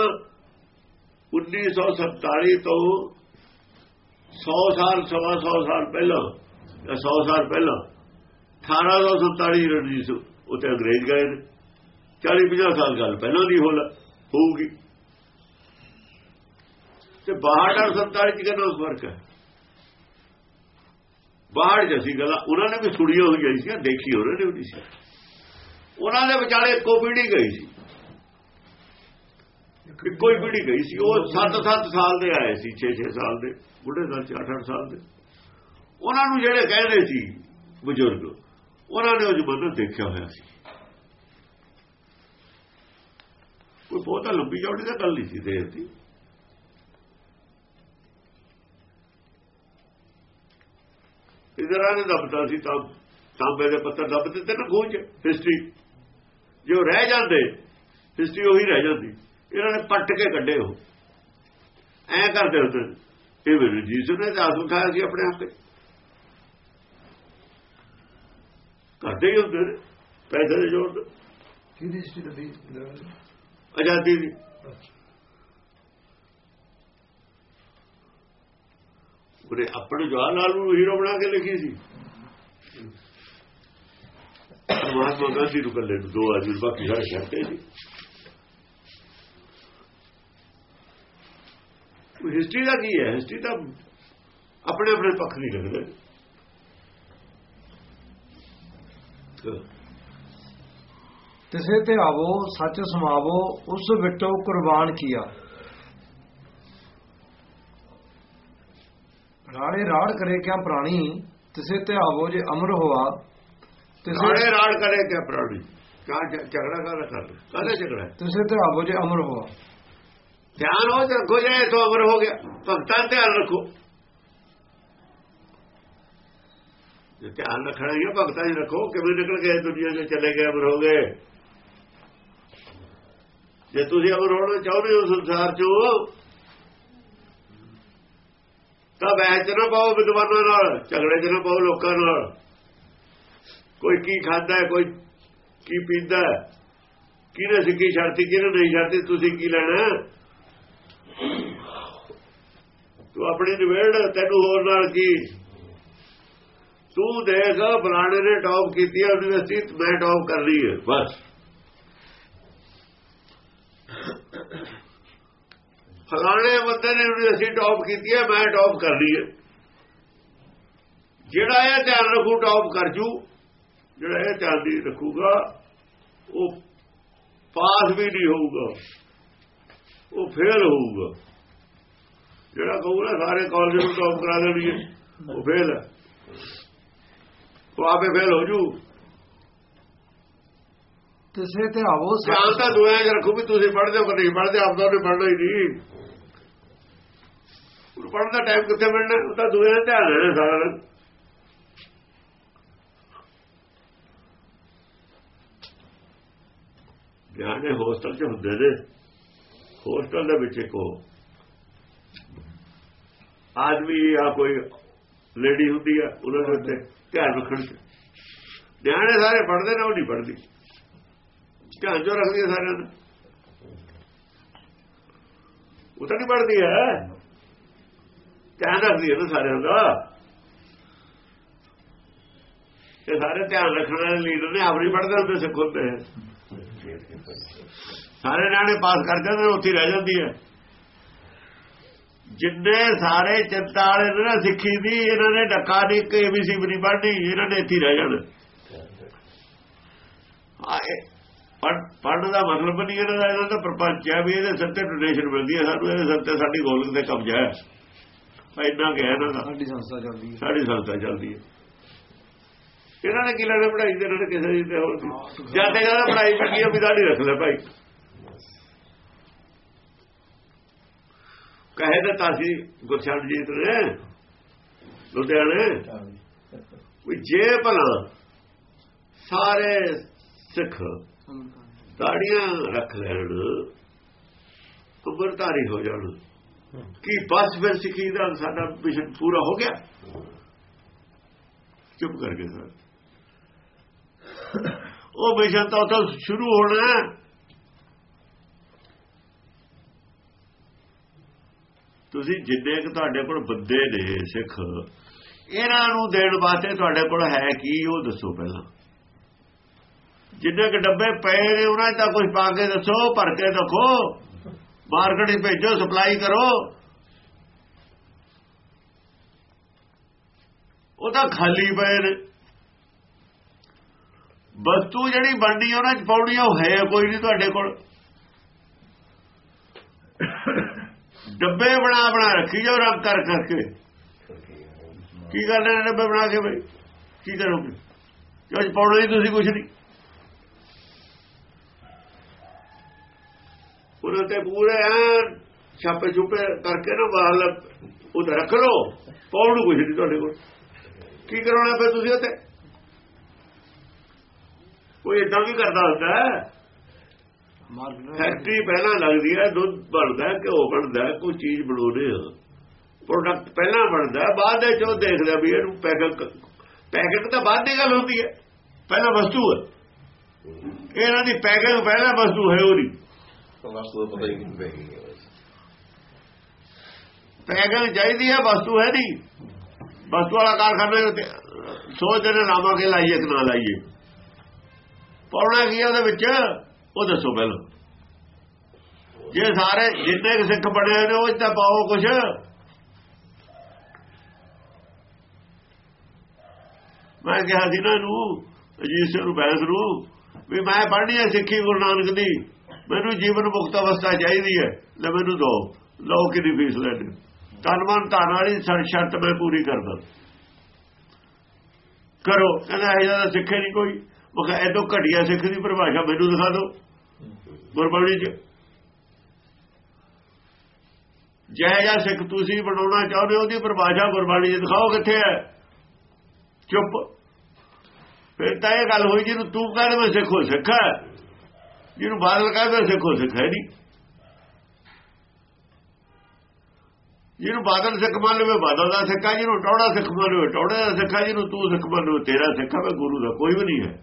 1947 ਤੋਂ 100 ਸਾਲ, ਸਵਾ 100 ਸਾਲ ਪਹਿਲਾਂ, ਜਾਂ 100 ਸਾਲ ਪਹਿਲਾਂ 1847 ਰਣਜੀਤ ਸਿੰਘ ਉੱਥੇ ਅੰਗਰੇਜ਼ ਗਏ ਨੇ। 40 50 ਸਾਲ ਗੱਲ ਪਹਿਲਾਂ ਦੀ ਹੋਲ, ਹੋਊਗੀ। ਤੇ 62 ਔਰ 47 ਚ ਕਿੰਨਾ ਫ਼ਰਕ ਹੈ? ਬਾਹਰ ਜਸੀ ਗੱਲਾਂ। ਉਹਨਾਂ ਨੇ ਵੀ ਸੁਣੀਆਂ ਹੋਈਆਂ ਸੀ, ਦੇਖੀ ਉਹਨਾਂ ਨੇ ਵੀ ਸੀ। ਉਹਨਾਂ ਦੇ ਵਿਚਾਲੇ ਇੱਕੋ ਪੀੜੀ ਗਈ ਸੀ। ਇੱਕੋ ਹੀ ਪੀੜੀ ਗਈ ਸੀ। ਉਹ 7-7 ਸਾਲ ਦੇ ਆਏ ਸੀ 6-6 ਸਾਲ ਦੇ, ਬੁੱਢੇ ਸਾਲ 8-8 ਸਾਲ ਦੇ। ਉਹਨਾਂ ਨੂੰ ਜਿਹੜੇ ਕਹਿੰਦੇ ਸੀ ਬਜ਼ੁਰਗ, ਉਹਨਾਂ ਨੇ ਉਹ ਜ਼ਮਾਨਾ ਦੇਖਿਆ ਹੋਇਆ ਸੀ। ਕੋਈ ਬਹੁਤਾ ਲੰਬੀ ਚੌੜੀ ਤਾਂ ਗੱਲ ਨਹੀਂ ਸੀ ਦੇਰ ਇਜ਼ਰਾ ਨੇ ਦੱਬਤਾ ਸੀ ਤਾਂ ਤਾਂਬੇ ਦੇ ਪੱਤਰ ਦੱਬ ਦਿੱਤੇ ਨਾ ਗੂੰਜ ਹਿਸਟਰੀ ਜੋ ਰਹਿ ਜਾਂਦੇ ਹਿਸਟਰੀ ਉਹੀ ਰਹਿ ਜਾਂਦੀ। ਇਹਨਾਂ ਨੇ ਪੱਟ ਕੇ ਕੱਢੇ ਉਹ। ਐ ਕਰਦੇ ਹੁੰਦੇ ਇਹ ਵੀ ਜੀਸਸ ਨੇ ਦਾਸ ਉਠਾਇਆ ਸੀ ਆਪਣੇ ਆਪੇ ਕਰਦੇ ਹੀ ਹੁੰਦੇ ਪੈਸੇ ਦੇ ਜੋੜ ਕਿਹਦੀ ਹਿਸਟਰੀ ਦੀ? ਆਜ਼ਾਦੀ ਦੀ। ਉਹਨੇ ਆਪਣੇ ਜਵਾਹਰ ਲਾਲ ਨੂੰ ਹੀਰੋ ਬਣਾ ਕੇ ਲਿਖੀ ਸੀ। ਮਹਾਤਮਾ ਗਾਂਧੀ ਨੂੰ ਕੱਲੇ ਨੂੰ ਦੋ ਆਦਮੀ, ਬਾਕੀ ਸਾਰੇ ਕਰਦੇ ਸੀ ਹਿਸਟਰੀ ਦਾ ਕੀ ਹੈ? ਹਿਸਟਰੀ ਤਾਂ ਆਪਣੇ ਆਪਣੇ ਪੱਖ ਨਹੀਂ ਰੱਖਦੇ ਤਿਸੇ ਤੇ ਆਵੋ, ਸੱਚ ਸਮਾਵੋ, ਉਸ ਵਿਟੋ ਕੁਰਬਾਨ ਕੀਆ। ਰਾਣੇ ਰਾੜ ਕਰੇ ਕਿਆ ਪ੍ਰਾਣੀ? ਤਿਸੇ ਤੇ ਆਵੋ ਜੇ ਅਮਰ ਹੋਆ ਤਿਸੇ ਸਾਰੇ ਰਾੜ ਕਰੇ ਕਿ ਪ੍ਰਾਣੀ? ਕਾ ਝਗੜਾ ਕਰ ਕਰ ਕਾਹਦਾ ਝਗੜਾ? ਤਿਸੇ ਤੇ ਆਵੋ ਜੇ ਅਮਰ ਹੋਆ। ਧਿਆਨ ਹੋ ਤੇ ਰੱਖੋ ਜਾਏ ਤੋਂ ਅਮਰ ਹੋ ਗਿਆ। ਭਗਤਾਂ ਧਿਆਨ ਰੱਖੋ। ਜੇ ਧਿਆਨ ਰੱਖਣਾ ਹੀ ਹੈ ਭਗਤਾਂ ਹੀ ਰੱਖੋ। ਕਿਵੇਂ ਨਿਕਲ ਗਏ ਦੁਨੀਆ ਦੇ ਚਲੇ ਗਏ ਅਮਰ ਹੋ ਗਏ। ਜੇ ਤੁਸੀਂ ਅਮਰ ਹੋਣਾ ਚਾਹੁੰਦੇ ਹੋ ਸੰਸਾਰ 'ਚੋਂ ਤਾਂ ਬਹਿਸ 'ਚ ਨਾ ਪਾਓ, ਵਿਦਵਾਨਾਂ ਨਾਲ, ਝਗੜੇ 'ਚ ਨਾ ਪਾਓ ਲੋਕਾਂ ਨਾਲ। ਕੋਈ ਕੀ ਖਾਂਦਾ, ਕੋਈ ਕੀ ਪੀਂਦਾ, ਕਿਹਨੇ ਸਿੱਖੀ ਛੱਡਤੀ, ਕਿਹਨੇ ਨਹੀਂ ਛੱਡਤੀ, ਤੁਸੀਂ ਕੀ ਲੈਣਾ? ਤੂੰ ਆਪਣੀ ਨਿਵੇੜ, ਤੈਨੂੰ ਹੋਰ ਨਾਲ ਕੀ? ਤੂੰ ਦੇਖ, ਫਲਾਣੇ ਨੇ ਟੌਪ ਕੀਤੀ ਹੈ ਯੂਨੀਵਰਸਿਟੀ ਮੈਂ ਟੌਪ ਕਰ ਲਈ ਹੈ ਬਸ। ਫਲਾਣੇ ਬੰਦੇ ਨੇ ਯੂਨੀਵਰਸਿਟੀ ਟੌਪ ਕੀਤੀ ਹੈ ਮੈਂ ਟੌਪ ਕਰ ਲਈ ਹੈ। ਜਿਹੜਾ ਇਹ ਧਿਆਨ ਰੱਖੂ ਟੌਪ ਕਰ ਜੂ। ਜਿਹੜਾ ਇਹ ਧਿਆਨ ਨਹੀਂ ਰੱਖੂਗਾ ਉਹ ਪਾਸ ਵੀ ਨਹੀਂ ਹੋਊਗਾ। ਉਹ ਫੇਲ ਹੋਊਗਾ। ਜਿਹੜਾ ਕਹੂਗਾ ਸਾਰੇ ਕਾਲਜ ਨੂੰ ਟੌਪ ਕਰਾ ਦੇਣਗੇ ਉਹ ਫੇਲ ਹੈ। ਉਹ ਆਪੇ ਫੇਲ ਹੋ ਜੂ। ਤਿਸੇ ਤੇ ਆਵੋ ਧਿਆਨ ਤਾਂ ਦੁਆਇਆ ਚ ਰੱਖੋ ਵੀ ਤੁਸੀਂ ਪੜ੍ਹਦੇ ਹੋ ਕਿ ਨਹੀਂ ਪੜ੍ਹਦੇ ਆਪ ਤਾਂ ਉਹਨੇ ਪੜ੍ਹਨਾ ਹੀ ਨਹੀਂ। ਉਹ ਪੜ੍ਹਨ ਦਾ ਟਾਈਮ ਕਿੱਥੇ ਮਿਲਣਾ? ਉਹ ਤਾਂ ਦੁਆਇਆ ਧਿਆਨ ਰਹਿਣਾ ਸਾਰਾ ਦਿਨ ਗਿਆਨੇ ਹੋਸਟਲ ਚ ਹੁੰਦੇ ਨੇ। ਹੋਸਟਲ ਦੇ ਵਿੱਚ ਇੱਕ ਉਹ। ਆਦਮੀ ਆ ਕੋਈ ਲੇਡੀ ਹੁੰਦੀ ਆ, ਉਹਨਾਂ ਦੇ ਉੱਤੇ ਧਿਆਨ ਰੱਖਣ ਚ। ਨਿਆਣੇ ਸਾਰੇ ਪੜ੍ਹਦੇ ਨੇ, ਉਹ ਨਹੀਂ ਪੜ੍ਹਦੀ। ਧਿਆਨ ਜੋ ਰੱਖਦੀ ਹੈ ਸਾਰਿਆਂ ਦਾ? ਉਹ ਤਾਂ ਨਹੀਂ ਪੜ੍ਹਦੀ ਹੈ। ਧਿਆਨ ਰੱਖਦੀ ਹੈ ਨਾ ਸਾਰਿਆਂ ਦਾ। ਇਹ ਸਾਰੇ ਧਿਆਨ ਰੱਖਣ ਵਾਲੇ ਲੀਡਰ ਨੇ ਆਪ ਨਹੀਂ ਪੜ੍ਹਦੇ ਹੁੰਦੇ ਸਿੱਖ ਹੁੰਦੇ ਸਾਰੇ ਨਿਆਣੇ ਪਾਸ ਕਰ ਜਾਂਦੇ ਉੱਥੇ ਰਹਿ ਜਾਂਦੀ ਹੈ। ਜਿੰਨੇ ਸਾਰੇ ਚਿੰਤਾ ਵਾਲੇ ਨੇ ਨਾ ਸਿੱਖੀ ਦੀ, ਇਹਨਾਂ ਨੇ ਡੱਕਾ ਨਹੀਂ ਕਿ ਏਬੀਸੀ ਵੀ ਨਹੀਂ ਪੜ੍ਹਨੀ, ਇਹਨਾਂ ਨੇ ਇੱਥੇ ਰਹਿ ਜਾਣਾ। ਆਏ ਪੜ੍ਹਨ ਦਾ ਮਤਲਬ ਨਹੀਂ ਇਹਨਾਂ ਦਾ ਇਹਨਾਂ ਦਾ ਪ੍ਰਪੰਚ ਹੈ ਵੀ ਇਹਦੇ ਸਿਰ ਤੇ ਡੋਨੇਸ਼ਨ ਮਿਲਦੀ ਹੈ ਸਾਨੂੰ, ਇਹਦੇ ਸਿਰ ਤੇ ਸਾਡੀ ਗੋਲਕ ਤੇ ਕਬਜ਼ਾ ਹੈ। ਇੰਨਾ ਗਿਆ ਇਹਨਾਂ ਦਾ। ਸਾਡੀ ਸੰਸਥਾ ਚੱਲਦੀ ਹੈ। ਸਾਡੀ ਸੰਸਥਾ ਚੱਲਦੀ ਹੈ। ਇਹਨਾਂ ਨੇ ਕੀ ਲੈਣਾ ਪੜਾਈ ਦੇ ਇਹਨਾਂ ਨੇ ਕਿਸੇ ਦੀ ਤੇ ਹੋਰ ਜਾਂ ਤੇ ਕਹਿੰਦਾ ਪੜਾਈ ਚੰਗੀ ਹੈ ਵੀ ਸਾਡੀ ਰੱਖ ਲੈ ਭਾਈ। ਕਹੇ ਤਾਂ ਤਾਸੀ ਗੁਰਸ਼ਰਨ ਜੀਤ ਨੇ ਲੁਧਿਆਣੇ। ਵੀ ਜੇ ਭਲਾ ਸਾਰੇ ਸਿੱਖ ਤਾੜੀਆਂ ਰੱਖ ਲੈਣ ਉਬਰਤਾਰੀ ਹੋ ਜਾਣ। ਕੀ ਬਸ ਫਿਰ ਸਿੱਖੀ ਦਾ ਸਾਡਾ ਮਿਸ਼ਨ ਪੂਰਾ ਹੋ ਗਿਆ? ਚੁੱਪ ਕਰਕੇ ਸਰ। ਉਹ ਮਿਸ਼ਨ ਤਾਂ ਉੱਥੋਂ ਸ਼ੁਰੂ ਹੋਣਾ ਤੁਸੀਂ ਜਿੰਨੇ ਕਿ ਤੁਹਾਡੇ ਕੋਲ ਬੰਦੇ ਨੇ ਸਿੱਖ, ਇਹਨਾਂ ਨੂੰ ਦੇਣ ਵਾਸਤੇ ਤੁਹਾਡੇ ਕੋਲ ਹੈ ਕੀ, ਉਹ ਦੱਸੋ ਪਹਿਲਾਂ। ਜਿੰਨੇ ਕਿ ਡੱਬੇ ਪਏ ਨੇ, ਉਹਨਾਂ 'ਚ ਤਾਂ ਕੁਝ ਪਾ ਕੇ ਦੱਸੋ, ਭਰ ਕੇ ਰੱਖੋ। ਮਾਰਕੀਟ ਭੇਜੋ, ਸਪਲਾਈ ਕਰੋ। ਉਹ ਤਾਂ ਖਾਲੀ ਪਏ ਨੇ। ਵਸਤੂ ਜਿਹੜੀ ਬਣਨੀ ਉਹਨਾਂ 'ਚ ਪਾਉਣੀ ਉਹ ਹੈ, ਕੋਈ ਨਹੀਂ ਤੁਹਾਡੇ ਕੋਲ। ਡੱਬੇ ਬਣਾ ਬਣਾ ਰੱਖੀ ਜਾਓ ਰੰਗ ਕਰ ਕਰਕੇ। ਕੀ ਕਰਨਾ ਡੱਬੇ ਬਣਾ ਕੇ ਬਈ? ਕੀ ਕਰੋਗੇ? ਜੋ ਪਾਉਣਾ ਹੀ ਤੁਸੀਂ ਕੁਝ ਨਹੀਂ। ਉਹਨਾਂ ਤੇ ਪੂਰੇ ਐਨ ਛਾਪੇ ਛੁਪੇ ਕਰਕੇ ਨਾ ਬਾਹਰ ਉਹ ਰੱਖ ਲਓ। ਪਾਉਣ ਨੂੰ ਕੁਝ ਨਹੀਂ ਤੁਹਾਡੇ ਕੋਲ। ਕੀ ਕਰਾਉਣਾ ਫਿਰ ਤੁਸੀਂ ਉੱਥੇ? ਕੋਈ ਇਦਾਂ ਵੀ ਕਰਦਾ ਹੁੰਦਾ ਫੈਕਟਰੀ ਪਹਿਲਾਂ ਲੱਗਦੀ ਹੈ, ਦੁੱਧ ਬਣਦਾ ਘਿਓ ਬਣਦਾ ਕੋਈ ਚੀਜ਼ ਬਣਾਉਂਦੇ ਆ। ਪ੍ਰੋਡਕਟ ਪਹਿਲਾਂ ਬਣਦਾ ਬਾਅਦ ਦੇ ਚੋਂ ਦੇਖਦਾ ਵੀ ਇਹਨੂੰ ਪੈਕਟ ਪੈਕਟ ਤਾਂ ਬਾਅਦ ਦੀ ਗੱਲ ਹੁੰਦੀ ਹੈ। ਪਹਿਲਾਂ ਵਸਤੂ ਹੈ। ਇਹਨਾਂ ਦੀ ਪੈਕਿੰਗ ਪਹਿਲਾਂ ਵਸਤੂ ਹੈ, ਉਹਦੀ। ਵਸਤੂ ਦਾ ਪਤਾ ਹੀ ਨਹੀਂ ਪੈ ਗਈ ਚਾਹੀਦੀ ਹੈ, ਵਸਤੂ ਹੈ ਨਹੀਂ। ਵਸਤੂ ਵਾਲਾ ਕਾਰਖਾਨਾ ਹੀ ਉੱਤੇ ਸੋਚਦੇ ਨੇ ਲਾਵਾਂਗੇ ਲਾਈਏ ਕਿ ਨਾ ਲਾਈਏ। ਪਾਉਣਾ ਕੀ ਉਹਦੇ ਵਿੱਚ? ਉਹ ਦੱਸੋ ਪਹਿਲਾਂ। ਜੇ ਸਾਰੇ ਜਿੰਨੇ ਕੁ ਸਿੱਖ ਬਣੇ ਨੇ, ਉਹ ਤਾਂ ਪਾਓ ਕੁਛ। ਮੈਂ ਕਿਹਾ ਸੀ ਨਾ ਨੂੰ ਅਜੀਤ ਸਿੰਘ ਨੂੰ ਬੈਂਸ ਨੂੰ, ਵੀ ਮੈਂ ਪੜ੍ਹਨੀ ਹੈ ਸਿੱਖੀ ਗੁਰੂ ਨਾਨਕ ਦੀ। ਮੈਨੂੰ ਜੀਵਨ ਮੁਕਤ ਅਵਸਥਾ ਚਾਹੀਦੀ ਹੈ, ਲੈ ਮੈਨੂੰ ਦੋ, ਲਓ ਕਿੰਨੀ ਫੀਸ ਲੈਣੀ। ਤਨ ਮਨ ਧਨ ਵਾਲੀ ਸ਼ਰਤ ਮੈਂ ਪੂਰੀ ਕਰਦਾ। ਕਰੋ, ਕਹਿੰਦਾ ਇਹ ਜ਼ਿਆਦਾ ਸਿੱਖੇ ਨਹੀਂ ਕੋਈ। ਉਹ ਕਹੇ ਐਦੋਂ ਘਟਿਆ ਸਿੱਖ ਦੀ ਪਰਿਭਾਸ਼ਾ ਮੈਨੂੰ ਦਿਖਾ ਦਿਓ, ਗੁਰਬਾਣੀ ਚ। ਜੈ ਜਾਂ ਸਿੱਖ ਤੁਸੀਂ ਬਣਾਉਣਾ ਚਾਹੁੰਦੇ ਹੋ, ਉਹਦੀ ਪਰਿਭਾਸ਼ਾ ਗੁਰਬਾਣੀ ਚ ਦਿਖਾਓ ਕਿੱਥੇ ਹੈ। ਚੁੱਪ। ਫਿਰ ਤਾਂ ਇਹ ਗੱਲ ਹੋਈ ਜਿਹਨੂੰ ਤੂੰ ਕਹਿੰਦਾ ਮੈਂ ਸਿੱਖੋ, ਸਿੱਖਾ ਜਿਹਨੂੰ ਬਾਦਲ ਕਹਿੰਦਾ ਸਿੱਖੋ ਹੈ ਨਹੀਂ। ਜਿਹਨੂੰ ਬਾਦਲ ਸਿੱਖ ਮੰਨ ਲਵੇ ਬਾਦਲ ਦਾ ਸਿੱਖਾ ਜਿਹਨੂੰ ਟੌੜਾ ਸਿੱਖ ਮੰਨ ਲਵੇ ਟੌੜੇ ਦਾ ਸਿੱਖਾ ਜਿਹਨੂੰ ਤੂੰ ਸਿੱਖ ਮੰਨ ਲਵੇ ਤੇਰਾ ਸਿੱਖਾ ਵੇ ਗੁਰੂ ਦਾ ਕੋਈ ਵੀ ਨਹੀਂ ਹੈ।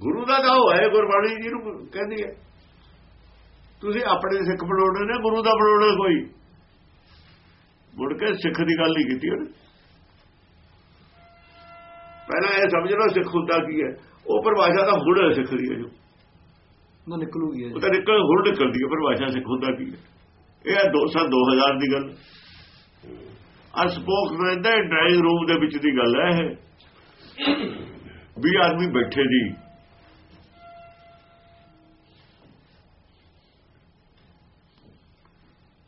ਗੁਰੂ ਦਾ ਤਾਂ ਉਹ ਹੈ, ਗੁਰਬਾਣੀ ਜਿਹਨੂੰ ਕਹਿੰਦੀ ਹੈ। ਤੁਸੀਂ ਆਪਣੇ ਸਿੱਖ ਬਣਾਉਣੇ ਨੇ, ਗੁਰੂ ਦਾ ਬਣਾਉਣਾ ਕੋਈ। ਮੁੜ ਕੇ ਸਿੱਖ ਦੀ ਗੱਲ ਨਹੀਂ ਕੀਤੀ ਉਹਨੇ। ਪਹਿਲਾਂ ਇਹ ਸਮਝ ਲਓ ਸਿੱਖ ਹੁੰਦਾ ਕੀ ਹੈ। ਉਹ ਪਰਿਭਾਸ਼ਾ ਦਾ ਹੁਣ ਹੈ ਸਿੱਖ ਦੀ ਹੈ ਜੋ। ਉਹ ਨਿਕਲੂਗੀ ਉਹ ਤਾਂ ਨਿਕਲ ਹੁਣ ਨਿਕਲਦੀ ਹੈ ਪਰਿਭਾਸ਼ਾ ਸਿੱਖ ਹੁੰਦਾ ਕੀ ਹੈ। ਇਹ ਹੈ ਦੋ ਸਾਲ 2000 ਦੀ ਗੱਲ। ਆ ਸਪੋਕਸਮੈਨ ਦਾ ਡਰਾਈਵਿੰਗ ਰੂਮ ਦੇ ਵਿੱਚ ਦੀ ਗੱਲ ਹੈ ਇਹ। ਵੀ ਆਦਮੀ ਬੈਠੇ ਦੀ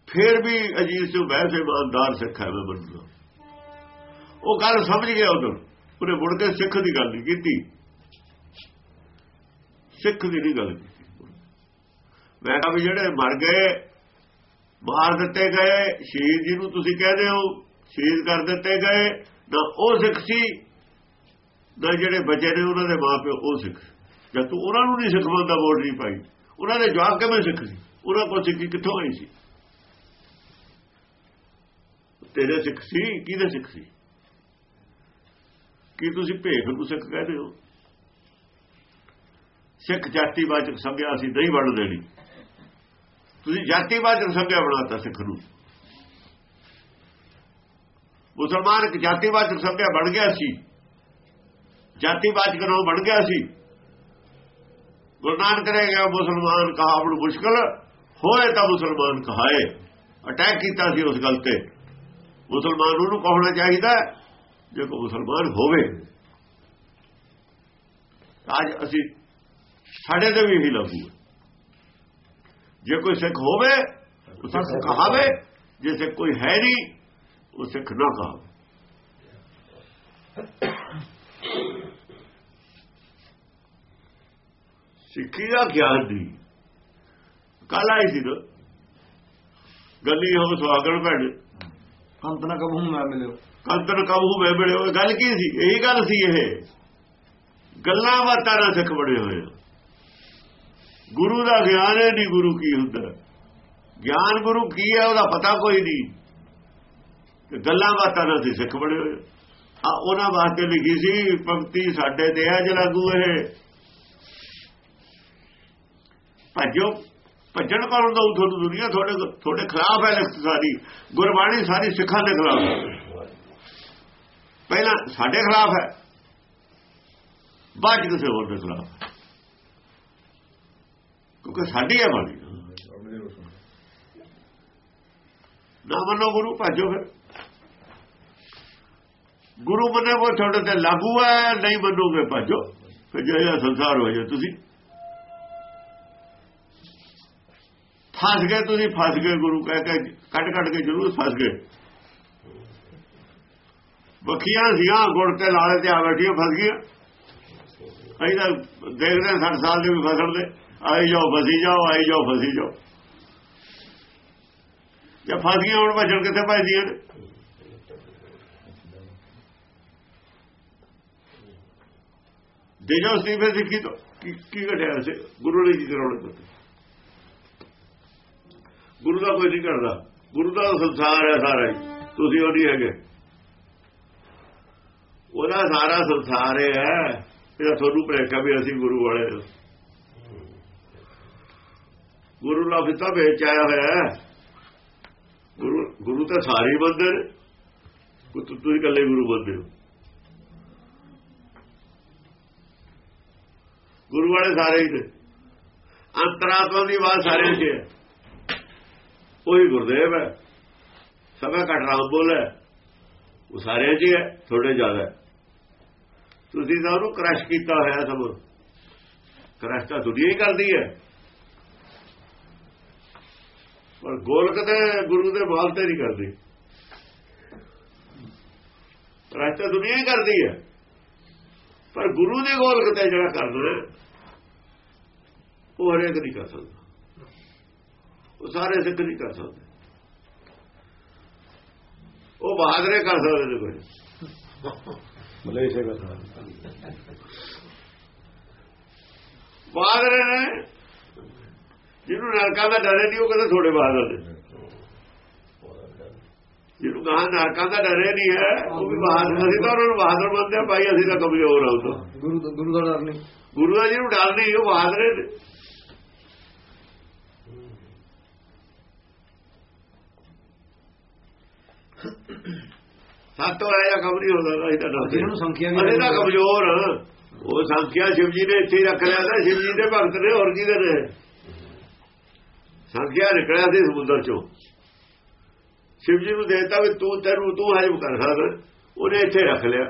ਫਿਰ ਵੀ ਅਜੀਤ ਸਿੰਘ ਵੈਸੇ ਇਮਾਨਦਾਰ ਸਿੱਖ ਹੈ ਮੈਂ ਮੰਨਦਾ। ਉਹ ਗੱਲ ਸਮਝ ਗਿਆ ਉਦੋਂ ਉਹਨੇ ਮੁੜ ਕੇ ਸਿੱਖ ਦੀ ਗੱਲ ਨਹੀਂ ਕੀਤੀ। ਸਿੱਖ ਦੀ ਨਹੀਂ ਗੱਲ ਕੀਤੀ ਮੈਂ ਕਿਹਾ ਵੀ ਜਿਹੜੇ ਮਰ ਗਏ, ਮਾਰ ਦਿੱਤੇ ਗਏ, ਸ਼ਹੀਦ ਜੀ ਨੂੰ ਤੁਸੀਂ ਕਹਿੰਦੇ ਹੋ, ਸ਼ਹੀਦ ਕਰ ਦਿੱਤੇ ਗਏ ਨਾ ਉਹ ਸਿੱਖ ਸੀ ਨਾ ਜਿਹੜੇ ਬਚੇ ਨੇ ਉਹਨਾਂ ਦੇ ਮਾਪਿਓ ਉਹ ਸਿੱਖ। ਜਦ ਤੂੰ ਉਹਨਾਂ ਨੂੰ ਨਹੀਂ ਸਿੱਖ ਮੰਨਦਾ, ਵੋਟ ਨਹੀਂ ਪਾਈ। ਉਹਨਾਂ ਦੇ ਜਵਾਬ ਕਿਵੇਂ ਸਿੱਖ ਸੀ? ਉਹਨਾਂ ਕੋਲ ਸਿੱਖੀ ਕਿੱਥੋਂ ਆਈ ਸੀ? ਤੇਰੇ ਸਿੱਖ ਸੀ, ਕਿਹਦੇ ਸਿੱਖ ਸੀ? ਕੀ ਤੁਸੀਂ ਭੇਖ ਨੂੰ ਸਿੱਖ ਕਹਿੰਦੇ ਹੋ? ਸਿੱਖ ਜਾਤੀਵਾਚਕ ਸੰਗਿਆ ਅਸੀਂ ਨਹੀਂ ਵੰਡ ਦੇਣੀ। ਤੁਸੀਂ ਜਾਤੀਵਾਚਕ ਸੰਗਿਆ ਬਣਾਤਾ ਸਿੱਖ ਨੂੰ। ਮੁਸਲਮਾਨ ਇੱਕ ਜਾਤੀਵਾਚਕ ਸੰਗਿਆ ਬਣ ਗਿਆ ਸੀ। ਜਾਤੀਵਾਚਕ ਨਾਮ ਬਣ ਗਿਆ ਸੀ। ਗੁਰੂ ਨਾਨਕ ਨੇ ਕਿਹਾ, ਮੁਸਲਮਾਨ ਕਹਾਵਣ ਮੁਸ਼ਕਲ, ਹੋਏ ਤਾਂ ਮੁਸਲਮਾਨ ਕਹਾਏ। ਅਟੈਕ ਕੀਤਾ ਸੀ ਉਸ ਗੱਲ ਤੇ। ਮੁਸਲਮਾਨ ਨੂੰ ਕਹਣਾ ਚਾਹੀਦਾ ਜੇ ਕੋ ਮੁਸਲਮਾਨ ਹੋਵੇ। ਅੱਜ ਅਸੀਂ ਸਾਡੇ ਤੇ ਵੀ ਇਹੀ ਲੱਗੂ ਹੈ। ਜੇ ਕੋਈ ਸਿੱਖ ਹੋਵੇ ਉਹ ਸਿੱਖ ਕਹਾਵੇ ਜੇ ਸਿੱਖ ਕੋਈ ਹੈ ਨਹੀਂ ਉਹ ਸਿੱਖ ਨਾ ਕਹਾਵੇ। ਸਿੱਖੀ ਦਾ ਗਿਆਨ ਦੀ। ਕੱਲ ਆਈ ਸੀ ਗੱਲੀ ਹੋ ਸੁਹਾਗਣ ਭੈਣ। ਕੰਤ ਨਾ ਕਬਹੂ ਮੈਂ ਮਿਲਿਓ। ਕੰਤਨ ਕਬੂ ਮੈਂ ਹੋਏ ਗੱਲ ਕੀ ਸੀ? ਇਹੀ ਗੱਲ ਸੀ ਇਹ। ਗੱਲਾਂ ਬਾਤਾਂ ਨਾਲ ਸਿੱਖ ਬੜੇ ਹੋਏ। ਗੁਰੂ ਦਾ ਗਿਆਨ ਹੈ ਨਹੀਂ ਗੁਰੂ ਕੀ ਹੁੰਦਾ। ਗਿਆਨ ਗੁਰੂ ਕੀ ਹੈ ਉਹਦਾ ਪਤਾ ਕੋਈ ਨਹੀਂ। ਤੇ ਗੱਲਾਂ ਬਾਤਾਂ ਨਾਲ ਸੀ ਸਿੱਖ ਬੜੇ ਹੋਏ ਆ, ਉਹਨਾਂ ਵਾਸਤੇ ਲਿਖੀ ਸੀ ਪੰਕਤੀ ਸਾਡੇ ਤੇ ਅੱਜ ਲਾਗੂ ਇਹ। ਭੱਜੋ, ਭੱਜਣ ਕਰਨ ਦਾ ਤੁਹਾਨੂੰ ਦੁਨੀਆ ਤੁਹਾਡੇ ਤੁਹਾਡੇ ਖਿਲਾਫ ਹੈ ਲਿਖਤ ਸਾਰੀ। ਗੁਰਬਾਣੀ ਸਾਰੀ ਸਿੱਖਾਂ ਦੇ ਖਿਲਾਫ ਹੈ। ਪਹਿਲਾਂ ਸਾਡੇ ਖਿਲਾਫ ਹੈ। ਬਾਅਦ 'ਚ ਕਿਸੇ ਹੋਰ ਦੇ ਖਿਲਾਫ ਹੈ। ਕਿਉਂਕਿ ਸਾਡੀ ਹੈ ਬਾਣੀ। ਨਾ ਮੰਨੋ ਗੁਰੂ, ਭਾਜੋ ਫਿਰ। ਗੁਰੂ ਮੰਨੇ ਉਹ ਤੁਹਾਡੇ ਤੇ ਲਾਗੂ ਹੈ ਨਹੀਂ ਮੰਨੋਗੇ ਭਾਜੋ। ਫਿਰ ਜਿਹੜਾ ਸੰਸਾਰ ਹੋ ਜਾ ਤੁਸੀਂ। ਫਸ ਗਏ ਤੁਸੀਂ, ਫਸ ਗਏ ਗੁਰੂ, ਕਹਿ ਕੇ ਕੱਟ ਕੱਟ ਕੇ ਜ਼ਰੂਰ ਫਸ ਗਏ। ਬਖੀਆਂ ਸੀਆਂ, ਗੁੜ ਤੇ ਲਾਲੇ ਤੇ ਆ ਬੈਠੀਆਂ, ਫਸ ਗਈਆਂ। ਅਸੀਂ ਤਾਂ ਦੇਖਦੇ ਹਾਂ 60 ਸਾਲ ਦੇ ਵੀ ਫਸਣ ਦੇ। ਆਈ ਜਾਓ, ਫਸੀ ਜਾਓ ਆਈ ਜਾਓ, ਫਸੀ ਜਾਓ। ਜੇ ਫਸ ਗਈਆਂ ਹੁਣ ਬਚਣ ਕਿੱਥੇ ਭਜਦੀਆਂ ਨੇ? ਦੇ ਜਾਓ ਸਟੀਫੇ ਸਿੱਖੀ ਤੋਂ ਕੀ ਘਟਿਆ ਸੀ ਗੁਰੂ ਨੇ ਕੀ ਕਰਾਉਣਾ ਦਿੱਤਾ ਗੁਰੂ ਦਾ ਕੋਈ ਨਹੀਂ ਕਰਦਾ ਗੁਰੂ ਦਾ ਸੰਸਾਰ ਹੈ ਸਾਰਾ ਹੀ। ਤੁਸੀਂ ਉਹ ਨਹੀਂ ਹੈਗੇ। ਉਹਦਾ ਸਾਰਾ ਸੰਸਾਰ ਇਹ ਹੈ। ਇਹਦਾ ਤੁਹਾਨੂੰ ਪ੍ਰੇਖਾ ਵੀ ਅਸੀਂ ਗੁਰੂ ਵਾਲੇ ਹਾਂ। ਗੁਰੂ ਲਫ਼ਜ਼ ਤਾਂ ਵਿੱਚ ਆਇਆ ਹੋਇਆ ਗੁਰੂ ਗੁਰੂ ਤਾਂ ਸਾਰੇ ਹੀ ਬੰਦੇ ਨੇ। ਤੁਸੀਂ ਇਕੱਲੇ ਗੁਰੂ ਬੰਦੇ ਹੋ। ਗੁਰੂ ਵਾਲੇ ਸਾਰੇ ਹੀ ਨੇ। ਅੰਤਰਾਤਮਾ ਦੀ ਆਵਾਜ਼ ਸਾਰਿਆਂ 'ਚ ਹੈ। ਉਹੀ ਗੁਰਦੇਵ ਹੈ। ਸਭਾ ਘਟ ਰਾਮ ਬੋਲ। ਹੈ ਉਹ ਸਾਰਿਆਂ 'ਚ ਹੀ ਹੈ ਥੋੜੇ ਜ਼ਿਆਦਾ ਤੁਸੀਂ ਤਾਂ ਉਹਨੂੰ ਕ੍ਰਸ਼ ਕੀਤਾ ਹੋਇਆ ਸਭ ਕ੍ਰਸ਼ ਤਾਂ ਦੁਨੀਆ ਹੀ ਕਰਦੀ ਹੈ। ਪਰ ਗੋਲਕ ਤੇ ਗੁਰੂ ਦੇ ਬਾਲ ਤੇ ਨਹੀਂ ਕਰਦੀ। ਕ੍ਰਸ਼ ਤਾਂ ਦੁਨੀਆ ਹੀ ਕਰਦੀ ਹੈ। ਪਰ ਗੁਰੂ ਦੇ ਗੋਲਕ ਤੇ ਜਿਹੜਾ ਕਰਨਾ ਹੈ, ਉਹ ਹਰੇਕ ਨਹੀਂ ਕਰ ਸਕਦਾ। ਉਹ ਸਾਰੇ ਸਿੱਖ ਨਹੀਂ ਕਰ ਸਕਦੇ। ਉਹ ਬਹਾਦਰੇ ਕਰ ਸਕਦੇ ਨੇ ਕੋਈ। ਮਲੇਸ਼ੀਆ ਦਾ ਬਹਾਦਰ ਨੇ ਜਿਹਨੂੰ ਨਰਕਾਂ ਦਾ ਡਰੇ ਨਹੀਂ ਉਹ ਕਹਿੰਦੇ ਥੋੜੇ ਬਹਾਦਰ ਨੇ ਜਿਹਨੂੰ ਕਹਾਂ ਨਰਕਾਂ ਦਾ ਡਰੇ ਨਹੀਂ ਹੈ ਉਹ ਵੀ ਬਹਾਦਰ ਅਸੀਂ ਤਾਂ ਉਹਨਾਂ ਨੂੰ ਬਹਾਦਰ ਮੰਨਦੇ ਆ ਭਾਈ ਅਸੀਂ ਤਾਂ ਕਮਜ਼ੋਰ ਹਾਂ ਤੋਂ ਗੁਰੂ ਦਾ ਗੁਰੂ ਦਾ ਡਰ ਨਹੀਂ। ਗੁਰੂ ਦਾ ਜਿਹਨੂੰ ਡਰ ਨਹੀਂ ਉਹ ਬਹਾਦਰ ਨੇ ਸਾਤੋਂ ਆਇਆ ਕੰਮ ਨਹੀਂ ਹੁੰਦਾ ਅਸੀਂ ਤਾਂ ਡਰਦੇ ਜਿਹਨੂੰ ਸੰਖਿਆ ਵੀ ਤਾਂ ਕਮਜ਼ੋਰ ਹਾਂ। ਉਹ ਸੰਖਿਆ ਸ਼ਿਵ ਜੀ ਨੇ ਇੱਥੇ ਹੀ ਰੱਖ ਲਿਆ ਤਾਂ ਸ਼ਿਵ ਜੀ ਦੇ ਭਗਤ ਨੇ ਹੋਰ ਕੀ ਦੇ ਨੇ ਸੰਖਿਆ ਨਿਕਲਿਆ ਸੀ ਸਮੁੰਦਰ ਚੋਂ। ਸ਼ਿਵ ਜੀ ਨੂੰ ਦੇਤਾ ਵੀ ਤੂੰ ਤੈਨੂੰ, ਤੂੰ ਹਜਮ ਕਰ ਸਕਦਾ ਉਹਨੇ ਇੱਥੇ ਰੱਖ ਲਿਆ।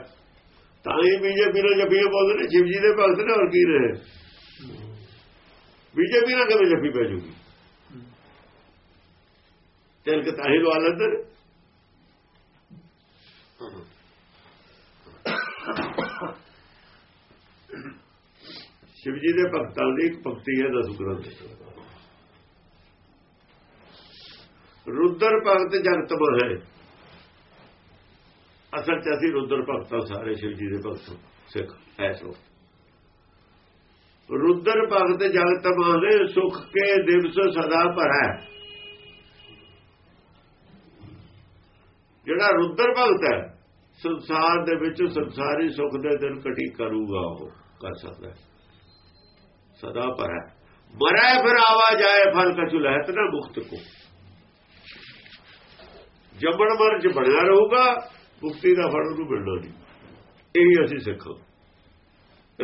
ਤਾਂ ਹੀ ਬੀਜੇਪੀ ਨੇ ਜੱਫੀਆਂ ਬੋਲਦੇ ਨੇ ਸ਼ਿਵ ਜੀ ਦੇ ਭਗਤ ਨੇ ਹੋਰ ਕੀ ਰਹੇ। ਬੀਜੇਪੀ ਨਾਲ ਕਦੇ ਜੱਫੀ ਪੈ ਜੂਗੀ? ਤਿਲਕ ਤਾਂ ਹੀ ਲਵਾ ਲੈਂਦੇ ਸ਼ਿਵ ਜੀ ਦੇ ਭਗਤਾਂ ਦੀ ਇੱਕ ਭਗਤੀ ਹੈ ਦਸ ਗ੍ਰੰਥ ਰੁਦਰ ਭਗਤ ਜਗਤ ਹੈ ਅਸਲ ਚ ਅਸੀਂ ਰੁਦਰ ਭਗਤਾਂ ਸਾਰੇ ਸ਼ਿਵ ਜੀ ਦੇ ਭਗਤ ਸਿੱਖ ਐਸੋ ਰੁਦਰ ਭਗਤ ਜਗਤ ਮਾਹੇ ਸੁਖ ਕੇ ਦਿਵਸ ਸਦਾ ਭਰੈ। ਜਿਹੜਾ ਰੁਦਰ ਭਗਤ ਹੈ, ਸੰਸਾਰ ਦੇ ਵਿੱਚ ਸੰਸਾਰੀ ਸੁਖ ਦੇ ਦਿਨ ਕਟੀ ਕਰੂਗਾ ਉਹ, ਕਰ ਸਕਦਾ ਸਦਾ ਭਰੈ। ਮਰੈ ਫਿਰ ਆਵਾ ਜਾਏ ਫਲ ਕਛੁ ਲਹਿਤ ਨਾ ਮੁਕਤ ਕੋ। ਜੰਮਣ ਮਰ ਚ ਬਣਿਆ ਰਹੂਗਾ, ਮੁਕਤੀ ਦਾ ਫਲ ਨੂੰ ਮਿਲਣਾ ਨਹੀਂ। ਇਹੀ ਅਸੀਂ ਸਿੱਖਾਂ।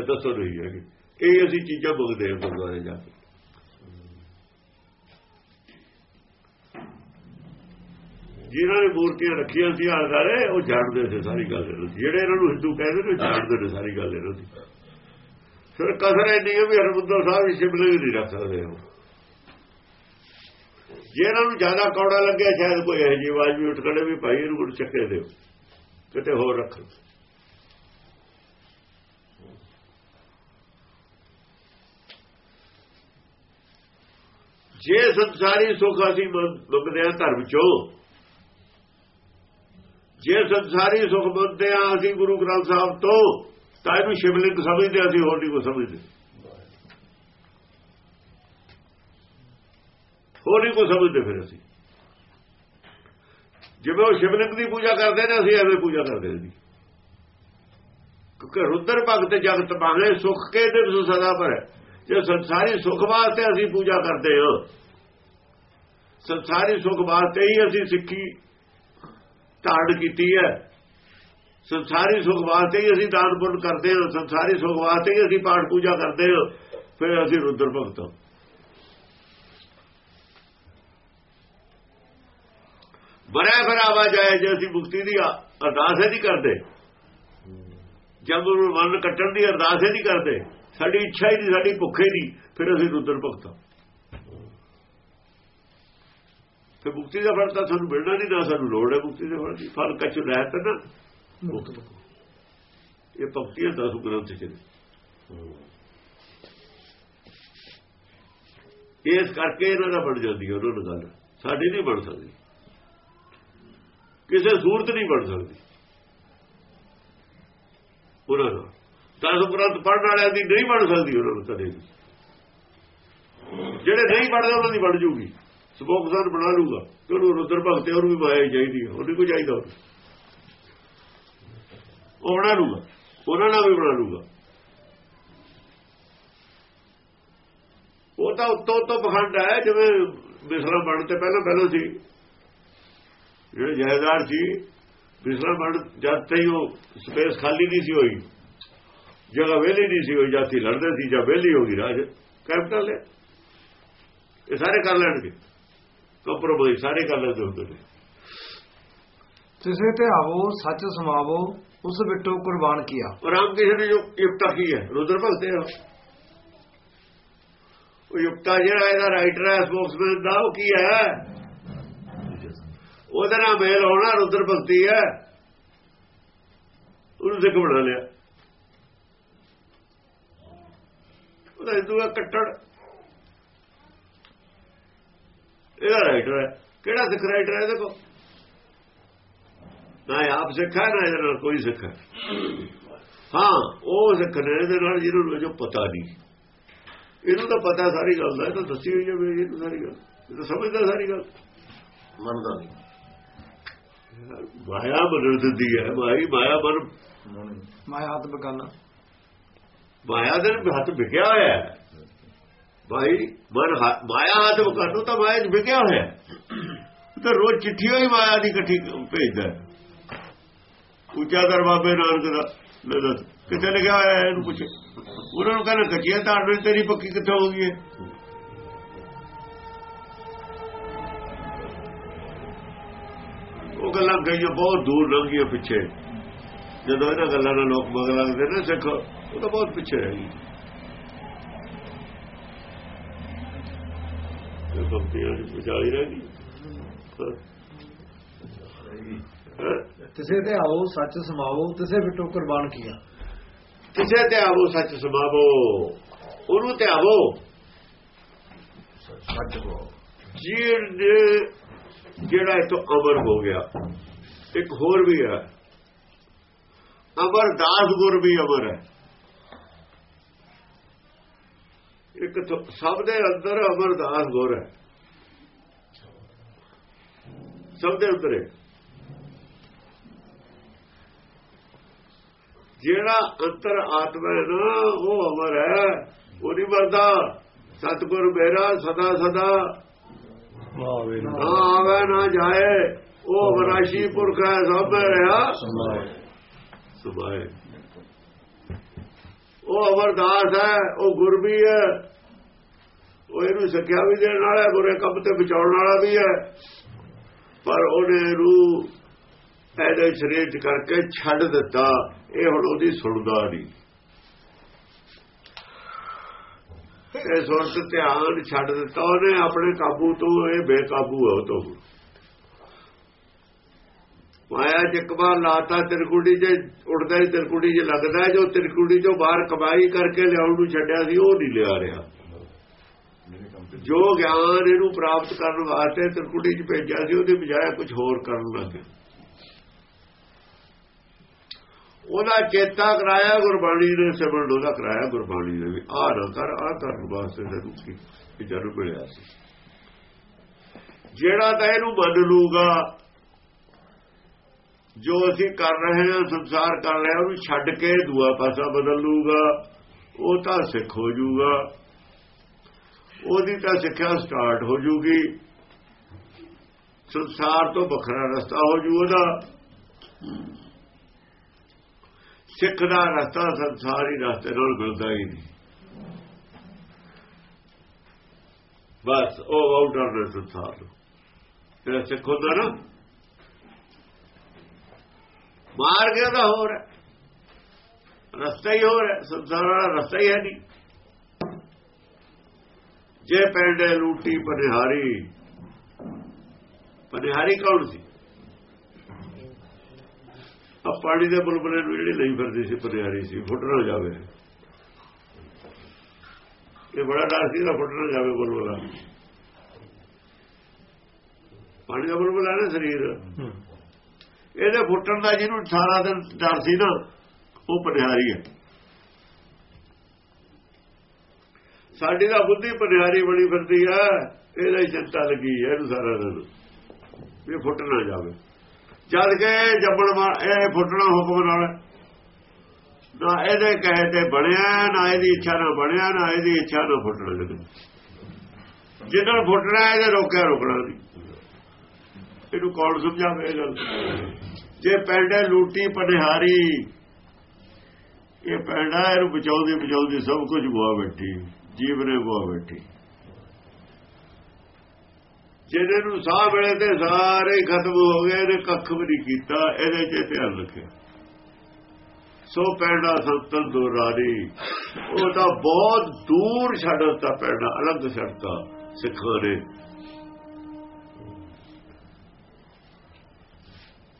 ਇਹ ਦੱਸੋ ਰਹੀ ਹੈ ਕਿ। ਇਹ ਅਸੀਂ ਚੀਜ਼ਾਂ ਮੰਗਦੇ ਹਾਂ ਗੁਰਦੁਆਰੇ ਜਾ ਕੇ। ਜਿਨ੍ਹਾਂ ਨੇ ਮੂਰਤੀਆਂ ਰੱਖੀਆਂ ਸੀ ਆਲੇ ਉਹ ਜਾਣਦੇ ਸੀ ਸਾਰੀ ਗੱਲ ਇਹਨਾਂ ਦੀ। ਜਿਹੜੇ ਇਹਨਾਂ ਨੂੰ ਹਿੰਦੂ ਕਹਿੰਦੇ ਨੇ, ਉਹ ਜਾਣਦੇ ਨੇ ਸਾਰੀ ਗੱਲ ਇਹਨਾਂ ਦੀ। ਫਿਰ ਕਸਰ ਇੰਨੀ ਹੈ ਵੀ ਹਰਮੰਦਰ ਸਾਹਿਬ ਹੀ ਵੀ ਨਹੀਂ ਰੱਖ ਸਕਦੇ ਉਹ। ਜੇ ਇਹਨਾਂ ਨੂੰ ਜ਼ਿਆਦਾ ਕੌੜਾ ਲੱਗਿਆ ਸ਼ਾਇਦ ਕੋਈ ਇਹੋ ਜਿਹੀ ਆਵਾਜ਼ ਵੀ ਉੱਠ ਖੜੇ ਵੀ ਭਾਈ ਇਹਨੂੰ ਹੁਣ ਚੱਕੇ ਦਿਓ। ਕਿਤੇ ਹੋਰ ਰੱਖੋ ਜੇ ਸੰਸਾਰੀ ਸੁੱਖ ਅਸੀਂ ਮੰਗਦੇ ਹਾਂ ਧਰਮ ਚੋਂ ਜੇ ਸੰਸਾਰੀ ਸੁੱਖ ਮੰਗਦੇ ਹਾਂ ਅਸੀਂ ਗੁਰੂ ਗ੍ਰੰਥ ਸਾਹਿਬ ਤੋਂ ਤਾਂ ਇਹਨੂੰ ਸ਼ਿਵਲਿੰਗ ਸਮਝਦੇ ਹਾਂ, ਅਸੀਂ ਹੋਰ ਨਹੀਂ ਕੋ ਸਮਝਦੇ। ਹੋਰ ਨਹੀਂ ਕੋ ਸਮਝਦੇ ਫਿਰ ਅਸੀਂ। ਜਿਵੇਂ ਉਹ ਸ਼ਿਵਲਿੰਗ ਦੀ ਪੂਜਾ ਕਰਦੇ ਨੇ, ਅਸੀਂ ਐਵੇਂ ਪੂਜਾ ਕਰਦੇ ਹਾਂ ਕਿਉਂਕਿ ਰੁਦਰ ਭਗਤ ਜਗਤ ਬਾਹਲੇ ਸੁਖ ਕੇ ਦਿਵਸ ਸਦਾ ਪਰ ਜੇ ਸੰਸਾਰੀ ਸੁਖ ਵਾਸਤੇ ਅਸੀਂ ਪੂਜਾ ਕਰਦੇ ਹਾਂ, ਸੰਸਾਰੀ ਸੁਖ ਵਾਸਤੇ ਹੀ ਅਸੀਂ ਸਿੱਖੀ ਧਾਰਨ ਕੀਤੀ ਹੈ। ਸੰਸਾਰੀ ਸੁਖ ਵਾਸਤੇ ਹੀ ਅਸੀਂ ਦਾਨ ਪੁੰਨ ਕਰਦੇ ਹਾਂ, ਸੰਸਾਰੀ ਸੁਖ ਵਾਸਤੇ ਹੀ ਅਸੀਂ ਪਾਠ ਪੂਜਾ ਕਰਦੇ ਹਾਂ, ਫਿਰ ਅਸੀਂ ਰੁਦਰ ਭਗਤ ਹਾਂ। ਬੜਾ ਬਰਾਵਾ ਜਾਏ ਜੇ ਅਸੀਂ ਮੁਕਤੀ ਦੀ ਅਰਦਾਸ ਹੀ ਨਹੀਂ ਕਰਦੇ। ਜਦ ਨੂੰ ਮਨ ਕੱਟਣ ਦੀ ਅਰਦਾਸ ਹੀ ਨਹੀਂ ਕਰਦੇ। ਸਾਡੀ ਇੱਛਾ ਹੀ ਨਹੀਂ ਸਾਡੀ ਭੁੱਖੇ ਨਹੀਂ ਫਿਰ ਅਸੀਂ ਰੁਦਰ ਭਗਤ। ਹਾਂ ਤੇ ਮੁਕਤੀ ਦਾ ਫਲ ਤਾਂ ਸਾਨੂੰ ਮਿਲਣਾ ਨਹੀਂ ਨਾ ਸਾਨੂੰ ਲੋੜ ਹੈ ਮੁਕਤੀ ਦੇ ਫਲ ਦੀ। ਫਲ ਕਛ ਰਹਿਤ ਨਾ। ਇਹ ਭਗਤੀਆਂ ਦਸ ਗ੍ਰੰਥ ਚ। ਨੇ ਇਸ ਕਰਕੇ ਇਹਨਾਂ ਦਾ ਬਣ ਜਾਂਦੀ ਹੈ ਉਹਨਾਂ ਨਾਲ ਗੱਲ। ਸਾਡੀ ਨਹੀਂ ਬਣ ਸਕਦੀ। ਕਿਸੇ ਸੂਰਤ ਨਹੀਂ ਬਣ ਸਕਦੀ। ਉਹਨਾਂ ਨਾਲ ਦਸ ਉਪਰੰਤ ਪੜਨ ਵਾਲਿਆਂ ਦੀ ਨਹੀਂ ਬਣ ਸਕਦੀ ਉਹਨਾਂ ਨੂੰ ਕਦੇ ਵੀ। ਜਿਹੜੇ ਨਹੀਂ ਪੜਦੇ ਉਹਨਾਂ ਦੀ ਬਣ ਜੂਗੀ। ਸਪੋਕਸਰ ਬਣਾ ਲੂਗਾ। ਤੇ ਉਹਨੂੰ ਰੁਦਰ ਭਗਤੇ ਉਹਨੂੰ ਵੀ ਮਾਇਆ ਚਾਹੀਦੀ ਹੈ। ਉਹਨੂੰ ਕੋਈ ਚਾਹੀਦਾ ਉਹ ਬਣਾ ਲੂਗਾ। ਉਹਨਾਂ ਨਾਲ ਵੀ ਬਣਾ ਲੂਗਾ। ਉਹ ਤਾਂ ਉੱਤੋਂ ਉੱਤੋਂ ਪਖੰਡ ਹੈ, ਜਿਵੇਂ ਬਿਸਲਾ ਬਣ ਤੇ ਪਹਿਲਾਂ ਪਹਿਲਾਂ ਸੀ। ਜਿਹੜੇ ਜਾਇਦਾਰ ਸੀ ਬਿਸਲਾ ਬਣ ਜਦ ਤੱਕ ਉਹ ਸਪੇਸ ਖਾਲੀ ਨਹੀਂ ਸੀ ਹੋਈ ਜਗ੍ਹਾ ਵਿਹਲੀ ਨਹੀਂ ਸੀ ਹੋਈ ਜਾਤੀ ਲੜਦੇ ਸੀ ਜਾਂ ਵਿਹਲੀ ਹੋ ਗਈ ਰਾਜ ਕੈਪੀਟਲ ਹੈ। ਇਹ ਸਾਰੇ ਕਰ ਲੈਣਗੇ। ਕੰਪਰੋਮਾਈਜ਼ ਸਾਰੇ ਕਰ ਲੈਂਦੇ ਹੁੰਦੇ ਨੇ। ਤਿਸੇ ਤੇ ਆਵੋ ਸੱਚ ਸਮਾਵੋ ਉਸ ਬਿਟੋ ਕੁਰਬਾਨ ਕੀਆ। ਰਾਮ ਕ੍ਰਿਸ਼ਨ ਨੇ ਜੋ ਯੁਕਤਾ ਕੀ ਹੈ ਰੁਦਰ ਭਗਤ ਹੈ। ਉਹ। ਉਹ ਯੁਕਤਾ ਜਿਹੜਾ ਇਹਦਾ ਰਾਈਟਰ ਹੈ ਸਪੋਕਸਮੈਨ ਦਾ ਉਹ ਕੀ ਹੈ? ਉਹਦੇ ਨਾਲ ਮੇਲ ਹੋਣਾ, ਰੁਦਰ ਭਗਤੀ ਹੈ। ਉਹਨੂੰ ਸਿੱਖ ਬਣਾ ਲਿਆ। ਉਹਦਾ ਹਿੰਦੂ ਹੈ, ਕੱਟੜ। ਇਹਦਾ ਰਾਈਟਰ ਹੈ। ਕਿਹੜਾ ਸਿੱਖ ਰਾਈਟਰ ਹੈ ਇਹਦੇ ਕੋਲ? ਨਾ ਆਪ ਸਿੱਖ ਹੈ, ਨਾ ਇਹਦੇ ਨਾਲ ਕੋਈ ਸਿੱਖ ਹੈ। ਹਾਂ, ਉਹ ਸਿੱਖ ਨੇ ਇਹਦੇ ਨਾਲ, ਜਿਹਨੂੰ ਜੋ ਪਤਾ ਨਹੀਂ। ਇਹਨੂੰ ਤਾਂ ਪਤਾ ਸਾਰੀ ਗੱਲ ਦਾ, ਇਹ ਤਾਂ ਦੱਸੀ ਹੋਈ ਹੈ ਵੀ ਸਾਰੀ ਗੱਲ। ਇਹ ਤਾਂ ਸਮਝਦਾ ਸਾਰੀ ਗੱਲ। ਮੰਨਦਾ ਨਹੀਂ। ਮਾਇਆ ਬਦਲ ਦਿੰਦੀ ਹੈ ਮਾਈ ਮਾਇਆ ਮਨ ਮਾਇਆ ਹੱਥ ਬਗਾਨਾ ਮਾਇਆ ਦੇ ਹੱਥ ਵਿਕਿਆ ਹੋਇਆ ਹੈ। ਭਾਈ ਮਨ ਮਾਇਆ ਹੱਥ ਵਕਾਨੂੰ ਤਾਂ ਮਾਇਆ 'ਚ ਵਿਕਿਆ ਹੋਇਆ ਤਾਂ ਰੋਜ਼ ਚਿੱਠੀਆਂ ਹੀ ਮਾਇਆ ਦੀ ਇਕੱਠੀ ਭੇਜਦਾ ਹੈ। ਉੱਚਾ ਦਰ ਬਾਬੇ ਨਾਨਕ ਦਾ ਕਿੱਥੇ ਲਿਖਿਆ ਹੋਇਆ ਇਹਨੂੰ ਪੁੱਛੇ। ਉਹਨਾਂ ਨੂੰ ਕਹਿੰਦਾ ਕੱਚੀਆਂ ਧਾਰਨਾ ਤੇਰੀ ਪੱਕੀ ਕਿੱਥੇ ਹੋ ਗਈ ਹੈ? ਗੱਲਾਂ ਗਈਆਂ ਬਹੁਤ ਦੂਰ ਲੰਘੀਆਂ ਪਿੱਛੇ। ਜਦੋਂ ਇਹਨਾਂ ਗੱਲਾਂ ਨਾਲ ਲੋਕ ਮਗਰ ਲੱਗਦੇ ਨੇ ਸਿੱਖ ਉਹ ਤਾਂ ਬਹੁਤ ਪਿੱਛੇ ਰਹਿ ਗਈ। ਇਹ ਬੰਦੀਆਂ ਦੀ ਵਿਚਾਲੀ ਰਹਿ ਗਈ। ਹਾਂ। ਤਿਸੇ ਤੇ ਆਵੋ ਸੱਚ ਸਮਾਵੋ ਤਿਸੇ ਬਿਟੋ ਕੁਰਬਾਨ ਕੀਆ। ਕਿਸੇ ਤੇ ਆਵੋ ਸੱਚ ਸਮਾਵੋ। ਉਹਨੂੰ ਤੇ ਆਵੋ। ਸੱਚ ਕੋ ਜਿਹੜੇ ਜਿਹੜਾ ਇਥੋਂ ਅਮਰ ਹੋ ਗਿਆ, ਇੱਕ ਹੋਰ ਵੀ ਹੈ। ਅਮਰਦਾਸ ਗੁਰ ਵੀ ਅਮਰ ਹੈ। ਇੱਕ ਸਭ ਦੇ ਅੰਦਰ ਅਮਰਦਾਸ ਗੁਰ ਹੈ। ਸਭ ਦੇ ਅੰਦਰ ਹੈ। ਜਿਹੜਾ ਅੰਤਰ ਆਤਮਾ ਹੈ ਨਾ, ਉਹ ਅਮਰ ਹੈ। ਉਹ ਨਹੀਂ ਮਰਦਾ। ਸਤਿਗੁਰ ਮੇਰਾ ਸਦਾ ਸਦਾ। ਨਾ। ਆਵੇ ਨਾ ਜਾਏ ਉਹ ਵਿਨਾਸ਼ੀ ਪੁਰਖ ਹੈ ਸਭ ਰਿਹਾ। ਸੁਭਾਏ ਉਹ ਅਮਰਦਾਸ ਹੈ ਉਹ ਗੁਰ ਵੀ ਹੈ। ਉਹ ਇਹਨੂੰ ਸਿੱਖਿਆ ਵੀ ਦੇਣ ਵਾਲਾ ਹੈ ਬੁਰੇ ਕੰਮ ਤੇ ਬਚਾਉਣ ਵਾਲਾ ਵੀ ਹੈ। ਪਰ ਉਹਨੇ ਇਹਨੂੰ ਇਹਦੇ ਸਰੀਰ ਚ ਕਰਕੇ ਛੱਡ ਦਿੱਤਾ। ਇਹ ਹੁਣ ਉਹਦੀ ਸੁਣਦਾ ਨਹੀਂ। ਇਹ ਸੁਰਤ ਧਿਆਨ ਛੱਡ ਦਿੱਤਾ, ਉਹਨੇ ਆਪਣੇ ਕਾਬੂ ਤੋਂ ਇਹ ਬੇਕਾਬੂ ਹੈ ਉਹ ਤੋਂ। ਮਾਇਆ ਚੱਕਵਾ ਲਾਤਾ ਤਿਰਕੁੜੀ ਜੇ ਉੜਦਾ ਹੀ ਤਿਰਕੁੜੀ ਜੇ ਲੱਗਦਾ, ਜੋ ਤਿਰਕੁੜੀ ਚੋਂ ਬਾਹਰ ਕਮਾਈ ਕਰਕੇ ਲਿਆਉਣ ਨੂੰ ਛੱਡਿਆ ਸੀ, ਉਹ ਨਹੀਂ ਲਿਆ ਰਿਹਾ। ਜੋ ਗਿਆਨ ਇਹਨੂੰ ਪ੍ਰਾਪਤ ਕਰਨ ਵਾਸਤੇ ਤਿਰਕੁੜੀ ਚ ਭੇਜਿਆ ਸੀ, ਉਹਦੇ ਬਜਾਏ ਕੁਝ ਹੋਰ ਕਰਨ ਲੱਗ ਗਿਆ ਉਹਦਾ ਚੇਤਾ ਕਰਾਇਆ ਗੁਰਬਾਣੀ ਨੇ, ਸਿਮਰਨ ਉਹਦਾ ਕਰਾਇਆ ਗੁਰਬਾਣੀ ਨੇ ਵੀ, ਆਹ ਨਾ ਕਰ, ਆਹ ਕਰਨ ਵਾਸਤੇ ਤੈਨੂੰ ਕੀ ਜਨਮ ਮਿਲਿਆ ਸੀ। ਜਿਹੜਾ ਤਾਂ ਇਹਨੂੰ ਮੰਨ ਲੂਗਾ ਜੋ ਅਸੀਂ ਕਰ ਰਹੇ ਹਾਂ, ਸੰਸਾਰ ਕਰ ਰਿਹਾ, ਉਹਨੂੰ ਛੱਡ ਕੇ ਦੂਆ ਪਾਸਾ ਬਦਲ ਲੂਗਾ ਉਹ ਤਾਂ ਸਿੱਖ ਹੋ ਜਾਊਗਾ। ਉਹਦੀ ਤਾਂ ਸਿੱਖਿਆ ਸਟਾਰਟ ਹੋ ਜੂਗੀ ਸੰਸਾਰ ਤੋਂ ਵੱਖਰਾ ਰਸਤਾ ਹੋ ਜੂ ਉਹਦਾ। ਸਿੱਖ ਦਾ ਰਸਤਾ ਸੰਸਾਰੀ ਰਸਤੇ ਨਾਲ ਮਿਲਦਾ ਹੀ ਨਹੀਂ। ਬਸ ਉਹ ਆਊਟਰ ਦੇ ਸੰਸਾਰ ਨੂੰ। ਜਿਹੜਾ ਸਿੱਖ ਹੁੰਦਾ ਨਾ ਮਾਰ ਗਿਆ ਦਾ ਹੋਰ ਹੈ। ਰਸਤਾ ਹੀ ਹੋਰ ਹੈ, ਸੰਸਾਰ ਵਾਲਾ ਰਸਤਾ ਹੀ ਹੈ ਨਹੀਂ। ਜੇ ਪੈਂਡੇ ਲੂਟੀ, ਪਨਿਹਾਰੀ ਪਨਿਹਾਰੀ ਕੌਣ ਸੀ? ਆ ਪਾਣੀ ਦੇ ਬੁਲਬੁਲੇ ਨੂੰ ਜਿਹੜੀ ਲਈ ਫਿਰਦੀ ਸੀ ਪਨਿਹਾਰੀ ਸੀ ਫੁੱਟ ਨਾ ਜਾਵੇ। ਇਹ ਬੜਾ ਡਰ ਸੀ ਦਾ ਫੁੱਟ ਨਾ ਜਾਵੇ ਬੁਲਬੁਲਾ। ਪਾਣੀ ਦਾ ਬੁਲਬੁਲਾ ਨਾ ਸਰੀਰ। ਇਹਦੇ ਫੁੱਟਣ ਦਾ ਜਿਹਨੂੰ ਸਾਰਾ ਦਿਨ ਡਰ ਸੀ ਨਾ ਉਹ ਪਨਿਹਾਰੀ ਹੈ। ਸਾਡੀ ਦਾ ਬੁੱਧੀ ਪਨਿਹਾਰੀ ਬਣੀ ਫਿਰਦੀ ਹੈ ਇਹਦਾ ਹੀ ਚਿੰਤਾ ਲੱਗੀ ਹੈ ਇਹਨੂੰ ਸਾਰਾ ਦਿਨ ਵੀ ਫੁੱਟ ਨਾ ਜਾਵੇ। ਜਦ ਕਿ ਜੰਮਣ ਇਹ ਫੁੱਟਣਾ ਹੁਕਮ ਨਾਲ। ਨਾ ਇਹਦੇ ਕਹੇ ਤੇ ਬਣਿਆ, ਨਾ ਇਹਦੀ ਇੱਛਾ ਨਾਲ ਬਣਿਆ, ਨਾ ਇਹਦੀ ਇੱਛਾ ਨਾਲ ਫੁੱਟਣਾ ਲੱਗਦਾ ਜਿੱਦਣ ਫੁੱਟਣਾ, ਇਹਦੇ ਰੋਕਿਆ ਰੁਕਣਾ ਨਹੀਂ। ਇਹਨੂੰ ਕੌਣ ਸਮਝਾਵੇ ਇਹ ਗੱਲ? ਜੇ ਪੈਂਡੇ ਲੂਟੀ ਪਨਿਹਾਰੀ, ਇਹ ਪੈਂਡਾ ਇਹਨੂੰ ਬਚਾਉਂਦੀ ਬਚਾਉਂਦੀ ਸਭ ਕੁਝ ਗਵਾ ਬੈਠੀ ਜੀਵ ਨੇ ਗਵਾ ਬੈਠੀ। ਜਿਹਦੇ ਨੂੰ ਸਾਹ ਮਿਲੇ ਤੇ ਸਾਰੇ ਖਤਮ ਹੋ ਗਏ ਇਹਨੇ ਕੱਖ ਵੀ ਨਹੀਂ ਕੀਤਾ, ਇਹਦੇ 'ਚ ਧਿਆਨ ਰੱਖਿਆ। ਸੋ ਪੈਂਡਾ ਸੰਤਨ ਦੁਰਾਰੀ ਉਹ ਤਾਂ ਬਹੁਤ ਦੂਰ ਛੱਡ ਦਿੱਤਾ ਪੈਂਡਾ, ਅਲੱਗ ਛੱਡਤਾ ਸਿੱਖਾਂ ਨੇ।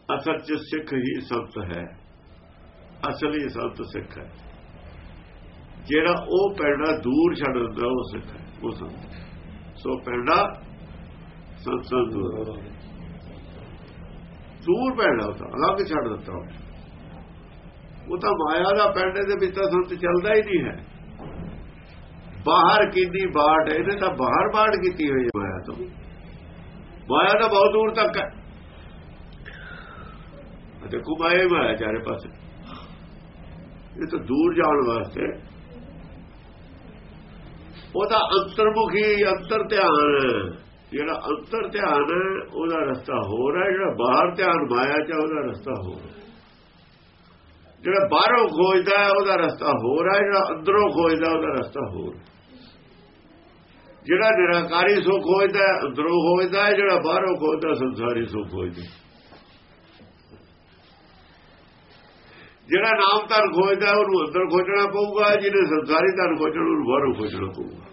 ਅਸਲ ਚ ਸਿੱਖ ਹੀ ਸੰਤ ਹੈ, ਅਸਲੀ ਸੰਤ ਸਿੱਖ ਹੈ। ਜਿਹੜਾ ਉਹ ਪੈਣਾ ਦੂਰ ਛੱਡ ਦਿੰਦਾ ਉਹ ਸਿੱਖ ਹੈ, ਉਹ ਸੰਤ ਸੋ ਪੈਣਾ ਸੰਤ ਦੂਰ। ਦੂਰ ਪੈਂਡਾ ਉਹ ਤਾਂ, ਅਲੱਗ ਛੱਡ ਦਿੱਤਾ ਉਹ। ਉਹ ਤਾਂ ਮਾਇਆ ਦਾ ਪੈਂਡੇ ਦੇ ਵਿੱਚ ਤਾਂ ਸੰਤ ਚੱਲਦਾ ਹੀ ਨਹੀਂ ਹੈ। ਬਾਹਰ ਕਿੰਨੀ ਬਾਟ ਇਹਨੇ ਤਾਂ ਬਾਹਰ ਬਾਟ ਕੀਤੀ ਹੋਈ ਮਾਇਆ ਤੋਂ। ਮਾਇਆ ਤਾਂ ਬਹੁਤ ਦੂਰ ਤੱਕ ਹੈ। ਅਤੇ ਕੁਮਾਏ ਮਾਇਆ ਚਾਰੇ ਪਾਸੇ। ਇਹ ਤਾਂ ਦੂਰ ਜਾਣ ਵਾਸਤੇ। ਉਹਦਾ ਅੰਤਰਮੁਖੀ, ਅੰਤਰ ਧਿਆਨ। ਜਿਹੜਾ ਅੰਤਰ ਧਿਆਨ ਹੈ, ਉਹਦਾ ਰਸਤਾ ਹੋਰ ਹੈ ਜਿਹੜਾ ਬਾਹਰ ਧਿਆਨ ਮਾਇਆ ਚ ਉਹਦਾ ਰਸਤਾ ਹੋਰ ਹੈ। ਜਿਹੜਾ ਬਾਹਰੋਂ ਖੋਜਦਾ ਉਹਦਾ ਰਸਤਾ ਹੋਰ ਹੈ ਜਿਹੜਾ ਅੰਦਰੋਂ ਖੋਜਦਾ ਉਹਦਾ ਰਸਤਾ ਹੋਰ ਜਿਹੜਾ ਨਿਰਾਕਾਰੀ ਸੁਖ ਖੋਜਦਾ ਅੰਦਰੋਂ ਖੋਜਦਾ ਜਿਹੜਾ ਬਾਹਰੋਂ ਖੋਜਦਾ ਸੰਸਾਰੀ ਸੁਖ ਖੋਜਦਾ ਜਿਹੜਾ ਨਾਮ ਧਨ ਖੋਜਦਾ ਉਹਨੂੰ ਅੰਦਰ ਖੋਜਣਾ ਪਊਗਾ ਜਿਹਨੇ ਸੰਸਾਰੀ ਧਨ ਖੋਜਣਾ ਉਹਨੂੰ ਬਾਹਰੋਂ ਖੋਜਣਾ ਪਊਗਾ।